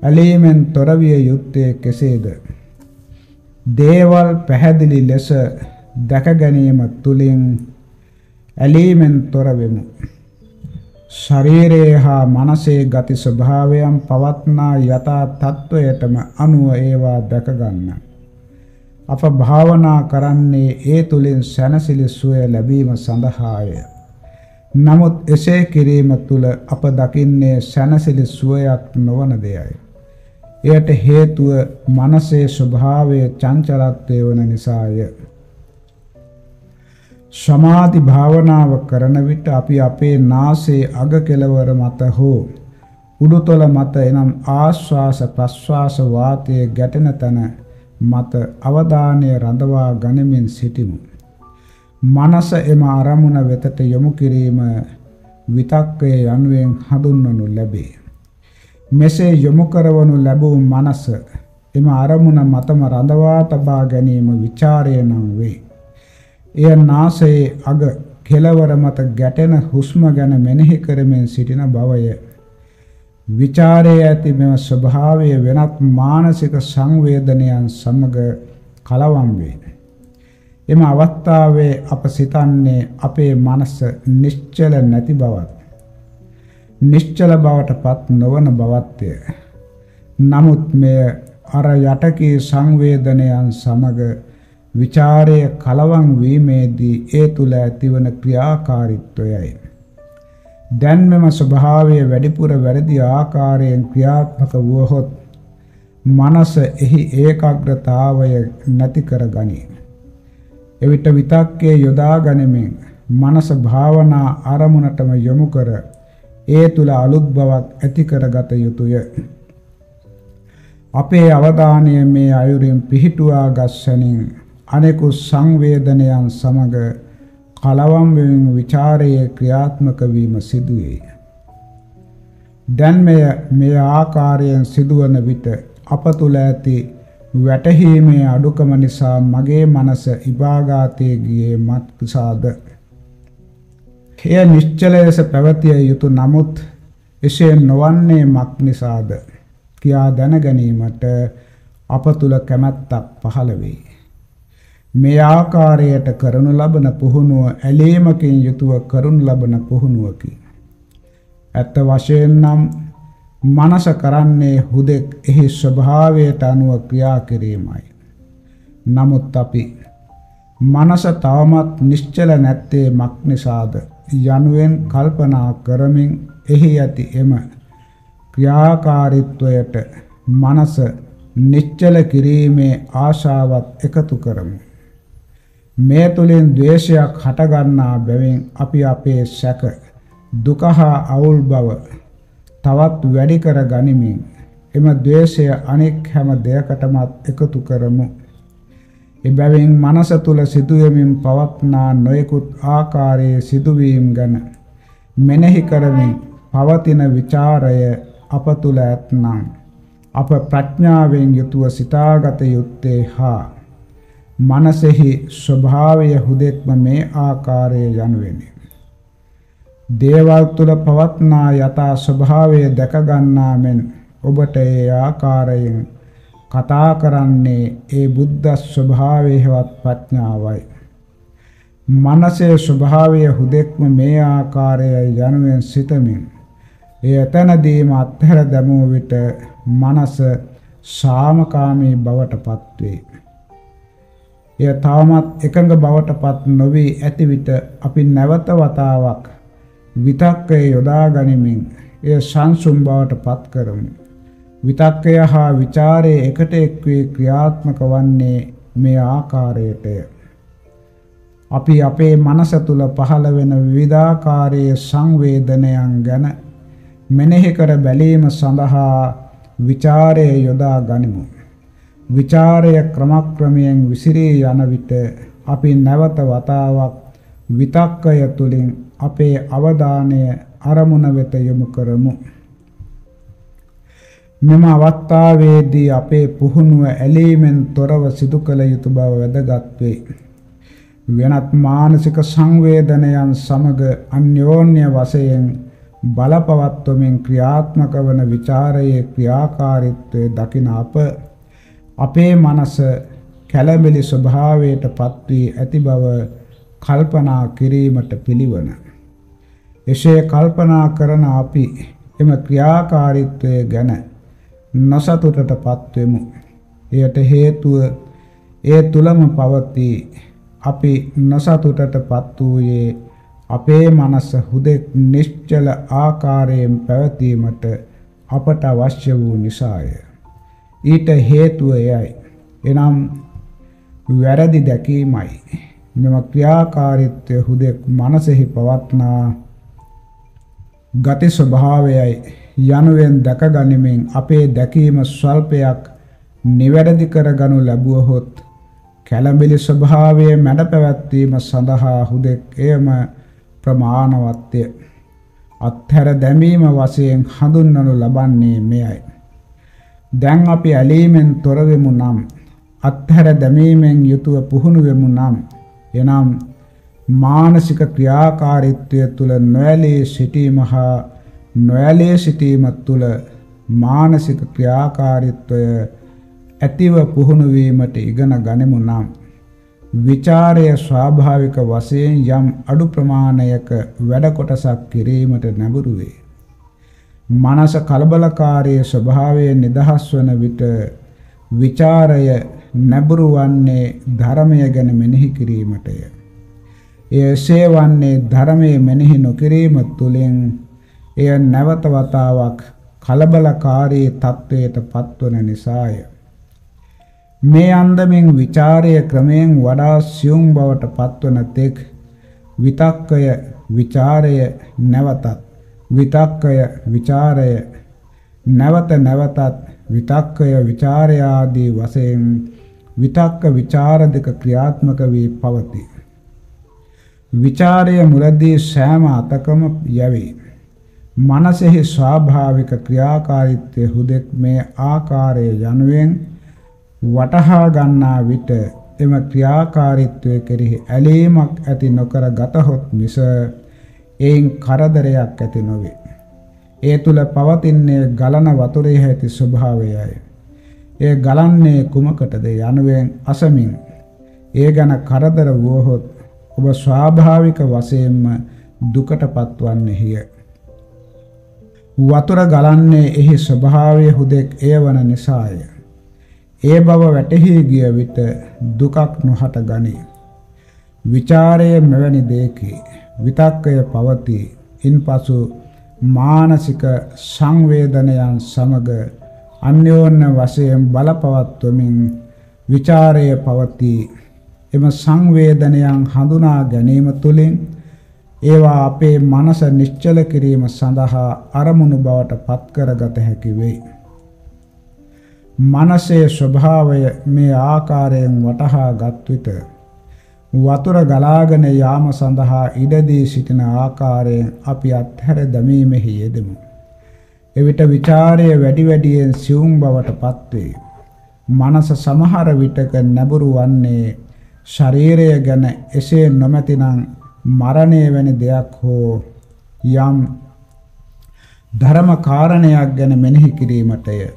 ඇලීමෙන් තොර විය යුත්තේ කෙසේද? දේවල් පැහැදිලි ලෙස දැක ගැනීම තුලින් ඇලීමෙන් තොර වෙමු. ශරීරයේ හා මනසේ ගති ස්වභාවයන් පවත්නා යථා තත්වයටම අනුව ඒවා දැක ගන්න. අප භාවනා කරන්නේ ඒ තුලින් සැනසිලි සුවය ලැබීම සඳහාය. නමුත් එසේ කිරීම තුල අප දකින්නේ සැනසිලි සුවයක් නොවන දෙයයි. එයට හේතුව මනසේ ස්වභාවය චංචලත්වය වන නිසාය. සමාධි භාවනාව කරන විට අපි අපේ නාසයේ අග කෙළවර මත හෝ උඩුතල මත එනම් ආශ්වාස ප්‍රශ්වාස වාතයේ ගැටෙන තැන මත අවධානය රඳවා ගනිමින් සිටිමු. මනස එම අරමුණ වෙතට යොමු කිරීම විතක්කය යනුවෙන් හඳුන්වනු ලැබේ. මෙසේ යොමු කරවනු ලැබූ මනස එම අරමුණ මතම රඳවා තබා ගැනීම ਵਿਚාරය නම් වේ. එය නාසයේ අග කෙළවර මත ගැටෙන හුස්ම ගැන මෙනෙහි කරමින් සිටින බවය. විචාරයේ ඇති මෙම ස්වභාවය වෙනත් මානසික සංවේදනයන් සමග කලවම් වේ. එම අවස්ථාවේ අප සිතන්නේ අපේ මනස නිශ්චල නැති බවත්. නිශ්චල බවට පත් නොවන බවත්ය. නමුත් මෙය අර යටකී සංවේදනයන් සමග ਵਿਚාරය කලවම් වීමේදී ඒ තුල ඇතිවන ක්‍රියාකාරීත්වයයි. දැන් මෙම ස්වභාවය වැඩිපුර වැරදි ආකාරයෙන් ක්‍රියාත්මක වුවහොත් මනස එහි ඒකාග්‍රතාවය නැති කර ගනී. එවිට විතක්කේ යොදා ගනිමින් මනස භාවනා අරමුණටම යොමු කර ඒ තුල අලුත් බවක් ඇති කරගත යුතුය. අපේ අවධානය මේ අයුරින් පිහිටුවා ගස්සනින් අනෙකුත් සංවේදනයන් සමග කලවම් වෙමින් ਵਿਚාරයේ ක්‍රියාත්මක වීම සිදුවේ. දැන් මෙය මේ ආකාරයෙන් සිදුවන විට අප තුළ ඇති වැටහීමේ අඩුකම නිසා මගේ මනස ඉබාගාතයේ ගියේ මත්සාද. එය නිශ්චල ලෙස පැවතිය යුතු නමුත් එසේ නොවන්නේ මක් නිසාද කියා දැන ගැනීමට අප තුළ කැමැත්තක් පහළ වේ. මේ ආකාරයට කරනු ලබන පුහුණුව ඇලීමකින් යුතුව කරනු ලබන පුහුණුවකි. ඇත්ත වශයෙන් නම් මනස කරන්නේ හුදෙක් එහි ස්වභාවයට අනුව ක්‍රියා කිරීමයි. නමුත් අපි මනස තවමත් නිශ්චල නැත්තේ මක් නිසාද යනුවෙන් කල්පනා කරමින් එහි ඇති එම ක්‍රියාකාරීත්වයට මනස නිශ්චල කිරීමේ ආශාවත් එකතු කරමු. මේ තුලින් ද්වේෂයක් හටගන්නා බැවින් අපි අපේ සැක දුක හා අවුල් බව තවත් වැඩි කර ගනිමින් එම ද්වේෂය අනෙක් හැම දෙයකටමත් එකතු කරමු. එබැවින් මනස තුල සිදුවෙමින් පවත්නා නොයෙකුත් ආකාරයේ සිදුවීම් ගැන මෙනෙහි කරමින් පවතින ਵਿਚාරය අප තුල ඇතනම් අප ප්‍රඥාවෙන් යුතුව සිතාගත යුත්තේ හා මනසෙහි ස්වභාවය හුදෙක්ම මේ ආකාරයේ යනුවෙනි. දේවල් තුල පවත්නා යථා ස්වභාවය දැක ගන්නා මෙන් ඔබට ඒ ආකාරයෙන් කතා කරන්නේ ඒ බුද්ධ ස්වභාවයේවත් ප්‍රඥාවයි. මනසේ ස්වභාවය හුදෙක්ම මේ ආකාරයයි යනුවෙන් සිතමින් එය එතනදීම අත්හැර දැමූ විට මනස සාමකාමී බවට පත්වේ. එය තවමත් එකඟ බවට පත් නොවී ඇති විට අපි නැවත වතාවක් විතක්කය යොදා ගනිමින් එය සංසුම් බවට පත් කරමු. විතක්කය හා ਵਿਚාරයේ එකට එක්වී ක්‍රියාත්මක වන්නේ මේ ආකාරයටය. අපි අපේ මනස තුල පහළ වෙන විවිධාකාරයේ සංවේදනයන් ගැන මෙනෙහි කර බැලීම සඳහා ਵਿਚාරය යොදා ගනිමු. විචාරය ක්‍රමක්‍රමයෙන් විසිරී යන විට අපි නැවත වතාවක් විතක්කය තුලින් අපේ අවධානය අරමුණ වෙත යොමු කරමු. මෙම අවස්ථාවේදී අපේ පුහුණුව ඇලීමෙන් තොරව සිදු කළ යුතු බව වැදගත් වේ. වෙනත් මානසික සංවේදනයන් සමග අන්‍යෝන්‍ය වශයෙන් බලපවත්වමින් ක්‍රියාත්මක වන ਵਿਚාරයේ ක්‍රියාකාරීත්වය දකින අප අපේ මනස කැළඹිලි ස්වභාවයට පත්වී ඇති බව කල්පනා කිරීමට පිළිවන. එසේ කල්පනා කරන අපි එම ක්‍රියාකාරීත්වය ගැන නොසතුටටපත් වෙමු. එයට හේතුව ඒ තුලම පවතී අපි නොසතුටටපත් වූයේ අපේ මනස හුදෙක් නිශ්චල ආකාරයෙන් පැවතීමට අපට අවශ්‍ය වූ නිසාය. ඊට හේතුව එයයි. එනම් වැරදි දැකීමයි. මෙම ක්‍රියාකාරීත්වය හුදෙක් මනසෙහි පවත්නා ගති ස්වභාවයයි යනුවෙන් දැකගනිමින් අපේ දැකීම ස්වල්පයක් නිවැරදි කරගනු ලැබුවහොත් කැළඹිලි ස්වභාවයේ මැඩ පැවැත්වීම සඳහා හුදෙක් එයම ප්‍රමාණවත්ය. අත්හැර දැමීම වශයෙන් හඳුන්වනු ලබන්නේ මෙයයි. දැන් අපි ඇලීමෙන් තොර වෙමු නම් අත්හැර දැමීමෙන් යුතුව පුහුණු වෙමු නම් එනම් මානසික ක්‍රියාකාරීත්වය තුළ නොඇලී සිටීම හා නොඇලී සිටීම තුළ මානසික ක්‍රියාකාරීත්වය ඇතිව පුහුණු වීමට ඉගෙන ගනිමු නම් විචාරය ස්වාභාවික වශයෙන් යම් අඩු ප්‍රමාණයක වැඩ කොටසක් කිරීමට නැඹුරු වේ. මනස කලබලකාරී ස්වභාවයෙන් නිදහස් වන විට විචාරය නැඹුරු වන්නේ ධර්මය ගැන මෙනෙහි කිරීමටය. එය සේවන්නේ ධර්මයේ මෙනෙහි නොකිරීම තුළින් එය නැවත වතාවක් කලබලකාරී තත්වයට පත්වන නිසාය. මේ අන්දමින් ਵਿਚාරය ක්‍රමයෙන් වඩා සියුම් බවට පත්වන තෙක් විතක්කය ਵਿਚාරය නැවතත් විතක්කය ਵਿਚාරය නැවත නැවතත් විතක්කය ਵਿਚාරය ආදී වශයෙන් විතක්ක ਵਿਚාර දෙක ක්‍රියාත්මක වී පවතී. විචාරය මුලදී සෑම අතකම යැවේ. මනසෙහි ස්වාභාවික ක්‍රියාකාරීත්වය හුදෙක් මේ ආකාරය යනුවෙන් වටහා ගන්නා විට එම ක්‍රියාකාරීත්වය කෙරෙහි ඇලීමක් ඇති නොකර ගතහොත් මිස එයින් කරදරයක් ඇති නොවේ. ඒ තුල පවතින්නේ ගලන වතුරේ ඇති ස්වභාවයයි. ඒ ගලන්නේ කුමකටද යනුවෙන් අසමින් ඒ ගැන කරදර වුවහොත් ඔබ ස්වාභාවික වශයෙන්ම දුකටපත් වන්නේය. වතුර ගලන්නේ එහි ස්වභාවය හුදෙක් එය වන නිසාය. ඒ බව වැටහි ගිය විට දුකක් නොහට ගනී. විචාරයේ මෙවැනි දෙයකි. විතක්කය පවතී. ඉන්පසු මානසික සංවේදනයන් සමග අන්‍යෝන්‍ය වශයෙන් බලපවත්වමින් විචාරය පවතී. එම සංවේදනයන් හඳුනා ගැනීම තුළින් ඒවා අපේ මනස නිශ්චල කිරීම සඳහා අරමුණු බවට පත්කරගත හැකි වෙයි. මනසේ ස්වභාවය මේ ආකාරයෙන් වටහා ගත් විට වතුර ගලාගෙන යාම සඳහා ඉඩදී සිටින ආකාරයෙන් අපි අත්හැර දැමීමෙහි යෙදෙමු. එවිට ਵਿਚාරය වැඩි වැඩියෙන් සියුම් බවට පත්වේ. මනස සමහර විටක නැඹුරු වන්නේ ශරීරය ගැන එසේ නොමැතිනම් මරණය වැනි දෙයක් හෝ යම් ධර්ම කාරණයක් ගැන මෙනෙහි කිරීමටය.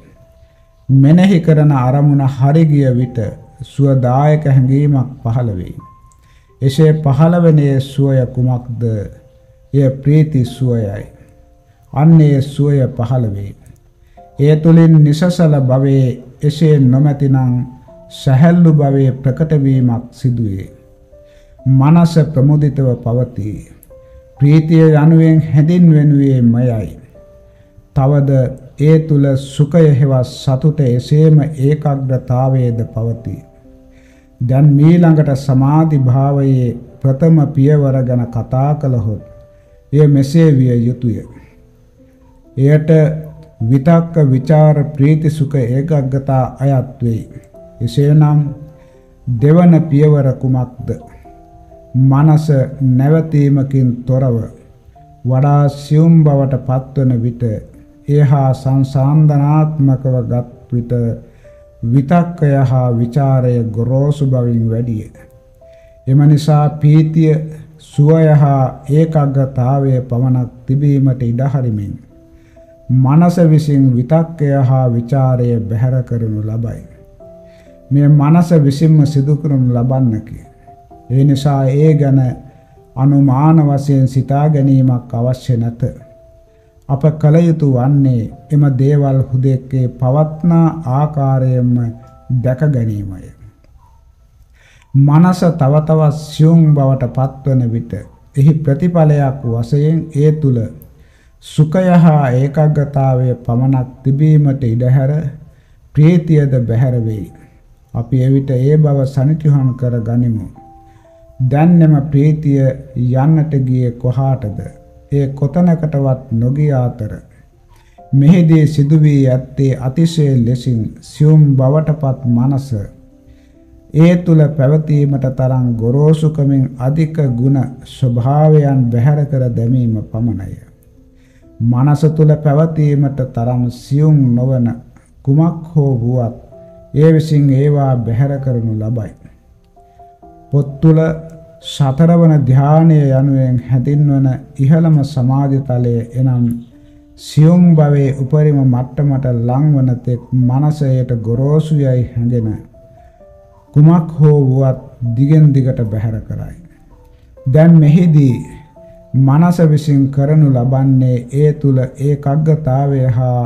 මෙනෙහි කරන අරමුණ හරි ගිය විට සුවදායක හැඟීමක් පහළ වෙයි. එසේ පහළ වනේ සුවය කුමක්ද? එය ප්‍රීති සුවයයි. අන්නේ සුවය පහළ වේ. ඒ තුලින් නිසසල භවයේ එසේ නොමැතිනම් සැහැල්ලු භවයේ ප්‍රකට වීමක් සිදුවේ. මනස ප්‍රමුදිතව පවතී. ප්‍රීතිය යනුවෙන් හැඳින්වෙනුයේ මයයි. තවද ඒ තුල සුඛය හෙවත් සතුට එසේම ඒකාග්‍රතාවයේද පවතී. දැන් මීළඟට සමාධි භාවයේ ප්‍රථම පියවර ගැන කතා කළහොත් එය මෙසේ විය යුතුය. එයට විතක්ක ਵਿਚාර ප්‍රීති සුඛ ඒකාග්‍රතා අයත් වෙයි. එසේනම් දෙවන පියවර කුමක්ද? මනස නැවතීමකින් තොරව වඩා සියුම් බවට පත්වන විට එහා සංසන්දනාත්මකව ගත් විට විතක්කය හා ਵਿਚාරය ගොරෝසු බවින් වැඩිය. එම නිසා පීතිය සුවය හා ඒකාග්‍රතාවය පමණක් තිබීමට ඉඩ හරිමින් මනස විසින් විතක්කය හා ਵਿਚාරය බැහැර කරනු ලබයි. මේ මනස විසින්ම සිදු කරනු ලබන්නකි. ඒ නිසා ඒ ගැන අනුමාන වශයෙන් සිතා ගැනීමක් අවශ්‍ය නැත. අප කල යුතු වන්නේ එම දේවල් හුදෙක්කේ පවත්නා ආකාරයෙන්ම දැක ගැනීමය. මනස තව තවත් සියුම් බවට පත්වන විට එහි ප්‍රතිඵලයක් වශයෙන් ඒ තුල සුඛය හා ඒකාග්‍රතාවය පමණක් තිබීමට ඉඩහැර ප්‍රීතියද බැහැර වෙයි. අපි එවිට ඒ බව සනිටුහන් කර ගනිමු. දැන්නෙම ප්‍රීතිය යන්නට ගියේ කොහාටද? ඒ කොතනකටවත් නොගිය අතර මෙහිදී සිදු වී ඇත්තේ අතිශය ලෙසින් සියුම් බවටපත් මනස ඒ තුල පැවතීමට තරම් ගොරෝසුකමින් අධික ගුණ ස්වභාවයන් බැහැර කර දැමීම පමණය. මනස තුල පැවතීමට තරම් සියුම් නොවන කුමක් හෝ වුවත් ඒ විසින් ඒවා බැහැර කරනු ලබයි. පොත් තුල සතරවන ධානය යනුවෙන් හැඳින්වන ඉහළම සමාධි තලය එනම් සියුම් භවයේ උපරිම මට්ටමට ලංවන තෙක් මනසයට ගොරෝසුයයි හැඟෙන කුමක් හෝ වුවත් දිගෙන් දිගට බැහැර කරයි. දැන් මෙහිදී මනස විසින් කරනු ලබන්නේ ඒ තුල ඒකග්ගතාවය හා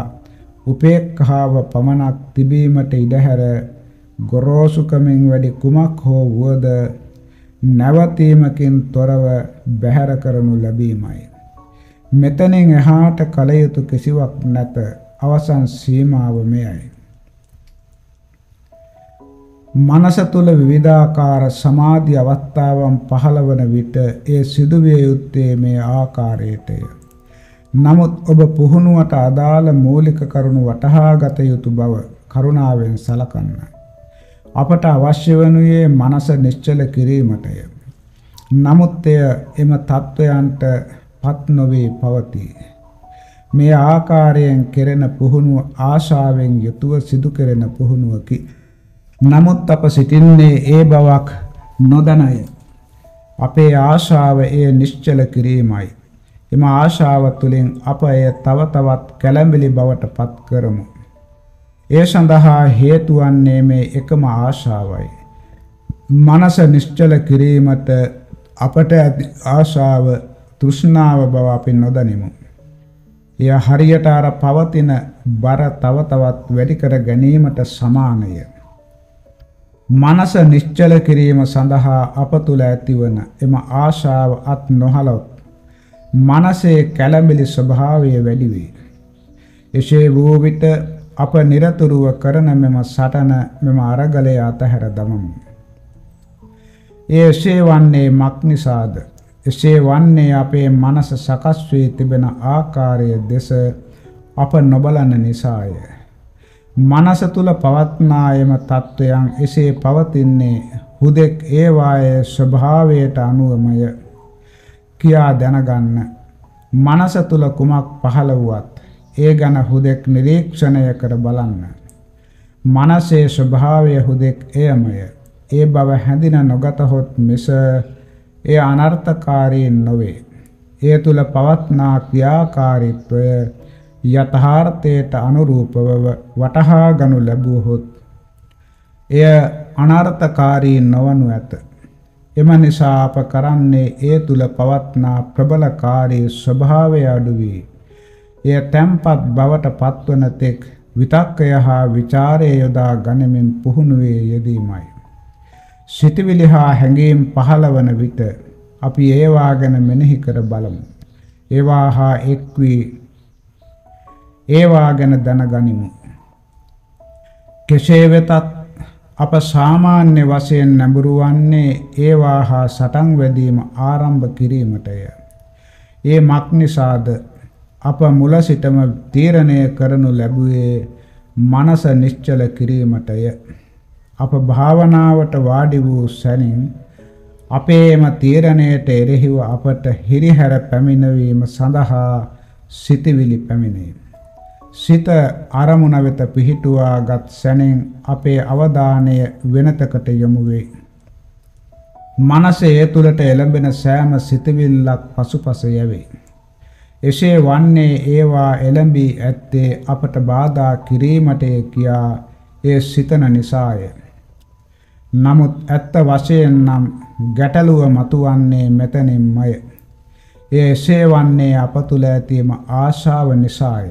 උපේක්ඛාව පමණක් තිබීමට ඉඩහැර ගොරෝසුකමින් වැඩි කුමක් හෝ වුවද නැවතීමකින් තොරව බැහැර කරනු ලැබීමයි. මෙතනින් එහාට කල යුතු කිසිවක් නැත. අවසන් සීමාව මෙයයි. මනස තුල විවිධාකාර සමාධි අවස්ථාවන් පහළවන විට ඒ සිදුවිය යුත්තේ මේ ආකාරයටය. නමුත් ඔබ පුහුණුවට අදාළ මූලික කරුණු වටහා ගත යුතු බව කරුණාවෙන් සලකන්න. අපට අවශ්‍ය වනුයේ මනස නිශ්චල කිරීමටය. නමුත් එය එම தත්වයන්ට පත් නොවේ පවතී. මේ ආකාරයෙන් කෙරෙන පුහුණුව ආශාවෙන් යුතුව සිදු කෙරෙන පුහුණුවකි. නමුත් අප සිටින්නේ ඒ බවක් නොදනය. අපේ ආශාව එය නිශ්චල කිරීමයි. එම ආශාව තුළින් අප එය තව තවත් කැළඹිලි බවට පත් කරමු. ඒ සඳහා හේතු වන්නේ මේ එකම ආශාවයි. මනස නිශ්චල කිරීමට අපට ඇති ආශාව තෘෂ්ණාව බව අපි නොදනිමු. එය හරියට අර පවතින බර තව තවත් වැඩි කර ගැනීමට සමානය. මනස නිශ්චල කිරීම සඳහා අප තුළ ඇතිවන එම ආශාව අත් නොහලොත් මනසේ කැළඹිලි ස්වභාවය වැඩි වේ. එසේ වූ විට අප নিরතුරුව කරන මෙම සටන මෙම අරගලය අතහැර දමමු. ඒ එසේ වන්නේ මක් නිසාද? එසේ වන්නේ අපේ මනස සකස් වී තිබෙන ආකාරය දෙස අප නොබලන නිසාය. මනස තුල පවත්නායම තත්වයන් එසේ පවතින්නේ හුදෙක් ඒවායේ ස්වභාවයට අනුවමය කියා දැනගන්න. මනස තුල කුමක් පහළ වුවත් ඒ ගැන හුදෙක් නිරීක්ෂණය කර බලන්න. මනසේ ස්වභාවය හුදෙක් එයමය. ඒ බව හැඳින නොගතහොත් මිස එය අනර්ථකාරී නොවේ. ඒ තුල පවත්නා ක්‍රියාකාරීත්වය යථාර්ථයට අනුරූපව වටහා ගනු ලැබුවහොත් එය අනර්ථකාරී නොවනු ඇත. එම නිසා අප කරන්නේ ඒ තුල පවත්නා ප්‍රබලකාරී ස්වභාවය අඩු වී එය තැම්පත් බවට පත්වන තෙක් විතක්කය හා ਵਿਚාරය යොදා ගනිමින් පුහුණුවේ යෙදීමයි. සිතවිලි හා හැඟීම් පහළවන විට අපි ඒවා ගැන මෙනෙහි කර බලමු. ඒවා හා එක් වී ඒවා ගැන දැනගනිමු. කෙසේ වෙතත් අප සාමාන්‍ය වශයෙන් නැඹුරු වන්නේ ඒවා හා සටන් වැදීම ආරම්භ කිරීමටය. ඒ මක් නිසාද අප මුල සිටම තීරණය කරනු ලැබුවේ මනස නිශ්චල කිරීමටය. අප භාවනාවට වාඩි වූ සැනින් අපේම තීරණයට එරෙහිව අපට හිරිහැර පැමිණවීම සඳහා සිතවිලි පැමිණේ. සිත අරමුණ වෙත පිහිටුවාගත් සැනින් අපේ අවධානය වෙනතකට යොමු වේ. මනස ඒ තුළට එළඹෙන සෑම සිතවිල්ලක් පසුපස යවේ. එසේ වන්නේ ඒවා එළඹී ඇත්තේ අපට බාධා කිරීමට කියා ඒ සිතන නිසාය. නමුත් ඇත්ත වශයෙන් නම් ගැටලුව මතුවන්නේ මෙතනින්මය. ඒ එසේ වන්නේ අප තුළ ඇතිම ආශාව නිසාය.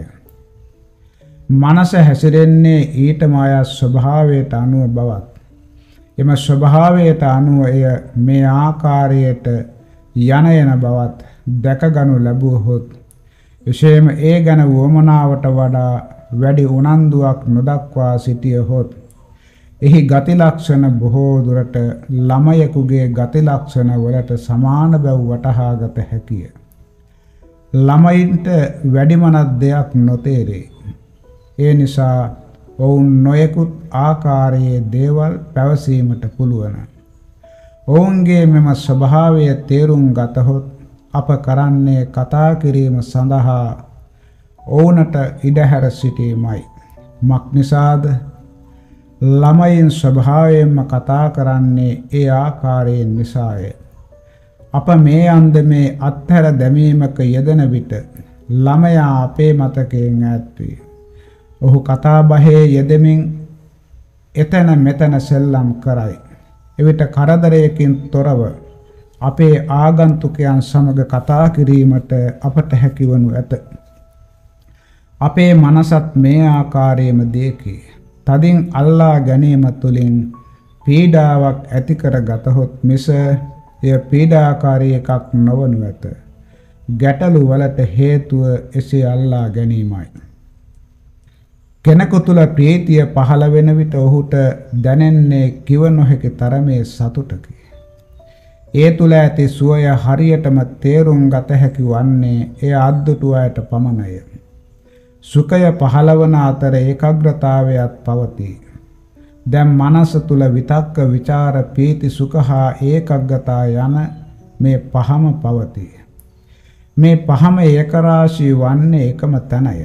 මනස හැසිරෙන්නේ ඊටම අය ස්වභාවයට අනුව බවත්. එම ස්වභාවයට අනුව එය මේ ආකාරයට යන යන බවත් දැකගනු ලැබුවහොත් එසේම ඒ ගැන වුවමනාවට වඩා වැඩි උනන්දුවක් නොදක්වා සිටියහොත් එහි ගති ලක්ෂණ බොහෝ දුරට ළමයෙකුගේ ගති ලක්ෂණ වලට සමාන බව වටහා ගත හැකිය. ළමයින්ට වැඩිමනත් දෙයක් නොතේරේ. ඒ නිසා ඔවුන් නොයෙකුත් ආකාරයේ දේවල් පැවසීමට පුළුවන්. ඔවුන්ගේ මෙම ස්වභාවය තේරුම් ගතහොත් අප කරන්නේ කතා කිරීම සඳහා ඔවුනට ඉඩහැර සිටීමයි. මක් නිසාද ළමයින් ස්වභාවයෙන්ම කතා කරන්නේ ඒ ආකාරයෙන් නිසාය. අප මේ අන්දමේ අත්හැර දැමීමක යෙදෙන විට ළමයා අපේ මතකයෙන් ඈත් වේ. ඔහු කතා බහේ යෙදෙමින් එතන මෙතන සෙල්ලම් කරයි. එවිට කරදරයකින් තොරව අපේ ආගන්තුකයන් සමග කතා කිරීමට අපට හැකිවනු ඇත. අපේ මනසත් මේ ආකාරයේම දෙකි. තදින් අල්ලා ගැනීම තුළින් පීඩාවක් ඇති කර ගතහොත් මිස එය පීඩාකාරී එකක් නොවනු ඇත. ගැටලු වලට හේතුව එසේ අල්ලා ගැනීමයි. කෙනෙකු තුළ ප්‍රීතිය පහළ වෙන විට ඔහුට දැනෙන්නේ කිව නොහැකි තරමේ සතුටකි. ඒ තුළ ඇති සුවය හරියටම තේරුම් ගත හැකි වන්නේ ඒ අද්දුටු අයට පමණය. සුඛය පහළවන අතර ඒකාග්‍රතාවයත් පවතී. දැන් මනස තුල විතක්ක ਵਿਚාර පීති සුඛ හා ඒකග්ගතා යන මේ පහම පවතී. මේ පහම ඒකරාශී වන්නේ එකම තැනය.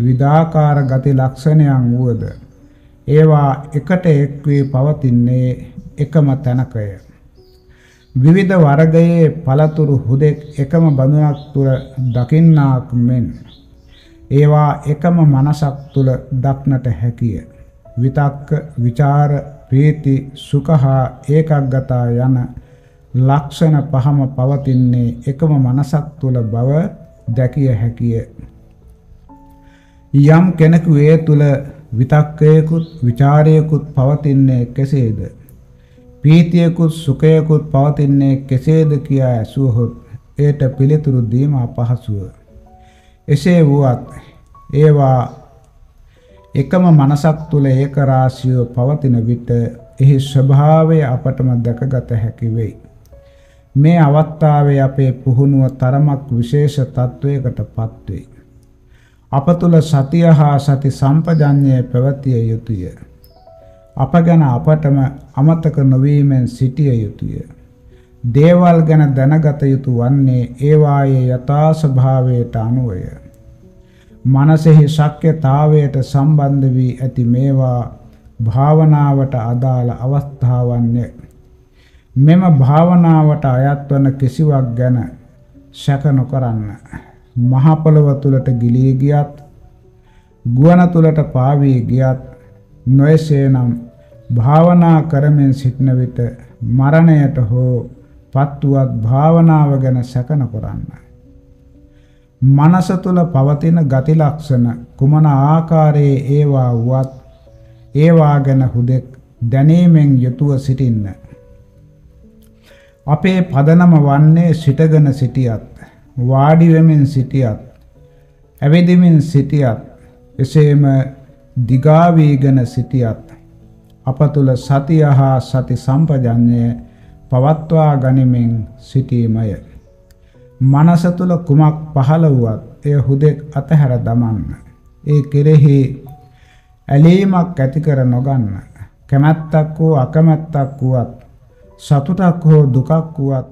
විදාකාර ගති ලක්ෂණයන් වුවද ඒවා එකට එක් වී පවතින්නේ එකම තැනකය. විවිධ වර්ගයේ පළතුරු හුදෙක් එකම බඳුනක් තුල දකින්නාක් මෙන් ඒවා එකම මනසක් තුල දක්නට හැකිය. විතක්ක ਵਿਚාර ප්‍රීති සුඛහා ඒකග්ගතා යන ලක්ෂණ පහම පවතින්නේ එකම මනසක් තුල බව දැකිය හැකිය. යම් කෙනෙකු ඒ තුල විතක්කයකුත් ਵਿਚාරයකුත් පවතින්නේ කෙසේද? පීතියකුත් සුඛයකුත් පවතින්නේ කෙසේද කියා ඇසුවහොත් එයට පිළිතුරු දීම අපහසුය. එසේ වුවත් ඒවා එකම මනසක් තුල ඒක රාශිය පවතින විට එහි ස්වභාවය අපටම දැකගත හැකි වෙයි. මේ අවස්ථාවේ අපේ පුහුණුව තරමක් විශේෂ තත්වයකටපත් වෙයි. අප තුළ සතිය හා සති සම්පජඤ්ඤය පැවතිය යුතුය. අප ගැන අපටම අමතක නොවීමෙන් සිටිය යුතුය. දේවල් ගැන දැනගත යුතු වන්නේ ඒවායේ යථා ස්වභාවයට අනුවය. මනසෙහි ශක්්‍යතාවයට සම්බන්ධ වී ඇති මේවා භාවනාවට අදාළ අවස්ථාවන්ය. මෙම භාවනාවට අයත් වන කිසිවක් ගැන සැක නොකරන්න. මහ පොළව තුලට ගිලී ගියත් ගුවන තුලට පාවී ගියත් නොයසේනම් භාවනා කරමින් සිටන විට මරණයට හෝ පත්ුවත් භාවනාව ගැන සැකන කරන්න. මනස තුල පවතින ගති ලක්ෂණ කුමන ආකාරයේ ඒවා වුවත් ඒවා ගැන හුදෙක් දැනීමෙන් යුතුව සිටින්න. අපේ පදනම වන්නේ සිටගෙන සිටියත් වාඩි වෙමින් සිටියත් ඇවිදිමින් සිටියත් එසේම දිගා වීගෙන සිටියත් අප තුල සතිය හා සති සම්පජඤ්ඤය පවත්වා ගනිමින් සිටීමය. මනස තුල කුමක් පහළ වුවත් එය හුදෙක් අතහැර දමන්න. ඒ කෙරෙහි ඇලීමක් ඇති කර නොගන්න. කැමැත්තක් හෝ අකමැත්තක් වුවත් සතුටක් හෝ දුකක් වුවත්